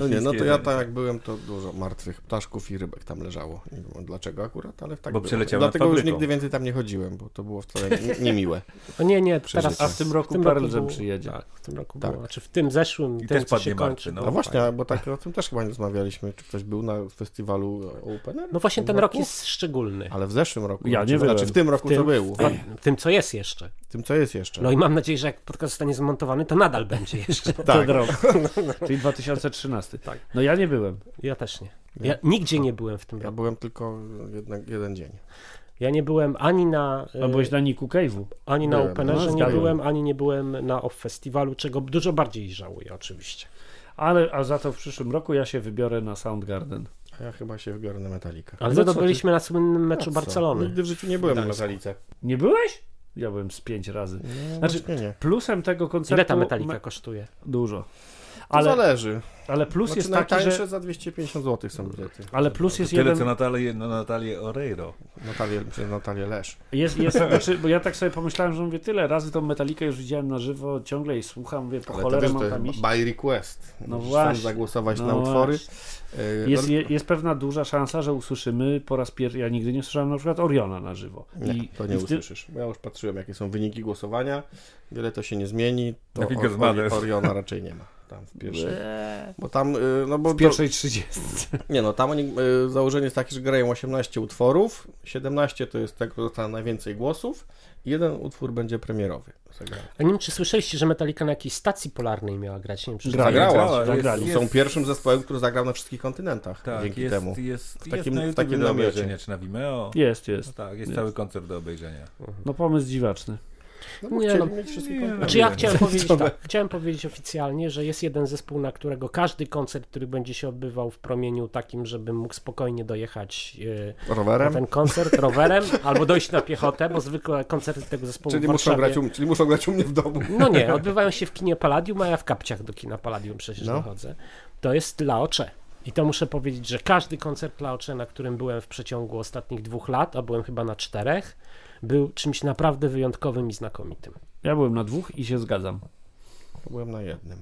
No nie, no to ja tak jak byłem, to dużo martwych ptaszków i rybek tam leżało. Nie wiem dlaczego akurat, ale tak Bo było. przeleciały Dlatego już nigdy więcej tam nie chodziłem, bo to było wcale nie- niemiłe. No nie, nie, Przeżycie. teraz... A w tym roku tym Pearl roku Jam było- przyjedzie. Tak, w tym roku Tak. było. Znaczy w tym zeszłym, I tym, też padnie się martwy, kończy. no. No właśnie, fajnie. bo tak o tym też chyba nie rozmawialiśmy. Czy ktoś był na festiwalu Opener? No właśnie w ten tym rok roku? jest szczególny. Ale w zeszłym roku. Ja znaczy, nie byłem. Znaczy w tym roku W tym- co było. W tym, co jest jeszcze. W tym co jest jeszcze. No i mam nadzieję, że jak podcast zostanie zmontowany, to nadal będzie jeszcze. tak. Ten rok. Czyli 2013. Tak. No ja nie byłem. Ja też nie. Ja nigdzie nie byłem w tym Ja roku. byłem tylko jednak jeden dzień. Ja nie byłem ani na, A byłeś na Niku Cave'u. ani na Byłem. Openerze, No, nie zgadłem. byłem, ani nie byłem na Off Festiwalu, czego dużo bardziej żałuję oczywiście. Ale a za to w przyszłym roku ja się wybiorę na Soundgarden. A ja chyba się wybiorę na Metallica. Ale No za to co ty? byliśmy na słynnym meczu? Barcelony. Nigdy w życiu nie byłem na. Metalice. Nie byłeś? Ja byłem z pięć razy. No, Znaczy- nie. Plusem tego koncertu... Ile ta metalika me- kosztuje? Dużo. To Ale, zależy. ale plus Znaczy jest taki, że... za 250 zł są bilety. Ale plus jest Tyle jeden... co Natalię, no, Natalię Oreiro. Natalię, Natalię Lesz. Jest, jest, znaczy, bo ja tak sobie pomyślałem, że mówię, tyle razy tą metalikę już widziałem na żywo, ciągle jej słucham, mówię, po Ale cholerę mam tam iść. by request. No Musisz właśnie. zagłosować No na utwory. właśnie. Yy, Jest, je- jest pewna duża szansa, że usłyszymy po raz pierwszy, ja nigdy nie słyszałem na przykład Oriona na żywo. Nie, I, to nie i usłyszysz. Bo ja już patrzyłem, jakie są wyniki głosowania. Wiele to się nie zmieni. To. Oriona raczej nie ma. Tam w pierwszej. Eee, Bo tam, y, no bo W pierwszej 30. To, nie no, tam oni, y, założenie jest takie, że grają 18 utworów, 17 to jest tego, kto dostanie najwięcej głosów i jeden utwór będzie premierowy. zagrany. Ja nie wiem, czy słyszeliście, że Metallica na jakiejś stacji polarnej miała grać. Nie wiem, czy. Zagrała, grała, zagrali. jest- Są pierwszym zespołem, który zagrał na wszystkich kontynentach Tak, dzięki jest, temu. Jest, W jest takim- na w takim namiocie. czy na Vimeo. Jest, No jest. tak, jest Jest. cały koncert do obejrzenia. No pomysł dziwaczny. No, Nie, no, mieć wszystkie nie. Znaczy ja chciałem powiedzieć tak, chciałem powiedzieć oficjalnie, że jest jeden zespół, na którego każdy koncert, który będzie się odbywał w promieniu takim, żebym mógł spokojnie dojechać na Rowerem? ten koncert rowerem albo dojść na piechotę, bo zwykle koncerty tego zespołu Czyli w muszą, grać u, czyli muszą grać u mnie w domu. No nie, odbywają się w kinie Palladium, a ja w kapciach do kina Palladium przecież No. dochodzę. To jest Laocze. I to muszę powiedzieć, że każdy koncert Laocze, na którym byłem w przeciągu ostatnich dwóch lat, a byłem chyba na czterech, był czymś naprawdę wyjątkowym i znakomitym. Ja byłem na dwóch i się zgadzam. Byłem na jednym.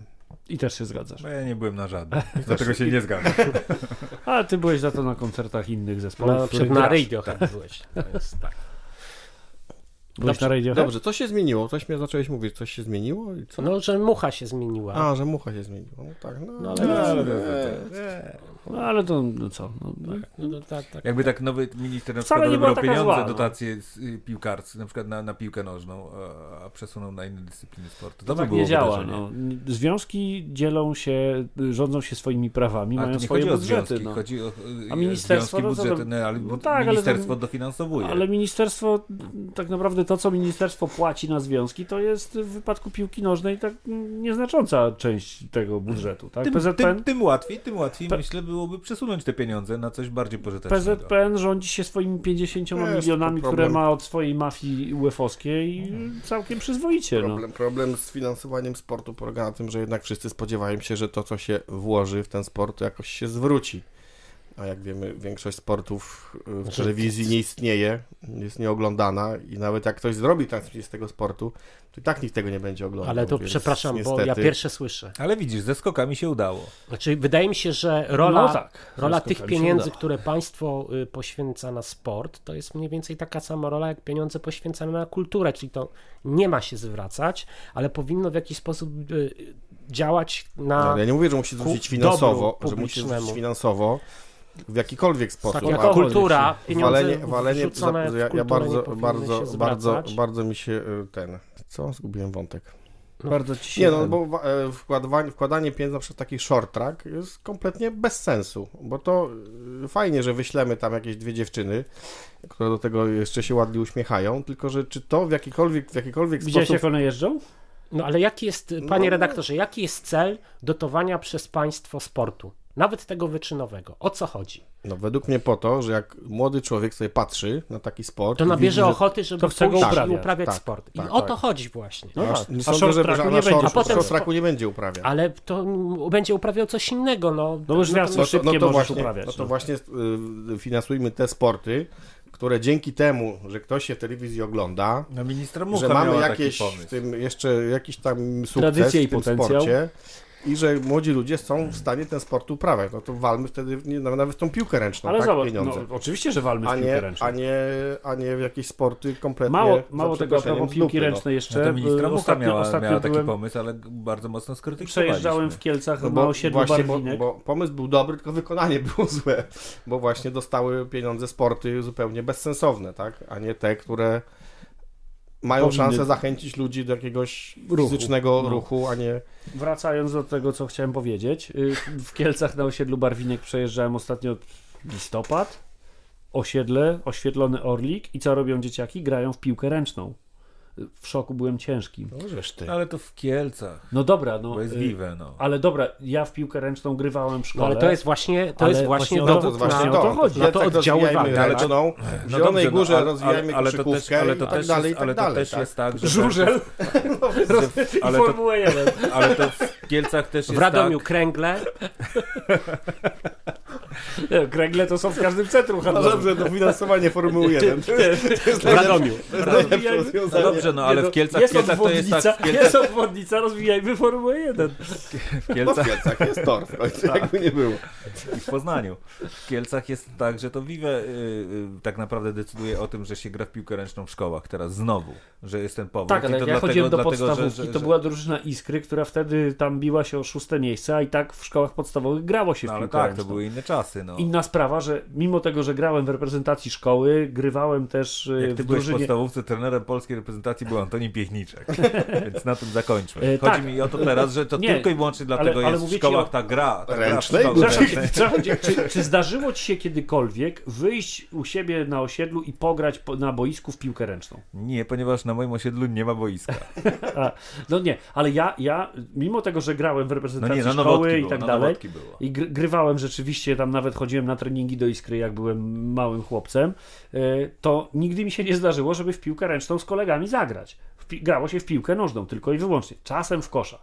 I też się zgadzasz. No ja nie byłem na żadnym, dlatego się nie zgadzam. Ale ty byłeś za to na koncertach innych zespołów. Na na. Radiohead byłeś. To jest tak. Byłeś na Radiohead? Dobrze, co się zmieniło? Coś mnie zacząłeś mówić, coś się zmieniło i co? No, że mucha się zmieniła. A, że mucha się zmieniła. No tak, no, No, ale... ale- ale- No ale to no co? No, no, No, to tak, tak. Jakby tak nowy minister na przykład taka pieniądze, zła, no. dotacje z, y, piłkarskie, na przykład na, na piłkę nożną, a, a przesunął na inne dyscypliny sportu. To by tak było nie działa. wydarzenie. No. Związki dzielą się, rządzą się swoimi prawami, Ale mają to nie swoje chodzi o budżety. związki, No. chodzi o y, A ministerstwo, związki, no budżety, no, ale no tak, ale ministerstwo to- dofinansowuje. Ale ministerstwo, tak naprawdę to, co ministerstwo płaci na związki, to jest w wypadku piłki nożnej tak nieznacząca część tego budżetu. Tak? tym, PZPN, tym, tym łatwiej, tym łatwiej P- myślę byłoby przesunąć te pieniądze na coś bardziej pożytecznego. PZPN rządzi się swoimi 50 Jest to milionami, które ma od swojej mafii UEFA-owskiej i całkiem przyzwoicie. No. Problem, problem z finansowaniem sportu polega na tym, że jednak wszyscy spodziewają się, że to, co się włoży w ten sport, jakoś się zwróci. A jak wiemy, większość sportów y, w Znaczy, telewizji nie istnieje, jest nieoglądana i nawet jak ktoś zrobi transmisję z tego sportu, to i tak nikt tego nie będzie oglądał. Ale to przepraszam, bo ja niestety- pierwsze słyszę. Ale widzisz, ze skokami się udało. Znaczy, wydaje mi się, że rola, no tak. rola tych pieniędzy, które państwo y, poświęca na sport, to jest mniej więcej taka sama rola, jak pieniądze poświęcane na kulturę, czyli to nie ma się zwracać, ale powinno w jakiś sposób y, działać na... No, ale ja nie mówię, że musi zwrócić finansowo, że musi zwrócić finansowo w jakikolwiek tak, sposób. jako ale- kultura, pieniądze walenie, walenie za, w ja, ja bardzo, bardzo, się bardzo, bardzo mi się y, ten. Co? Zgubiłem wątek. Bardzo ci się Nie no, ten- bo wa- e, wkładowanie, wkładanie pieniędzy na przykład w taki short track jest kompletnie bez sensu, bo to y, fajnie, że wyślemy tam jakieś dwie dziewczyny, które do tego jeszcze się ładnie uśmiechają, tylko że czy to w jakikolwiek, w jakikolwiek Widziałeś, sposób... jak one jeżdżą? No ale jaki jest, panie No. redaktorze, jaki jest cel dotowania przez państwo sportu? Nawet tego wyczynowego. O co chodzi? No według mnie po to, że jak młody człowiek sobie patrzy na taki sport... To nabierze widzi, ochoty, żeby to chce go uprawiać. uprawiać Tak, sport. I tak, o tak. to chodzi właśnie. No A, tak. nie sądzę, że, nie na będzie short, A potem- short nie będzie uprawiał. Ale to będzie uprawiał coś innego. No, No już no, to, szybkie możesz właśnie, uprawiać, No to no. właśnie y, finansujmy te sporty, które dzięki temu, że ktoś się w telewizji ogląda, No że mamy jakieś w tym jeszcze jakiś tam sukces Tradycję i w tym potencjał. sporcie i że młodzi ludzie są w stanie ten sport uprawiać. No to walmy wtedy nie, nawet tą piłkę ręczną, Ale tak, zobacz, pieniądze. no, oczywiście, że walmy w a, piłkę nie, ręczną. a, nie, a nie w jakieś sporty kompletnie Mało, mało tego, a propos piłki no. ręcznej jeszcze. No to ministra y, ostatnio, miała, ostatnio miała taki byłem, pomysł, ale bardzo mocno skrytykowaliśmy. przejeżdżałem w Kielcach No bo, osiedlu właśnie, bo, bo pomysł był dobry, tylko wykonanie było złe, bo właśnie dostały pieniądze sporty zupełnie bezsensowne, tak? A nie te, które mają Powinny- szansę zachęcić ludzi do jakiegoś Ruchu. fizycznego No. ruchu, a nie Wracając do tego, co chciałem powiedzieć. y, W Kielcach na osiedlu Barwinek przejeżdżałem ostatnio listopad. Osiedle, oświetlony Orlik i co robią dzieciaki? Grają w piłkę ręczną. W szoku byłem ciężki. no żeż ty. Ale to w Kielcach, No dobra, no. y, Vive, no. Ale dobra, ja w piłkę ręczną grywałem w no, szkole. ale to jest właśnie, to Ale jest właśnie No to- to właśnie to. to chodzi. na to Dziecek oddziaływanie. tak? ręczną, w No Zielonej dobrze, Górze ale- rozwijajmy ale, ale to też, ale to tak też dalej, jest, tak ale to dalej. też tak? jest tak, że Żużel że- ale, i to, Formuła 1. ale to w Kielcach też jest W Radomiu tak, kręgle, Nie, Kręgle to są w każdym centrum No handlowym. dobrze, dofinansowanie Formuły 1. To jest, to jest W Radomiu. No dobrze, no ale w Kielcach, jest Kielcach to jest tak, w Kielcach, jest obwodnica, rozwijajmy Formułę 1. w No w Kielcach Kielcach jest tor, końcu, jakby nie było. i w Poznaniu. W Kielcach jest tak, że to Vive y, y, tak naprawdę decyduje o tym, że się gra w piłkę ręczną w szkołach teraz znowu, że jest ten powód. Tak, I ale to jak ja dlatego, chodziłem do dlatego, podstawówki, że, że, to była drużyna Iskry, która wtedy tam biła się o szóste miejsce, a i tak w szkołach podstawowych grało się w No ale piłkę tak, ręczną. to były inne czasy, no. Inna sprawa, że mimo tego, że grałem w reprezentacji szkoły, grywałem też y, Jak ty w byłeś w drużynie... podstawówce, trenerem polskiej reprezentacji był Antoni Piechniczek. Więc na tym zakończmy. E, Chodzi tak. mi o to teraz, że to Nie, tylko i wyłącznie dlatego ale jest w szkołach o- ta gra. Ta Ręcznej? gra zaraz- czy, czy zdarzyło ci się kiedykolwiek wyjść u siebie na osiedlu i pograć po, na boisku w piłkę ręczną? Nie, ponieważ na moim osiedlu nie ma boiska. A, no nie, ale ja, ja, mimo tego, że grałem w No reprezentacji nie, na szkoły i było, tak na dalej, i gr grywałem rzeczywiście, tam nawet chodziłem na treningi do Iskry, jak byłem małym chłopcem, y, to nigdy mi się nie zdarzyło, żeby w piłkę ręczną z kolegami zagrać. W pi- grało się w piłkę nożną, tylko i wyłącznie. Czasem w kosza.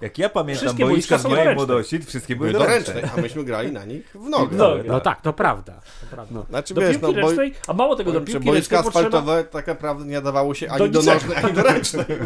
Jak ja pamiętam Wszystkie boiska boiska z mojej młodości, wszystkie były doręczne. a myśmy grali na nich w nogę. No, No tak, to prawda. To prawda. No. Znaczy Do wiesz, piłki no ręcznej, a mało tego, do piłki boiska ręcznej potrzeba... asfaltowe tak naprawdę nie nadawało się ani Do do, nożnej, ani do ręcznej.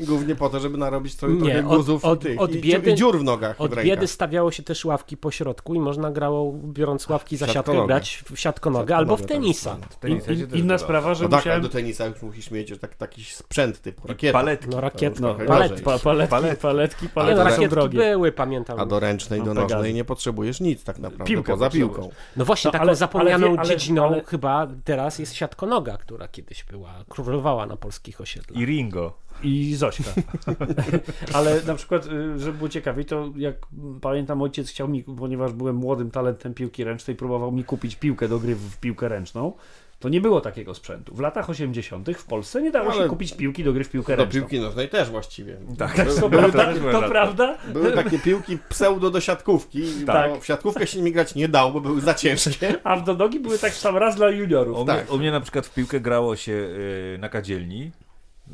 Głównie po to, żeby narobić trochę, Nie, trochę od- guzów od- i, tych, od i, biedy- i dziur w nogach Od od biedy stawiało się też ławki po środku i można grało, biorąc ławki za siatkę, Siatkonogę. grać w siatkonogę albo w tenisa. W in, też inna sprawa, że No tak, musiałem... do tenisa już musisz mieć tak, taki sprzęt typu I rakieta. paletki. No rakiet, No, trochę palet, gorzej. pa, paletki, Paletki. paletki, paletki no, rakietki drogie. były, pamiętam. A do ręcznej, No, do nożnej nie potrzebujesz nic tak naprawdę, Piłkę poza piłką. No właśnie, No, taką ale- zapomnianą dziedziną chyba teraz jest siatkonoga, która kiedyś była, królowała na polskich osiedlach. I Ringo. I Zośka. Ale na przykład, y, żeby było ciekawiej, to jak pamiętam, ojciec chciał mi, ponieważ byłem młodym talentem piłki ręcznej, próbował mi kupić piłkę do gry w piłkę ręczną. To nie było takiego sprzętu. W latach 80. w Polsce nie dało się Ale- kupić piłki do gry w piłkę Do ręczną. piłki nożnej też właściwie. Tak, To, Były prawda, takie- to prawda? Były takie piłki pseudo do siatkówki, Tak. w siatkówkę się nimi grać nie dało, bo były za ciężkie. A w do nogi były tak sam raz dla juniorów. U mnie, Tak. u mnie na przykład w piłkę grało się y, na kadzielni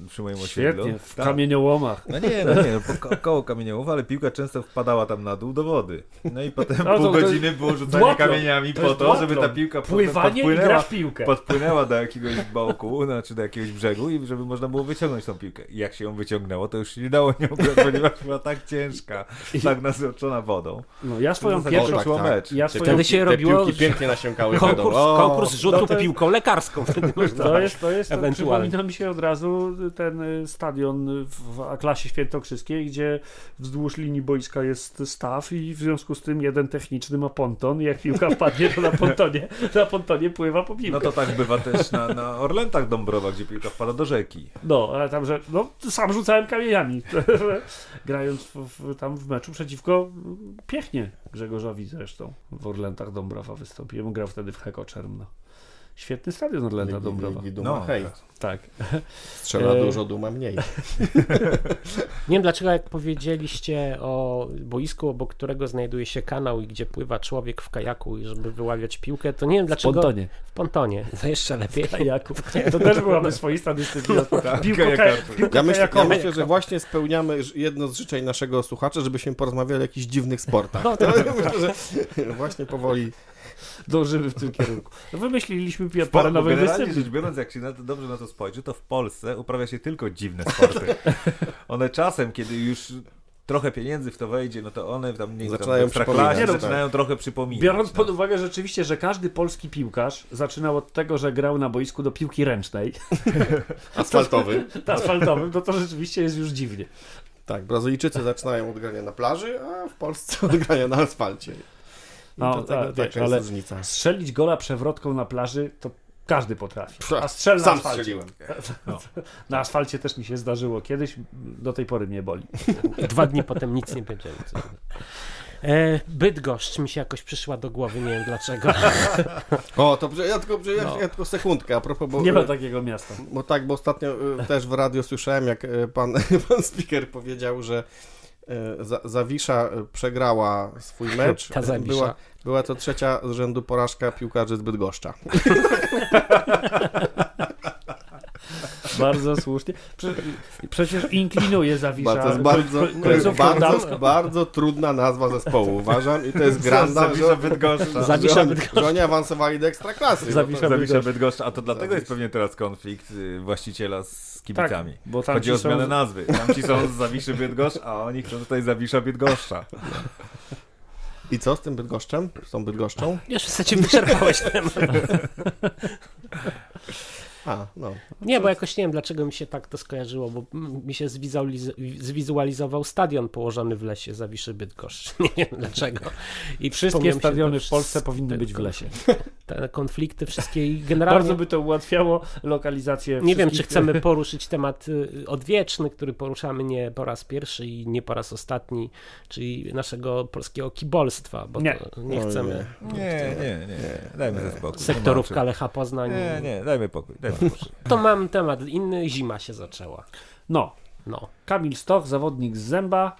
przy moim osiedlu. Świetnie, w Tak. kamieniołomach. No nie, no nie, po ko- koło kamieniołów, ale piłka często wpadała tam na dół do wody. No i potem No to- pół to godziny było rzucanie kamieniami To po to, żeby ta piłka Pływanie podpłynęła, piłkę. podpłynęła do jakiegoś boku, znaczy do jakiegoś brzegu i żeby można było wyciągnąć tą piłkę. I jak się ją wyciągnęło, to już się nie dało nią grać, ponieważ była tak ciężka, tak nasycona wodą. No ja swoją To w pierwszą... szło mecz. Ja Te swoją Wtedy się te robiło piłki pięknie nasiąkały Konkurs, wodą. O, konkurs rzutów no to- piłką lekarską. To jest, to jest, to przypomina mi się od razu ten y, stadion w A-klasie świętokrzyskiej, gdzie wzdłuż linii boiska jest staw i w związku z tym jeden techniczny ma ponton i jak piłka wpadnie, to na pontonie, na pontonie pływa po piłkę. No to tak bywa też na, na Orlętach Dąbrowa, gdzie piłka wpada do rzeki. No, ale tam, że no, sam rzucałem kamieniami, grając w, w, tam w meczu przeciwko mm, Piechnie Grzegorzowi zresztą. W Orlętach Dąbrowa wystąpiłem, grał wtedy w Heko Czermno. Świetny stadion Orlęta Dąbrowa. Ligi Duma, No, hej. Tak. Strzela E, dużo, duma mniej. Nie wiem dlaczego, jak powiedzieliście o boisku, obok którego znajduje się kanał i gdzie pływa człowiek w kajaku, i żeby wyławiać piłkę, to nie wiem W dlaczego. pontonie. W pontonie. To jeszcze lepiej. kajaku. To też byłaby swoista dyscyplina. Piłko, kajakarstwo. piłka Ja myślę, ja myślę, że właśnie spełniamy jedno z życzeń naszego słuchacza, żebyśmy porozmawiali o jakichś dziwnych sportach. No, To myślę, że właśnie powoli Dążymy w tym kierunku. No wymyśliliśmy parę nowych dyscyplin. rzecz biorąc, jak się na to, dobrze na to spojrzy, to w Polsce uprawia się tylko dziwne sporty. One czasem, kiedy już trochę pieniędzy w to wejdzie, no to one tam nie Zaczynają tam, przypominać, Ekstraklasie tak. zaczynają trochę przypominać. Biorąc no. pod uwagę rzeczywiście, że każdy polski piłkarz zaczynał od tego, że grał na boisku do piłki ręcznej, asfaltowy. asfaltowym, no to rzeczywiście jest już dziwnie. Tak, Brazylijczycy zaczynają od grania na plaży, a w Polsce od grania na asfalcie. I No, to tego, tak, wiesz, jest ale- różnica. Strzelić gola przewrotką na plaży to każdy potrafi. A strzel na Sam asfalcie. strzeliłem. Na asfalcie też mi się zdarzyło kiedyś, do tej pory mnie boli. Dwa dni potem nic nie będziemy. E, Bydgoszcz mi się jakoś przyszła do głowy, nie wiem dlaczego. O, to ja tylko, ja, No. ja tylko sekundkę, a propos, bo, Nie ma takiego miasta. bo tak, bo ostatnio y, też w radio słyszałem, jak pan, pan speaker powiedział, że Za- Zawisza przegrała swój mecz. Ta Zawisza. Była, była to trzecia z rzędu porażka piłkarzy z Bydgoszcza. Bardzo słusznie. Prze przecież inklinuje Zawisza. To jest bardzo, to jest bardzo, bardzo trudna nazwa zespołu, uważam. I to jest granda, Zawisza Bydgoszcza. Zawisza że, oni, Bydgoszcz. że oni awansowali do ekstraklasy. Zawisza bo to- Zawisza Bydgoszcz, a to dlatego jest Zawisza. pewnie teraz konflikt y, właściciela z kibicami. Tak, bo tam Chodzi o ci są- zmianę nazwy. Tamci są z Zawiszy Bydgoszcz, a oni chcą tutaj Zawisza Bydgoszcza. I co z tym Bydgoszczem? Z tą Bydgoszczą? Już w zasadzie wyczerpałeś temat. A, no. Nie, bo jakoś nie wiem, dlaczego mi się tak to skojarzyło, bo mi się zwizualiz- zwizualizował stadion położony w lesie Zawiszy Bydgoszcz. Nie wiem dlaczego. I Wszystkie stadiony w Polsce powinny być w lesie. Te konflikty wszystkie i generalnie... Bardzo by to ułatwiało lokalizację Nie wiem, czy chcemy poruszyć temat y, odwieczny, który poruszamy nie po raz pierwszy i nie po raz ostatni, czyli naszego polskiego kibolstwa, bo Nie. to nie chcemy Nie, nie, nie. Dajmy ze spokój. sektorówka Lecha Poznań. Nie, nie, dajmy pokój. Dajmy pokój. To mam temat inny, zima się zaczęła. No, No. Kamil Stoch, zawodnik z Zęba,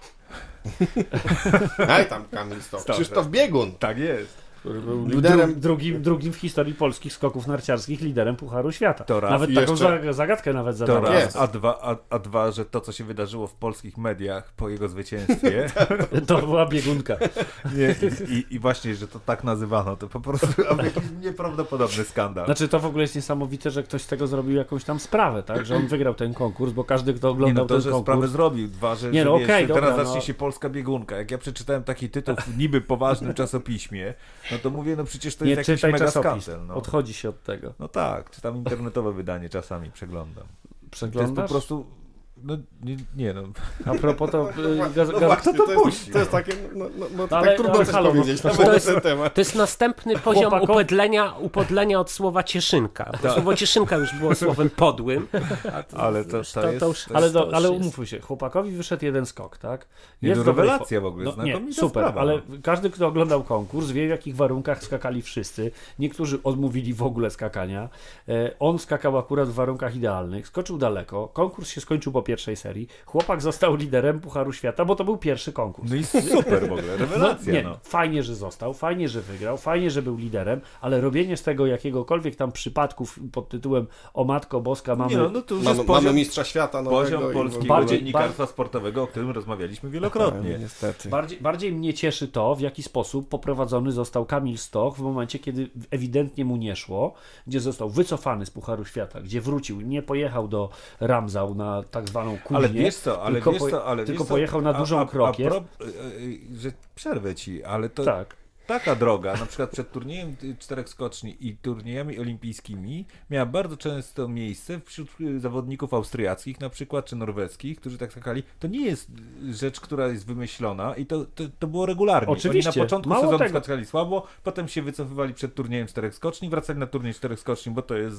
Aj tam Kamil Stoch. Stoch. Krzysztof Biegun, Tak jest. Który był Dru- liderem drugim, drugim w historii polskich skoków narciarskich liderem Pucharu Świata. To raz. Nawet I taką jeszcze- za- zagadkę nawet To zadałem. Tak raz, a dwa, a, a dwa, że to, co się wydarzyło w polskich mediach po jego zwycięstwie, To była biegunka. nie, i, i, i właśnie, że to tak nazywano, to po prostu jakiś nieprawdopodobny skandal. Znaczy to w ogóle jest niesamowite, że ktoś z tego zrobił jakąś tam sprawę, tak? Że on wygrał ten konkurs, bo każdy, kto Nie oglądał no, to, ten że konkurs... sprawę zrobił. Dwa, że, Nie, że no wiesz, że teraz dobra, zacznie no. się polska biegunka. Jak ja przeczytałem taki tytuł w niby poważnym czasopiśmie, no to mówię, no przecież to Nie jest jakiś mega skandal. No. Odchodzi się od tego. no tak, czytam internetowe wydanie czasami, przeglądam. To jest po Przeglądasz? prostu, no nie, nie no. A propos to... y, No gaz- gaz- właśnie, to to, jest, puści? to jest takie, no, no, no to Ale- tak trudno ale coś halo, no, powiedzieć to na to jest- ten temat. To jest następny poziom Chłopako- upodlenia, upodlenia od słowa cieszynka. Bo Słowo cieszynka już było słowem podłym. to- Ale to- już to jest- już- to ale, to do, ale umówmy się, chłopakowi wyszedł jeden skok, tak? Nie, Jest no, w dobrej rewelacja w ogóle, No, nie, super, sprawa. ale każdy, kto oglądał konkurs, wie w jakich warunkach skakali wszyscy. Niektórzy odmówili w ogóle skakania. E, On skakał akurat w warunkach idealnych, skoczył daleko. Konkurs się skończył po pierwszej serii. Chłopak został liderem Pucharu Świata, bo to był pierwszy konkurs. No i super w ogóle, rewelacja. nie, no. fajnie, że został, fajnie, że wygrał, fajnie, że był liderem, ale robienie z tego jakiegokolwiek tam przypadków pod tytułem O Matko Boska mamy... Nie, no, no to już Mamy, jest mamy poziom, mistrza świata nowego. poziom polskiego Bardziej- dziennikarstwa sportowego, o którym rozmawialiśmy wielokrotnie. Niestety. Bardziej, bardziej mnie cieszy to, w jaki sposób poprowadzony został Kamil Stoch w momencie, kiedy ewidentnie mu nie szło, gdzie został wycofany z Pucharu Świata, gdzie wrócił, nie pojechał do Ramzał na tak zwaną kuźnię, Ale wiesz co, ale tylko, wiesz co, ale tylko wiesz co, pojechał na dużą a, a, krokiew. pro, y, y, że przerwę ci, ale to Tak. Taka droga, na przykład przed turniejem y, czterech skoczni i turniejami olimpijskimi miała bardzo często miejsce wśród y, zawodników austriackich na przykład, czy norweskich, którzy tak skakali. To nie jest y, rzecz, która jest wymyślona i to, to, to było regularnie. Oczywiście. Oni na początku Mało sezonu tego. skakali słabo, potem się wycofywali przed turniejem czterech skoczni, wracali na turniej czterech skoczni, bo to jest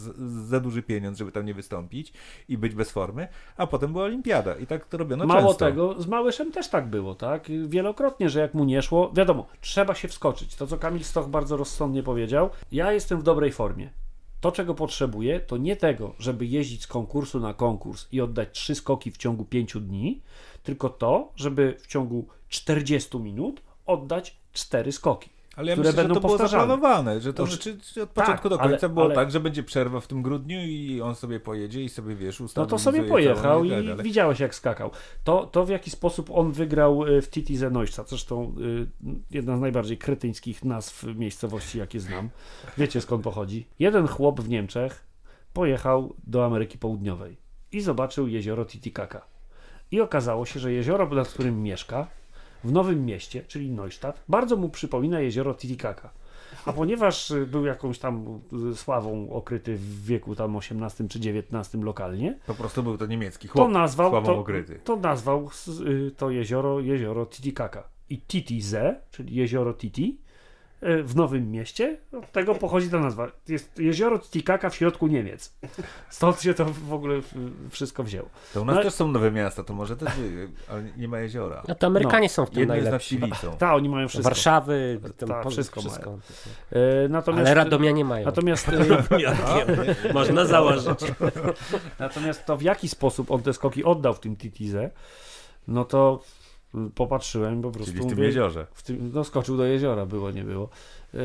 za duży pieniądz, żeby tam nie wystąpić i być bez formy, a potem była olimpiada i tak to robiono Mało często. tego, z Małyszem też tak było, tak? Wielokrotnie, że jak mu nie szło, wiadomo, trzeba się wskoczyć. To, co Kamil Stoch bardzo rozsądnie powiedział, ja jestem w dobrej formie. To, czego potrzebuję, to nie tego, żeby jeździć z konkursu na konkurs i oddać trzy skoki w ciągu pięciu dni, tylko to, żeby w ciągu 40 minut oddać cztery skoki. Ale ja które myślę, będą że to było zaplanowane, że to Oż- znaczy, od tak, początku do ale- końca było ale- tak, że będzie przerwa w tym grudniu i on sobie pojedzie i sobie, wiesz, No ustawi to sobie pojechał i tak dalej. widziałeś jak skakał. To, to w jaki sposób on wygrał y, w Titi Neustadt, zresztą y, jedna z najbardziej kretyńskich nazw miejscowości jakie znam. Wiecie skąd pochodzi? Jeden chłop w Niemczech pojechał do Ameryki Południowej i zobaczył jezioro Titicaca. I okazało się, że jezioro, nad którym mieszka, w Nowym Mieście, czyli Neustadt, bardzo mu przypomina jezioro Titicaca. A ponieważ y, był jakąś tam y, sławą okryty w wieku tam XVIII czy XIX lokalnie, Po prostu był to niemiecki to chłop, nazwał, sławą to, okryty. to nazwał y, to jezioro jezioro Titicaca. I Titize, czyli jezioro Titi, w Nowym Mieście, od tego pochodzi ta nazwa. Jest jezioro Titicaca w środku Niemiec. Stąd się to w ogóle wszystko wzięło. To u nas No- też są nowe miasta, to może też, ale nie ma jeziora. No to Amerykanie są w tym Jedno jest nad najlepsi. Silicą. Ta, oni mają wszystko. Warszawy, tam Tak, po- wszystko wszystko. Y, Natomiast, Ale Radomia nie mają. Natomiast, y, Można założyć. natomiast to w jaki sposób on te skoki oddał w tym Titize, no to popatrzyłem po prostu. Czyli w tym mówię, jeziorze. w tym, no skoczył do jeziora, było, nie było. Yy,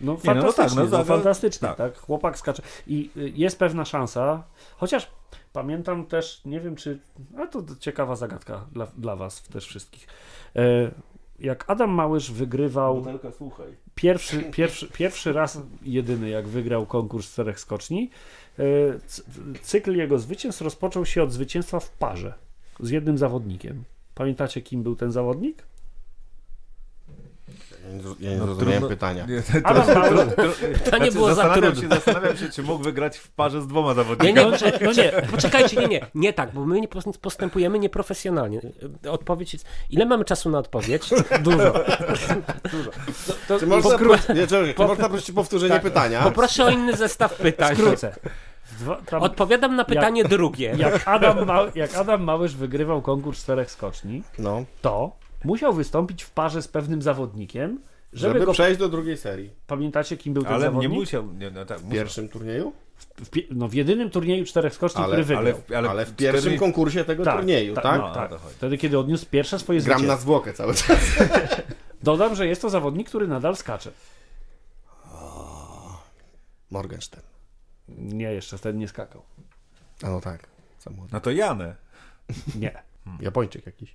No no fantastycznie, tak, no no, fantastycznie, tak. tak. Chłopak skacze. I y, jest pewna szansa, chociaż pamiętam też, nie wiem czy, a to ciekawa zagadka dla, dla was też wszystkich. E, jak Adam Małysz wygrywał słuchaj. pierwszy, pierwszy, pierwszy raz jedyny, jak wygrał konkurs czterech skoczni, e, cykl jego zwycięstw rozpoczął się od zwycięstwa w parze z jednym zawodnikiem. Pamiętacie, kim był ten zawodnik? Ja nie, ja nie No, zrozumiałem trudno- pytania. Nie, Adam Małysz, To nie było za zastanawiam trudne. się, zastanawiam się, czy mógł wygrać w parze z dwoma Nie, zawodnikami. nie, poczekaj, no nie, poczekajcie, nie, nie, nie tak, bo my nie pos- postępujemy nieprofesjonalnie. Odpowiedź jest, ile mamy czasu na odpowiedź? Dużo. Czy można, pokrótce. nie, czekaj, czy można prosić o powtórzenie Tak. pytania? Poproszę o inny zestaw pytań. skrócę. W Dwa, tam, Odpowiadam na pytanie drugie. jak, Adam Ma, jak Adam Małysz wygrywał konkurs czterech skoczni, No, to musiał wystąpić w parze z pewnym zawodnikiem, żeby, żeby go... przejść do drugiej serii. Pamiętacie, kim był ten Ale nie zawodnik? musiał. Nie, no tak, W musiał. pierwszym turnieju? W, pi- no, w jedynym turnieju czterech skoczni, Ale- który ale, wygrał. ale, Ale w pierwszym cztery- konkursie tego Tak, turnieju, tak, tak? no, No, tak. o to chodzi. Wtedy, kiedy odniósł pierwsze swoje Gram na zwłokę cały czas. Dodam, że jest to zawodnik, który nadal skacze. Morgenstern. Nie, jeszcze wtedy nie skakał. A no tak. Samochód. No to Janę. Nie. Japończyk jakiś.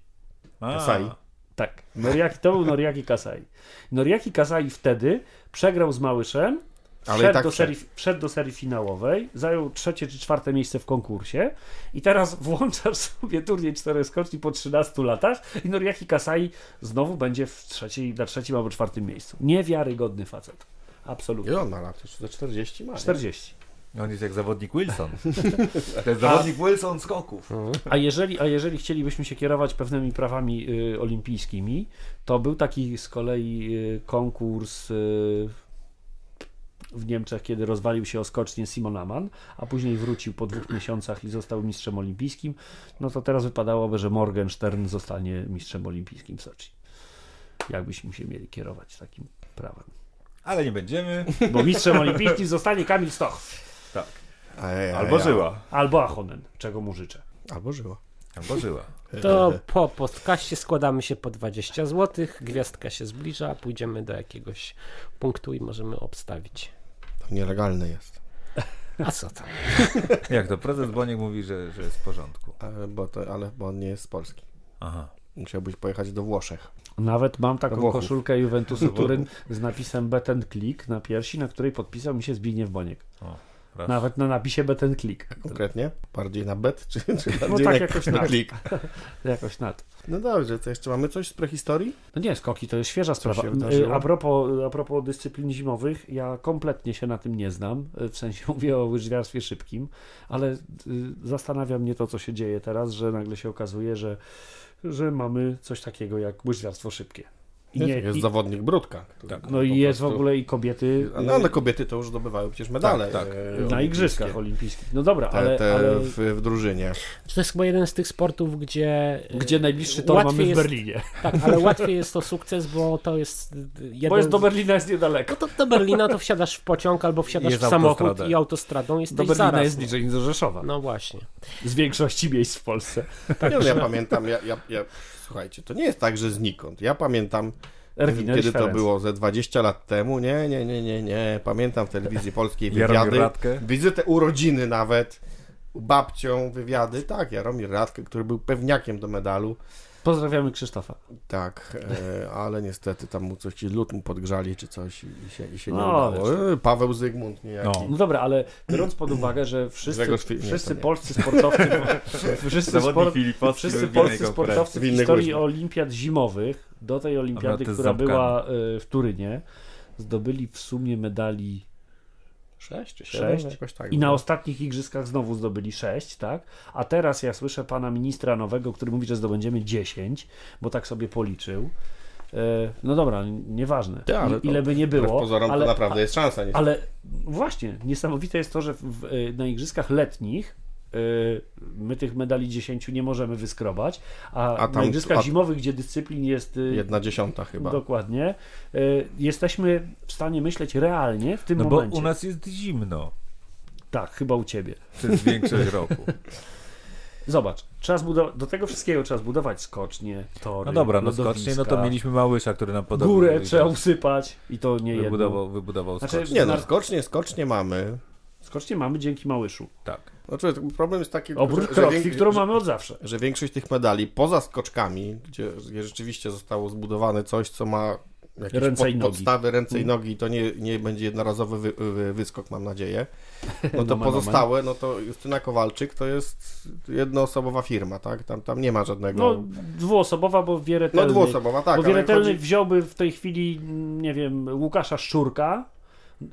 A, Kasai. Tak. Noriaki, to był Noriaki Kasai. Noriaki Kasai wtedy przegrał z Małyszem, Ale wszedł, i tak do serii, wszedł do serii finałowej, zajął trzecie czy czwarte miejsce w konkursie i teraz włączasz sobie turniej czterech skoczni po 13 latach i Noriaki Kasai znowu będzie w trzeciej, na trzecim albo czwartym miejscu. Niewiarygodny facet. Absolutnie. Ile on ma lat? Za 40 ma. nie? 40. On jest jak zawodnik Wilson. To jest zawodnik Wilson skoków. A jeżeli, a jeżeli chcielibyśmy się kierować pewnymi prawami y, olimpijskimi, to był taki z kolei y, konkurs y, w Niemczech, kiedy rozwalił się o skocznie Simon Amann, a później wrócił po dwóch miesiącach i został mistrzem olimpijskim, no to teraz wypadałoby, że Morgenstern zostanie mistrzem olimpijskim w Soczi. Jakbyśmy się mieli kierować takim prawem. Ale nie będziemy. Bo mistrzem olimpijskim zostanie Kamil Stoch Tak. Albo żyła. albo Ahonen, czego mu życzę. Albo żyła. Albo żyła. To po podcaście składamy się po 20 zł, gwiazdka się zbliża, pójdziemy do jakiegoś punktu i możemy obstawić. To nielegalne jest. A co tam? Jak to? Prezes Boniek mówi, że, że jest w porządku. Ale, bo to, ale bo on nie jest z Polski. Aha. Musiałbyś pojechać do Włoszech. Nawet mam taką Włochów. koszulkę Juventusu Turyn z napisem Bet and Click na piersi, na której podpisał mi się Zbigniew Boniek. O, proszę. Nawet na napisie Bet and Click. Konkretnie? Bardziej na bet, czy, czy bardziej No tak, na, jakoś na klik? Jakoś na to. No dobrze, to jeszcze mamy coś z prehistorii? No nie, skoki to jest świeża sprawa. Y, A propos, a propos dyscyplin zimowych, ja kompletnie się na tym nie znam. Y, W sensie mówię o łyżwiarstwie szybkim, ale y, zastanawia mnie to, co się dzieje teraz, że nagle się okazuje, że, że mamy coś takiego jak łyżwiarstwo szybkie. I nie, jest i, zawodnik Brudka. Tak. no i jest w prostu- ogóle i kobiety No ale kobiety to już zdobywają przecież medale. Tak, tak. e, na igrzyskach olimpijskich. No dobra, Te, ale, te ale w, w drużynie. To jest chyba jeden z tych sportów, gdzie... y, gdzie najbliższy tor łatwiej mamy w jest- Berlinie. Tak, ale łatwiej jest to sukces, bo to jest y, jeden... Bo jest do Berlina jest niedaleko. No to do Berlina to wsiadasz w pociąg albo wsiadasz Jest w samochód autostrada. i autostradą jesteś Do Berlina zaraz. jest bliżej niż do Rzeszowa. No właśnie. Z większości miejsc w Polsce. Nie, no, ja pamiętam, ja, ja, ja, słuchajcie, to nie jest tak, że znikąd. Ja pamiętam, Erwin kiedy to było ze 20 lat temu. Nie, nie, nie, nie, nie. Pamiętam w telewizji polskiej wywiady. Radkę. Wizytę urodziny nawet. Babcią wywiady. Tak, Jaromir Radkę, który był pewniakiem do medalu. Pozdrawiamy Krzysztofa. Tak, e, ale niestety tam mu coś, lód mu podgrzali czy coś i, i się, i się nie No, udało. E, Paweł Zygmunt niejaki. No. No dobra, ale biorąc pod uwagę, że wszyscy, Grzegorz Fi- nie, wszyscy polscy sportowcy, wszyscy, Filipowski wszyscy polscy sportowcy w historii olimpiad zimowych do tej olimpiady, która była y, w Turynie, zdobyli w sumie medali Sześć czy Sześć. siedem? Jakoś tak i na było. ostatnich igrzyskach znowu zdobyli 6, tak? A teraz ja słyszę pana ministra nowego, który mówi, że zdobędziemy 10, bo tak sobie policzył. E, No dobra, nieważne, Tak, ale ile by nie było, pozorom ale, to naprawdę jest szansa. Nie? Ale właśnie, niesamowite jest to, że w, y, na igrzyskach letnich my tych medali 10 nie możemy wyskrobać, a, A na tam- igrzyskach a- zimowych, gdzie dyscyplin jest y, Jedna dziesiąta chyba. dokładnie, y, jesteśmy w stanie myśleć realnie w tym No bo momencie. u nas jest zimno Tak, chyba u ciebie. przez większość roku. Zobacz, trzeba zbudować, do tego wszystkiego trzeba zbudować skocznie, tory, No dobra, no skocznie, no to mieliśmy Małysza, który nam podobał. Górę trzeba usypać i to nie jedno. wybudował, wybudował Znaczy, skocznie. Nie no, skocznie, skocznie mamy. Skocznie mamy dzięki Małyszu. Tak. Znaczy, problem jest taki, Oprócz że, którą że, mamy od zawsze. że większość tych medali, poza skoczkami, gdzie, gdzie rzeczywiście zostało zbudowane coś, co ma jakieś Ręce i nogi. podstawy, ręce i Mm. nogi, to nie, nie będzie jednorazowy wy, wy, wyskok, mam nadzieję. No to Nomen, pozostałe, no to Justyna Kowalczyk to jest jednoosobowa firma, tak? Tam, tam nie ma żadnego... No, dwuosobowa, bo No Wieretelny, dwuosobowa, tak. bo Wieretelny chodzi- wziąłby w tej chwili, nie wiem, Łukasza Szczurka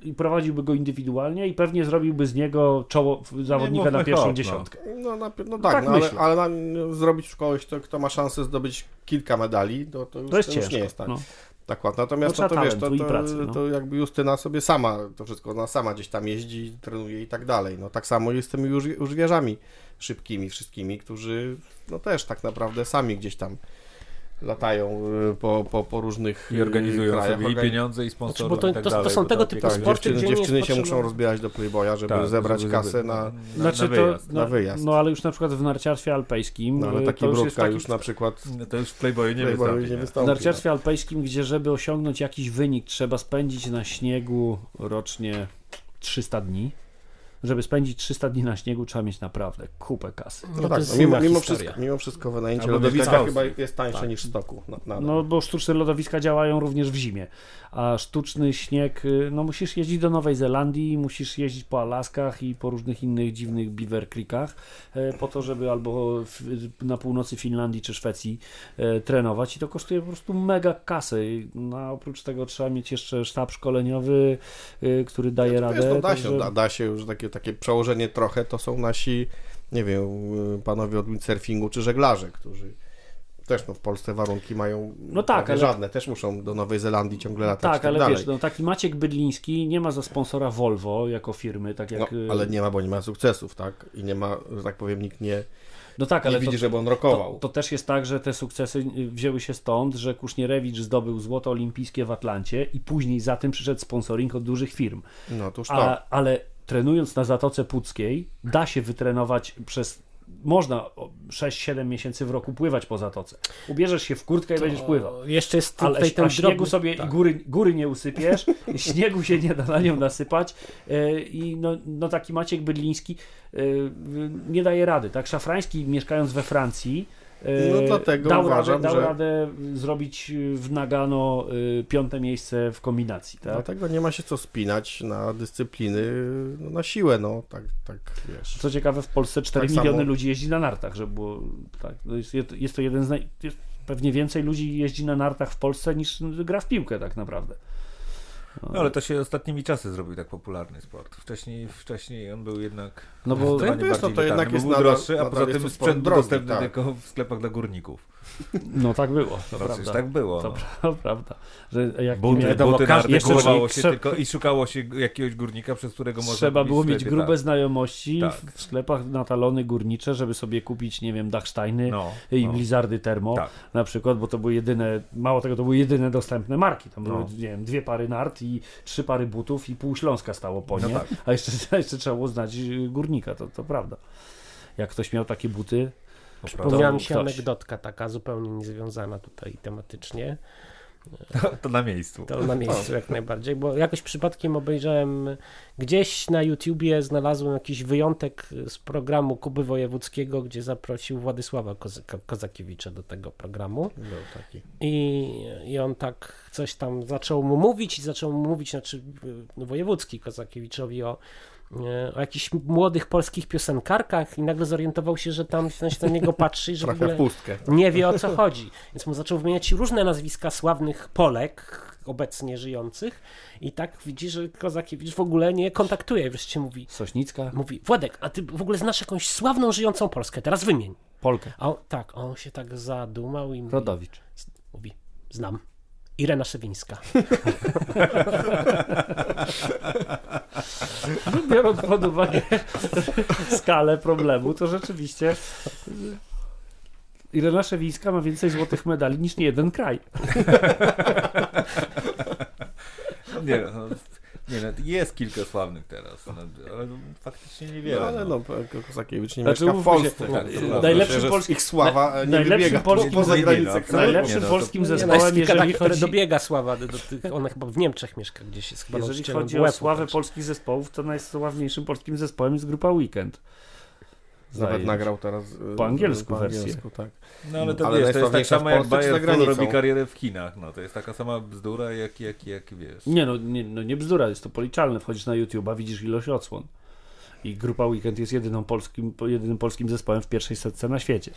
i prowadziłby go indywidualnie i pewnie zrobiłby z niego czoło zawodnika na pierwszą hop, no. dziesiątkę. No, na, no tak, tak no, ale, myślę. ale na, zrobić kogoś, kto, kto ma szansę zdobyć kilka medali, to, to, już, To jest to już ciężko. nie jest tak. no. tak łatwo. Natomiast No, no, to, trzeba wiesz, to, to, pracy, no. to jakby Justyna sobie sama to wszystko, ona sama gdzieś tam jeździ, trenuje i tak dalej. No tak samo jest z tymi już, już wieżami szybkimi wszystkimi, którzy no też tak naprawdę sami gdzieś tam latają y, po, po, po różnych I y, organizują krajach. sobie i pieniądze, i sponsorów Znaczy, bo to- i tak to- to są bo tego typu tak, sporty, dziewczyny, dziewczyny się potrzebne- muszą rozbierać do Playboya, żeby tak, zebrać żeby- kasę na, na, Znaczy na wyjazd. to, no, na wyjazd. no ale już na przykład w narciarstwie alpejskim, no, ale y, taki to już jest Brudka taki już na przykład No to już w Playboyu nie Playboyu wystąpi. nie nie? W wystąpi. narciarstwie alpejskim, gdzie żeby osiągnąć jakiś wynik, trzeba spędzić na śniegu rocznie 300 dni. Żeby spędzić 300 dni na śniegu, trzeba mieć naprawdę kupę kasy. No, to tak, jest no, mimo, mimo, wszystko, mimo wszystko wynajęcie Albo lodowiska chyba jest tańsze niż stoku. No. No bo sztuczne lodowiska działają również w zimie, a sztuczny śnieg, y, no musisz jeździć do Nowej Zelandii, musisz jeździć po Alaskach i po różnych innych dziwnych Beaver Creekach e, po to, żeby albo w, na północy Finlandii czy Szwecji e, trenować i to kosztuje po prostu mega kasę. I, No, a oprócz tego trzeba mieć jeszcze sztab szkoleniowy, y, który daje Wiesz, radę. no, da, się, także- da, da się już takie, takie przełożenie trochę, to są nasi, nie wiem, y, panowie od windsurfingu czy żeglarze, którzy też no, w Polsce warunki mają No tak, ale- żadne, też muszą do Nowej Zelandii ciągle latać Tak, tak ale dalej. wiesz, no, taki Maciek Bydliński nie ma za sponsora Volvo jako firmy, tak no, jak... y, ale nie ma, bo nie ma sukcesów, tak? I nie ma, że tak powiem, nikt nie, no tak, nie ale widzi, to, żeby on To, rokował. to też jest tak, że te sukcesy y, wzięły się stąd, że Kusznierewicz zdobył złoto olimpijskie w Atlancie i później za tym przyszedł sponsoring od dużych firm. No to już to. A, ale trenując na Zatoce Puckiej, da się wytrenować przez. Można 6-7 miesięcy w roku pływać po zatoce. Ubierzesz się w kurtkę i będziesz pływał. Jeszcze jest Ale tutaj ten a śniegu drobny... sobie tak. góry, góry nie usypiesz, śniegu się nie da na nią nasypać e, i no, no taki Maciek Bydliński e, nie daje rady. Tak, Szafrański mieszkając we Francji No dlatego dał, uważam, radę, dał że- radę zrobić w Nagano e, piąte miejsce w kombinacji. Tak? Dlatego nie ma się co spinać na dyscypliny no, na siłę, no tak, tak wiesz. Co ciekawe, w Polsce 4 Tak miliony samo- ludzi jeździ na nartach, żeby było tak. Jest, jest to jeden z naj... jest pewnie więcej ludzi jeździ na nartach w Polsce niż gra w piłkę tak naprawdę. No ale to się ostatnimi czasy zrobił tak popularny sport. Wcześniej, wcześniej on był jednak No bo To wiesz, no bardziej to jednak jest nadal- droższy, a poza jest tym sprzęt drogi, dostępny tak. tylko w sklepach dla górników. No tak było, to No, prawda. tak było. To No. pra- prawda. Że jak Buty, miał- wiadomo, buty każdy kupowało się tylko i szukało się jakiegoś górnika, przez którego można trzeba było mieć grube tak. znajomości Tak. w- sklepach na talony górnicze, żeby sobie kupić, nie wiem, Dachsteiny No, i no. Blizzardy Termo Tak. na przykład, bo to były jedyne, mało tego, to były jedyne dostępne marki. Tam No. były, nie wiem, dwie pary nart i trzy pary butów i pół Śląska stało po No nie, tak. a jeszcze, jeszcze trzeba było znać górnika, to, to prawda. Jak ktoś miał takie buty, Przypomniała mi się ktoś. anegdotka taka zupełnie niezwiązana tutaj tematycznie. To na miejscu. To na miejscu jak najbardziej, bo jakoś przypadkiem obejrzałem gdzieś na YouTubie znalazłem jakiś wyjątek z programu Kuby Wojewódzkiego, gdzie zaprosił Władysława Kozakiewicza do tego programu. Był taki. I, I on tak coś tam zaczął mu mówić i zaczął mu mówić, znaczy y, wojewódzki Kozakiewiczowi o, o jakichś młodych polskich piosenkarkach i nagle zorientował się, że tam się na niego patrzy i że w ogóle nie wie o co chodzi. Więc mu zaczął wymieniać różne nazwiska sławnych Polek obecnie żyjących i tak widzi, że Kozakiewicz w ogóle nie kontaktuje. Wreszcie mówi, Sośnicka, mówi Władek, a ty w ogóle znasz jakąś sławną, żyjącą Polskę, teraz wymień. Polkę, A on, tak, on się tak zadumał i mówi, Rodowicz. mówi znam. Irena Szewińska. No, biorąc pod uwagę skalę problemu, to rzeczywiście Irena Szewińska ma więcej złotych medali niż nie jeden kraj. Nie, no, Nie, no, jest kilka sławnych teraz, no, ale faktycznie niewiele. No, ale no. no, Kozakiewicz nie Znaczy, mieszka w Polsce. tak, tak, to to prawda. najlepszy Myślę, że polski- ich sława nie najlepszym polskim poza nie, granicę no, absolutnie. Najlepszym no, to- polskim Nie, no, jest zespołem, kilka jeżeli takich, które chodzi, dobiega sława do, do tych, ona chyba w Niemczech mieszka gdzieś, jest chyba jeżeli chodzi o sławę polskich zespołów, to najsławniejszym polskim zespołem jest grupa Weekend. Nawet nagrał teraz y, Po angielsku po wersję. angielsku, tak. No ale to Ale wiesz, to jest tak samo jak Bayer robi karierę w Chinach, no to jest taka sama bzdura jak, jak, jak wiesz. Nie no, nie, no nie bzdura, jest to policzalne. Wchodzisz na YouTube, a widzisz ilość odsłon. I grupa Weekend jest jedyną polskim, jedynym polskim zespołem w pierwszej setce na świecie.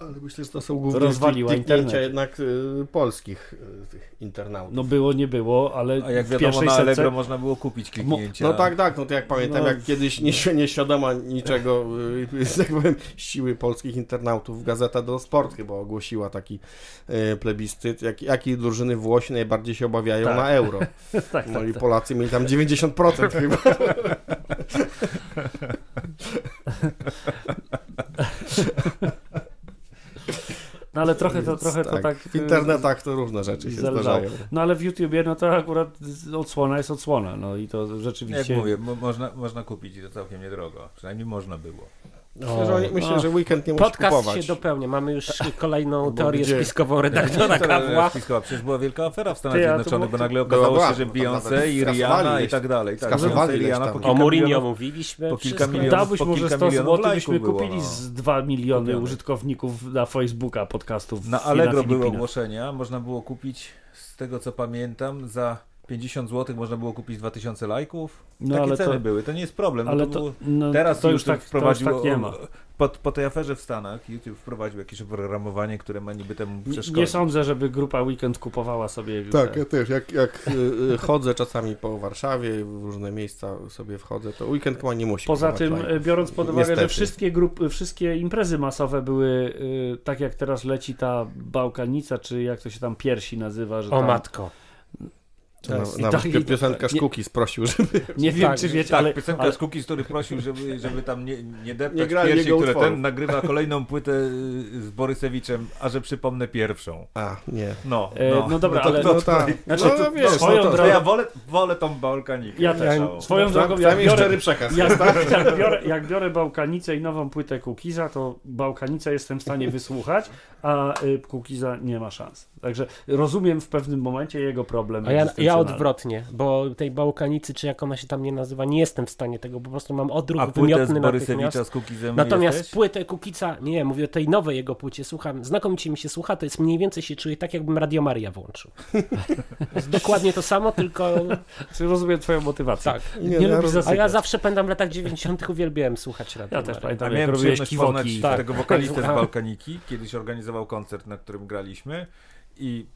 Ale myślę, że to są głównie Rozwaliła kliknięcia internet. jednak y, polskich y, tych internautów. No było, nie było, ale A jak w wiadomo na Allegro setce... można było kupić kliknięcia. No tak, tak, no to jak pamiętam, No. jak kiedyś nie, nieświadoma niczego, y, tak powiem, siły polskich internautów, Gazeta do Sport chyba ogłosiła taki y, plebiscyt, jak, jakie drużyny Włosi najbardziej się obawiają Tak. na euro. tak, No tak, i tak. Polacy mieli tam 90% chyba. No ale trochę to, Więc trochę to tak... W internetach to różne rzeczy się zależało. zdarzają. No ale w YouTubie, no to akurat odsłona jest odsłona, no i to Jak rzeczywiście... mówię, mo- można, można kupić i to całkiem niedrogo. Przynajmniej można było. Myślę, że, oni- myślę, O. że weekend nie musi Podcast kupować. się dopełnia. Mamy już kolejną Bo teorię gdzie? spiskową redaktora To Gawła. spiskowa. Przecież była wielka afera w Stanach Ty, a to Zjednoczonych, bo nagle okazało była, się, że Beyoncé i Rihanna i tak dalej. Tak, Beyoncé Rihanna po O kilka O Mourinho mówiliśmy. po kilka milionów. Dałbyś po może kilka 100 milionów zł, byśmy kupili no. z 2 miliony Kupione. użytkowników na Facebooka podcastów Na Allegro były Filipinach. ogłoszenia, można było kupić, z tego co pamiętam, za 50 zł można było kupić 2000 lajków. No, Takie ale ceny to- były, to nie jest problem. Ale no to, było... no, Teraz to już tak, to już wprowadził, tak nie ma. Po, po tej aferze w Stanach YouTube wprowadził jakieś oprogramowanie, które ma niby temu przeszkodzić. nie sądzę, żeby grupa Weekend kupowała sobie... Tak, te- ja też. Jak, jak y, y, chodzę czasami po Warszawie, w różne miejsca sobie wchodzę, to weekend chyba nie musi Poza tym, lajków. e, biorąc pod uwagę, że Niestety. wszystkie grupy, wszystkie imprezy masowe były, y, tak jak teraz leci ta Bałkanica, czy jak to się tam piersi nazywa, że O tam, matko. To na, i nawet tak- pi- i- piosenkarz nie- Cookies prosił, żeby... Nie wiem, Tak, czy wiecie, Tak, ale, piosenka ale z Cookies, który prosił, żeby, żeby tam nie, nie deptać Nie grali piersi, które utworów. ten nagrywa kolejną płytę y, z Borysewiczem, a że przypomnę pierwszą. A, nie. No, E, no. no dobra, to ale- kto No tak. Znaczy, no, to- wiesz, swoją no to, To drogą- ja wolę, wolę tą Bałkanikę. Ja też. No. Swoją drogą, jak Przynajmniej biorę, szczery przekaz. jak, jak, biorę, jak biorę Bałkanicę i nową płytę Kukiza, to Bałkanicę jestem w stanie wysłuchać, a y, Kukiza nie ma szans. Także rozumiem w pewnym momencie jego problem A ja, ja odwrotnie, bo tej Bałkanicy, czy jak ona się tam nie nazywa, nie jestem w stanie tego, po prostu mam odruch A z wymiotny natychmiast. Z Cookizem Natomiast jesteś? płytę Kukica, nie, mówię o tej nowej jego płycie, słucham, znakomicie mi się słucha, to jest mniej więcej się czuję tak, jakbym Radio Maria włączył. To jest dokładnie to samo, tylko Czy Rozumiem twoją motywację. tak. Nie, Nie, ja zasypiać. A ja zawsze pędam w latach 90. uwielbiałem słuchać Radio Ja też Maria. A pamiętam, jak miałem robiłeś kiwoki. Tak. tego wokalistę z. Balkaniki. Kiedyś organizował koncert, na którym graliśmy i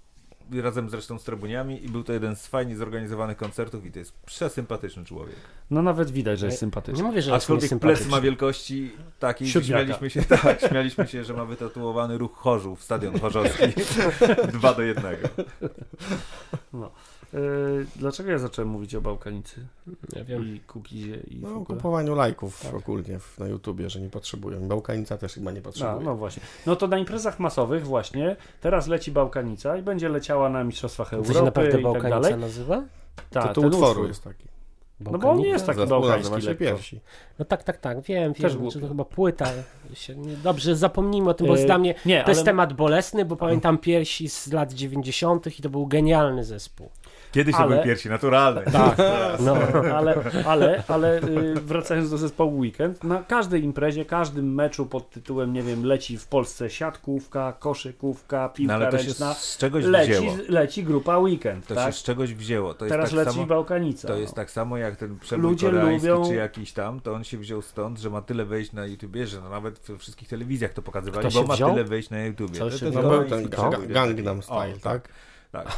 razem zresztą z Trebuniami i był to jeden z fajnie zorganizowanych koncertów i to jest przesympatyczny człowiek. No nawet widać, że jest Nie sympatyczny. mówię, że jest Aczkolwiek ma wielkości takiej, Siódmiaka. śmialiśmy się, tak, śmialiśmy się, że ma wytatuowany ruch Chorzów, stadion chorzowski. Dwa do jednego. Y, dlaczego ja zacząłem mówić o Bałkanicy Ja wiem. i Kukizie i w No, kupowaniu lajków Tak. ogólnie na YouTubie, że nie potrzebują. Bałkanica też chyba nie potrzebuje. no właśnie. No to na imprezach masowych właśnie teraz leci Bałkanica i będzie leciała na Mistrzostwach To Europy się naprawdę i tak Bałkanica dalej. nazywa? Tak, ten utworu utwór. jest taki. No bo on nie jest taki bałkański się. Piersi. No tak, tak, tak, wiem, Też wiem, że to chyba płyta. Się, nie, dobrze, zapomnijmy o tym, bo E, dla mnie nie, to jest ale- temat bolesny, bo pamiętam piersi z lat 90. i to był genialny zespół. Kiedyś to Ale- były piersi naturalne. Tak, no. ale, ale, ale y, wracając do zespołu Weekend, na każdej imprezie, każdym meczu pod tytułem, nie wiem, leci w Polsce siatkówka, koszykówka, No, piłka ale to się ręczna, z czegoś leci, wzięło. leci grupa Weekend, To tak? się z czegoś wzięło. To jest Teraz tak leci samo... Bałkanica. To jest no. tak samo jak ten przebój Ludzie koreański lubią- czy jakiś tam, to on się wziął stąd, że ma tyle wejść na YouTubie, że no nawet we wszystkich telewizjach to pokazywali, Kto bo ma wziął? tyle wejść na YouTubie. Co To się No ten. Gangnam Style, O, tak? Tak.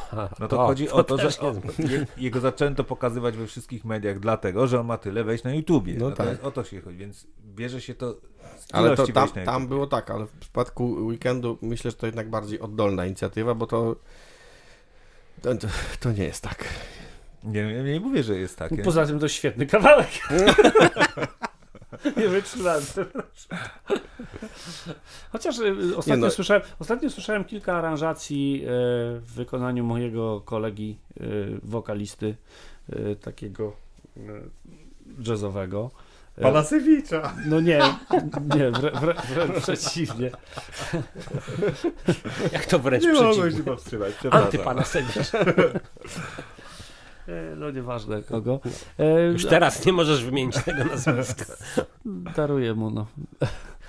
No to to- chodzi o to, że też nie o, je, jego zaczęto pokazywać we wszystkich mediach dlatego, że on ma tyle wejść na YouTubie. No No tak. o to się chodzi, więc bierze się to z Ale to tam, tam było tak, ale w przypadku weekendu myślę, że to jednak bardziej oddolna inicjatywa, bo to to, to, nie jest tak. Nie, ja nie mówię, że jest tak. Ja- Poza tym to świetny kawałek. Nie wytrzymałem. Chociaż y, ostatnio, Nie no. słyszałem, ostatnio słyszałem kilka aranżacji e, w wykonaniu mojego kolegi e, wokalisty, takiego jazzowego. Palasewicza. No nie, nie, wrę, wrę, wręcz przeciwnie. Jak to wręcz Nie przeciwnie. się powstrzymać, przepraszam. E, No nieważne kogo. E, Już teraz nie możesz wymienić tego nazwiska. Daruję mu, no.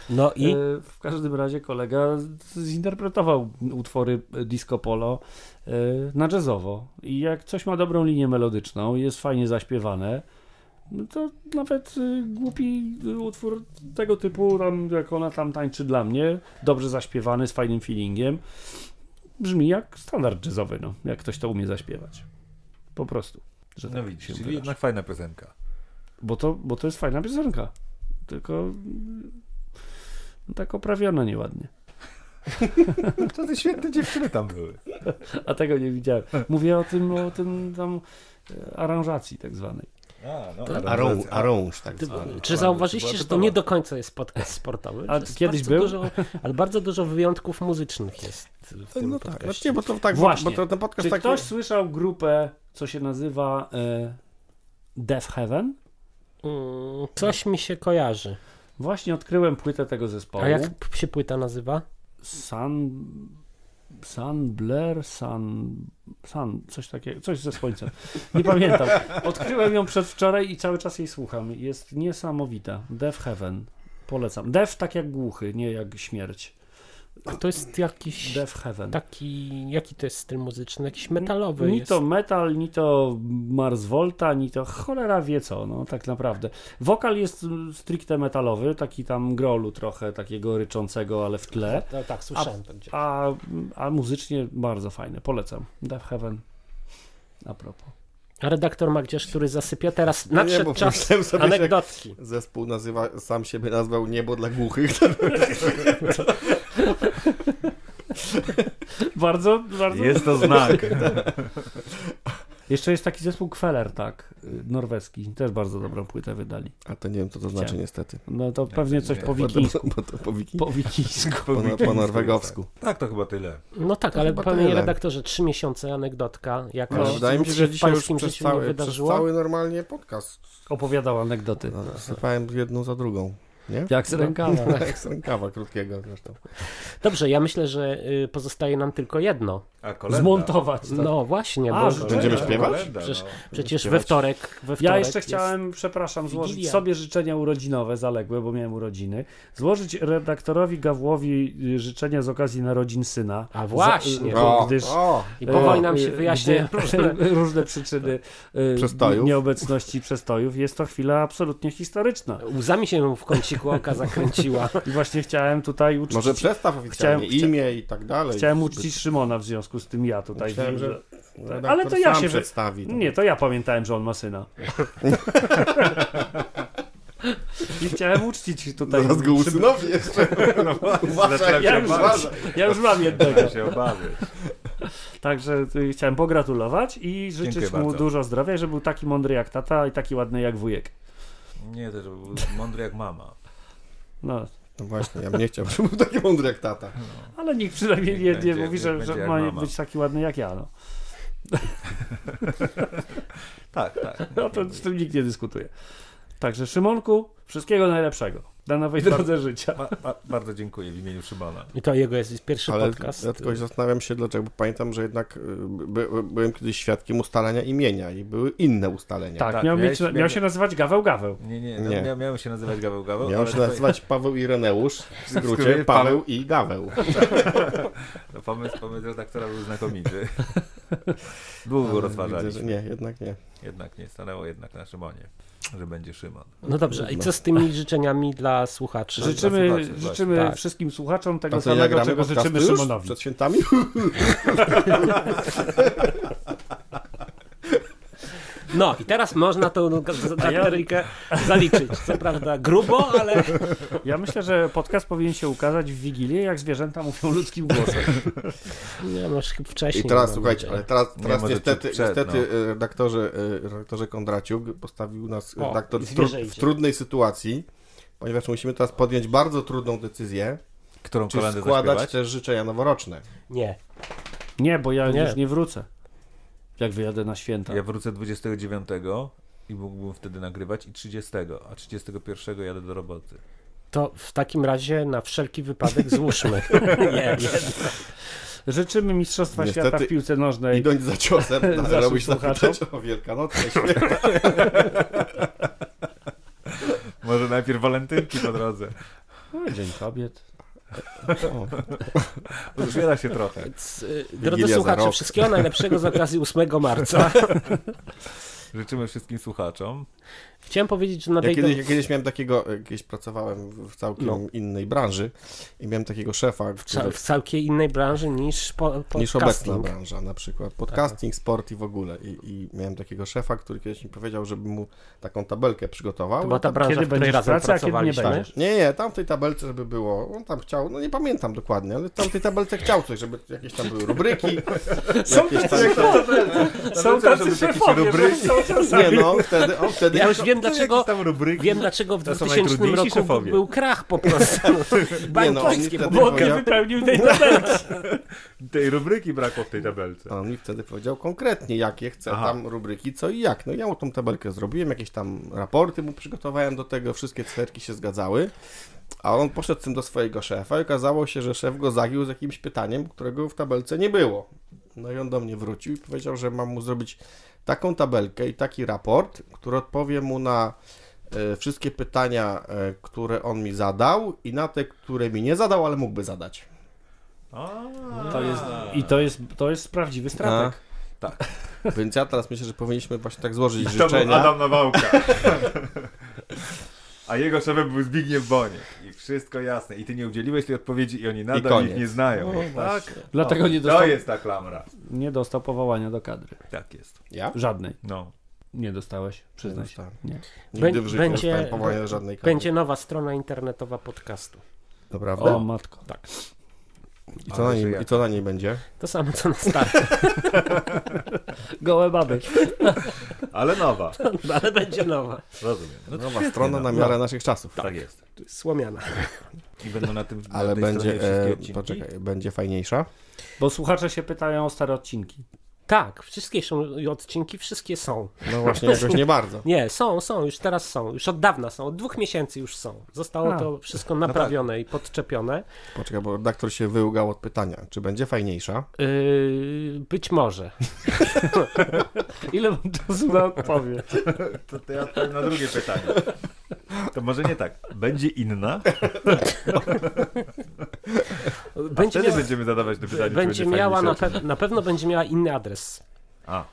No i? E, W każdym razie kolega zinterpretował utwory disco polo e, na jazzowo. I jak coś ma dobrą linię melodyczną i jest fajnie zaśpiewane, no to nawet y, głupi utwór tego typu, tam, jak ona tam tańczy dla mnie, dobrze zaśpiewany, z fajnym feelingiem, brzmi jak standard jazzowy, no, jak ktoś to umie zaśpiewać. Po prostu. Że No tak widzisz, czyli wyrażę. jednak fajna piosenka. Bo to, bo to jest fajna piosenka. Tylko mm, tak oprawiona nieładnie. To te świetne dziewczyny tam były. A tego nie widziałem. Mówię o tym, o tym tam e, aranżacji tak zwanej. A, no, Arąż, arąż tak zwany. czy zauważyliście, że to nie do końca jest podcast sportowy? A kiedyś był? Dużo, ale bardzo dużo wyjątków muzycznych jest w tym No tak, podcaście. znaczy, nie, bo to tak, Właśnie. bo to ten podcast Czy taki... ktoś słyszał grupę, co się nazywa e, Death Heaven? Mm, Coś mi się kojarzy. Właśnie odkryłem płytę tego zespołu. A jak się płyta nazywa? Sun... Sun Blair, Sun... Sun, coś takiego, coś ze słońcem. Nie pamiętam. Odkryłem ją przedwczoraj i cały czas jej słucham. Jest niesamowita. Death Heaven. Polecam. Death tak jak głuchy, nie jak śmierć. A to jest jakiś Death Heaven. taki, jaki to jest styl muzyczny? Jakiś metalowy Ni jest. to metal, ni to Mars Volta, ni to cholera wie co, no tak naprawdę. Wokal jest stricte metalowy, taki tam grolu trochę, takiego ryczącego, ale w tle. No, tak, słyszałem to gdzieś. A, a muzycznie bardzo fajne, polecam. Death Heaven. A propos. A redaktor Magdzierz, który zasypia teraz No nie, nadszedł bo czas sobie, anegdotki. Zespół nazywa, sam siebie nazwał Niebo dla głuchych. Bardzo, bardzo. Jest to znak. Jeszcze jest taki zespół Kweler, tak, norweski. Też bardzo dobrą płytę wydali. A to nie wiem, co to znaczy Chciałem. niestety. No to pewnie coś nie. po wikińsku. bo to po, wiki, Po wikińsku. po, no- po norwegowsku. Tak, to chyba tyle. No tak, To ale panie tyle. redaktorze, trzy miesiące anegdotka. Jakaś No, wydaje mi się, że w dzisiaj już pańskim przez cały, przez cały normalnie podcast Opowiadał anegdoty. no, sypałem jedną za drugą. Nie? Jak z rękawa. Jak z rękawa krótkiego zresztą. Dobrze, ja myślę, że y, pozostaje nam tylko jedno. Zmontować. to. No właśnie, A, bo. Będziemy śpiewać? kolenda, Przecież- no. przecież we wtorek, we wtorek Ja jeszcze jest- chciałem, przepraszam, złożyć Wigilia. sobie życzenia urodzinowe zaległe, bo miałem urodziny. Złożyć redaktorowi Gawłowi y, życzenia z okazji narodzin syna. A właśnie. Za, bo gdyż o, I powoli nam się y, wyjaśnia różne... różne przyczyny y, Przestojów. nieobecności przestojów. Jest to chwila absolutnie historyczna. Łzami się w kąciku oka zakręciła. I właśnie chciałem tutaj uczcić, może przestaw oficjalnie Chciałem- imię i tak dalej. chciałem uczcić Szymona w związku z tym ja tutaj. Myślałem, wiem, że ale to ja sam się przedstawi. to. Nie, to ja pamiętałem, że on ma syna. I chciałem uczcić tutaj. Zaraz go usynowi jeszcze. Uważaj, Ja już, uważaj. ja już mam jednego. Się. Także y, chciałem pogratulować i życzyć Dziękuję mu bardzo. dużo zdrowia, żeby był taki mądry jak tata i taki ładny jak wujek. Nie, to żeby był mądry jak mama. No, No właśnie, ja bym nie chciał, żeby był taki mądry jak tata. ale nikt przynajmniej Niech nie, nie będzie- mówi, że, że ma mama. być taki ładny jak ja. No, Tak, tak. no to z tym nikt nie dyskutuje. Także Szymonku, wszystkiego najlepszego na nowej drodze życia. Ba, ba, bardzo dziękuję w imieniu Szymona. I to jego jest pierwszy Ale podcast. ja tylko zastanawiam się dlaczego, bo pamiętam, że jednak y, by, byłem kiedyś świadkiem ustalania imienia i były inne ustalenia. Tak, Tak, miał, mieć, miał miałeś- się nazywać Gaweł Gaweł. Nie, nie, no, Nie. Miał, miałem się nazywać Gaweł Gaweł. Miał się to- nazywać Paweł i Reneusz, w skrócie Paweł Paweł. i Gaweł. No, pomysł, pomysł redaktora był znakomity. Długo Ale rozważaliśmy. widzę, Nie, jednak nie. Jednak nie stanęło jednak na Szymonie, że będzie Szymon. No dobrze, i co z tymi życzeniami dla słuchaczy? Życzymy, Zobaczcie, życzymy tak. wszystkim słuchaczom tego samego, nagramy czego życzymy Szymonowi. Przed świętami? No i teraz można tą bakteryjkę zaliczyć. Co prawda grubo, ale Ja myślę, że podcast powinien się ukazać w Wigilię, jak zwierzęta mówią ludzkim głosem. nie, no, już wcześniej. I teraz słuchajcie, ale teraz, Nie, teraz może niestety, przed, niestety no. e, redaktorze, e, redaktorze Kondraciuk postawił nas O, redaktor w, tru, w trudnej sytuacji, ponieważ musimy teraz podjąć bardzo trudną decyzję, Którą czy składać zaśpiewać? też życzenia noworoczne. Nie. Nie, bo ja Nie. już nie wrócę. Jak wyjadę na święta. Ja wrócę 29 i mógłbym wtedy nagrywać i 30, a 31 jadę do roboty. To w takim razie na wszelki wypadek złóżmy. nie, nie. Życzymy Mistrzostwa Niestety- Świata w piłce nożnej. Idąc za ciosem, robisz słuchaczom. zapytać o wielkanocne święta. Może najpierw walentynki po drodze. No, Dzień kobiet. Rozwiera się trochę. Y, Drodzy Wigilia słuchacze, wszystkiego najlepszego z okazji 8 marca. Życzymy wszystkim słuchaczom. Chciałem powiedzieć, że na Ja tej... kiedyś, ja kiedyś miałem takiego, e, kiedyś pracowałem w całkiem No. innej branży i miałem takiego szefa, w, który, w całkiem innej branży niż po, niż podcasting. obecna branża, na przykład podcasting, sport i w ogóle. I, I miałem takiego szefa, który kiedyś mi powiedział, żebym mu taką tabelkę przygotował. To była ta branża, Kiedy w której będziesz razem w pracy, a kiedy nie będziesz? Nie, nie, tam w tej tabelce, żeby było, on tam chciał, no nie pamiętam dokładnie, ale tam w tej tabelce chciał coś, żeby jakieś tam były rubryki, Są jakieś tam... Są tacy szefowie. Nie no, wtedy, on wtedy... Ja już wiem dlaczego, wiem dlaczego w To są 2000 najtrudniejsi roku szefowie. był krach po prostu. Nie no, Bo nie powiedział, wypełnił tej tabelki. Tej rubryki brakło w tej tabelce. on mi wtedy powiedział konkretnie, jakie chce Aha. tam rubryki, co i jak. No ja mu tą tabelkę zrobiłem, jakieś tam raporty mu przygotowałem do tego, wszystkie cyferki się zgadzały. A on poszedł z tym do swojego szefa i okazało się, że szef go zagił z jakimś pytaniem, którego w tabelce nie było. No i on do mnie wrócił i powiedział, że mam mu zrobić taką tabelkę i taki raport, który odpowie mu na e, wszystkie pytania, e, które on mi zadał i na te, które mi nie zadał, ale mógłby zadać. To jest, I to jest, to jest prawdziwy stratek. Więc ja teraz myślę, że powinniśmy właśnie tak złożyć To był życzenia. Adam Nawałka. A jego szefem był Zbigniew Boniek. I wszystko jasne. I ty nie udzieliłeś tej odpowiedzi i oni nadal koniec. ich nie znają. No tak? Dlatego nie To dostał, jest ta klamra. nie dostał powołania do kadry. Tak jest. Ja? Żadnej. No. Nie dostałeś, przyznaj się. Nie. Nigdy w życiu Będzie- nie dostałem powołania żadnej kadry. Będzie nowa strona internetowa podcastu. To prawda? O matko. I, co na niej? I co na niej będzie? To samo co na starcie, Gołe baby. Ale nowa. ale będzie nowa. Rozumiem. No to Nowa świetnie, strona no. na miarę naszych czasów. Tak jest. Słomiana. I będą na tym na Ale będzie, e, poczekaj, będzie fajniejsza. Bo słuchacze się pytają o stare odcinki. Tak, wszystkie są odcinki, wszystkie są. No właśnie, jakoś nie bardzo. Nie, są, są, już teraz są. Już od dawna są, od dwóch miesięcy już są. Zostało A. to wszystko naprawione i podczepione. Poczekaj, bo redaktor się wyłgał od pytania. Czy będzie fajniejsza? Yy, być może. Ile mam czasu na odpowiedź? To, to ja odpowiem na drugie pytanie. To może nie tak. Będzie inna? Będzie, Wtedy miała, będziemy zadawać te pytanie. czy będzie miała na, pe- na pewno będzie miała inny adres. A,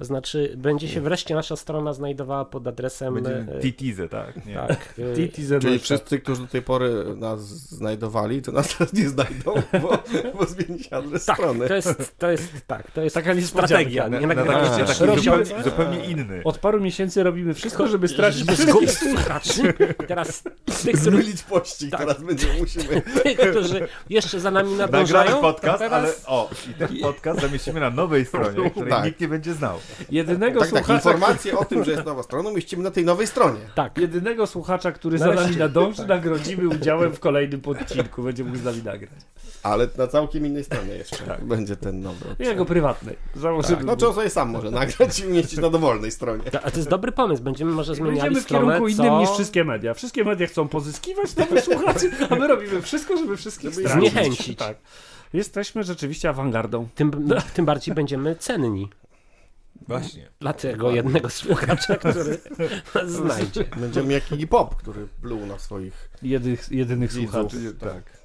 To znaczy, będzie się wreszcie nasza strona znajdowała pod adresem. będzie e, Titize, tak? Nie. tak. Czyli wszyscy, którzy do tej pory nas znajdowali, to nas teraz nie znajdą, bo, bo zmieni się adres tak, strony. to jest, to jest, tak, to jest Taka strategia. Nie Na, na nagrywamy taki, A. taki Robimy- zupełnie, inny. Od paru miesięcy robimy wszystko, żeby stracić wszystkich. słuchaczy. Teraz tych, Zmienić pościg, Tak. teraz będziemy musimy... tych, którzy jeszcze za nami Nagramy nadążają. podcast, to teraz... ale o, i ten podcast zamieścimy na nowej stronie, której Tak. nikt nie będzie znał. Jedynego Tak, tak, słuchacza, informacje o tym, że jest nowa strona, mieścimy na tej nowej stronie. Tak. jedynego słuchacza, który za Nareszcie. nami nadąży, nagrodzimy udziałem w kolejnym odcinku. Będzie mógł z nami nagrać. Ale na całkiem innej stronie jeszcze będzie ten nowy odcinek. Jego prywatnej. Założymy. Tak, no czy on sobie sam może nagrać i umieścić na dowolnej stronie. A to jest dobry pomysł. Będziemy może zmieniali Będziemy w stronę, kierunku innym co... niż wszystkie media. Wszystkie media chcą pozyskiwać nowych słuchaczy, a my robimy wszystko, żeby wszystkich Żeby zniechęcić. Tak. Jesteśmy rzeczywiście awangardą. Tym, tym bardziej będziemy cenni Właśnie. dla tego jednego słuchacza, który nas znajdzie. Będziemy jak Iggy Pop, który pluł na swoich Jedynych, jedynych widzów. słuchaczy. Tak.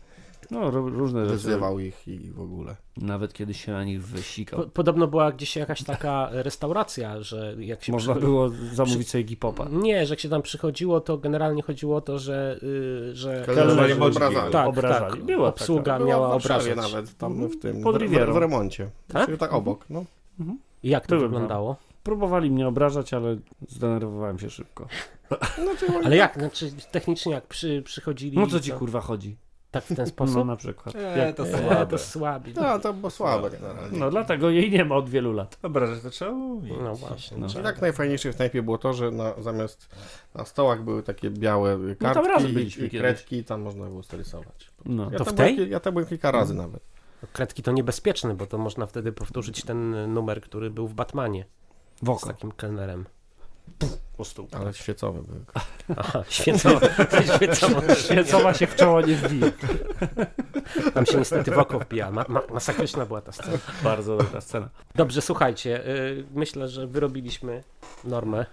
No, ro- różne rzeczy. Wyzywał ich i w ogóle. Nawet kiedyś się na nich wysikał. Po, podobno była gdzieś jakaś taka restauracja, że jak się Można przycho- było zamówić sobie gipopa. Nie, że jak się tam przychodziło, to generalnie chodziło o to, że, y, że Kelnerzy obrażali. obrażali. tak, obrażali. tak, Była obsługa taka. Miała obrażać. nawet, tam w tym, Pod w, w remoncie. Tak? Czyli tak obok, no. I jak to Byłem wyglądało? Próbowali mnie obrażać, ale zdenerwowałem się szybko. Ale jak? Znaczy technicznie jak przy, przychodzili... No co ci to- kurwa chodzi? Tak w ten No sposób? na przykład. E, Jak, to E, słabe. to słabi. No, to było słabe generalnie. no dlatego jej nie ma od wielu lat. Dobra, że to trzeba mówić. No właśnie. No. I tak najfajniejsze w knajpie było to, że na, zamiast na stołach były takie białe tam kartki razem i, byliśmy i kiedyś. kredki, tam można było rysować. No. Ja To tam w tej? Byłem, ja tam byłem kilka razy nawet. Kredki to niebezpieczne, bo to można wtedy powtórzyć ten numer, który był w Batmanie W z takim kelnerem. Po stół. Ale świecowe były. Aha, święcowa, Świecowa się w czoło nie wbije. Tam się niestety w oko wbija. Ma, ma, masakryczna była ta scena. Bardzo dobra scena. Dobrze, słuchajcie. y, myślę, że wyrobiliśmy normę.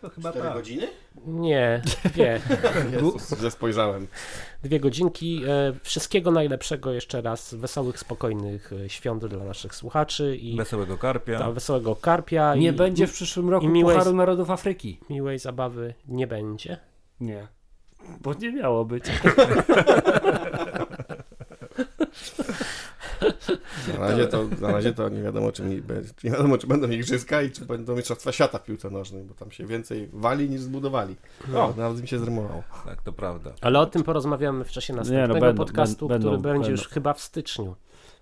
To chyba Cztery tak. godziny? Nie, dwie. Jezus, źle spojrzałem. Dwie godzinki. E, Wszystkiego najlepszego jeszcze raz. Wesołych, spokojnych e, świąt dla naszych słuchaczy i Wesołego karpia. ta, wesołego karpia. Nie i, będzie w przyszłym roku i miłej- Pucharu Narodów Afryki. Miłej zabawy nie będzie. Nie. Bo nie miało być. Na razie to, na razie to nie wiadomo, czy, mi, nie wiadomo, czy będą igrzyska i czy będą mistrzostwa świata w piłce nożnej, bo tam się więcej wali niż zbudowali. O, nawet mi się zrymowało. Tak, to prawda. Ale o tym porozmawiamy w czasie następnego no będą, podcastu, będą, który będzie będą. już chyba w styczniu.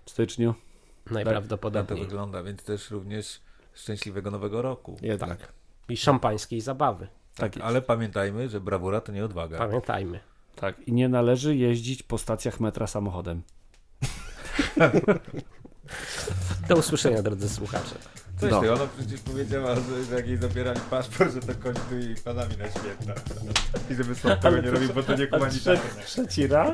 W styczniu. Tak to Najprawdopodobniej. wygląda, więc też również szczęśliwego nowego roku. Jednak. I szampańskiej zabawy. Tak jest. Ale pamiętajmy, że brawura to nie odwaga. Pamiętajmy. Tak. I nie należy jeździć po stacjach metra samochodem. Do usłyszenia, drodzy słuchacze. Coś No. ty, ona przecież powiedziała, że, jak jej zabierali paszport, że to kończy jej panami na święta. I żeby słab tego nie robił, bo to nie humanitarne. Trzeci raz?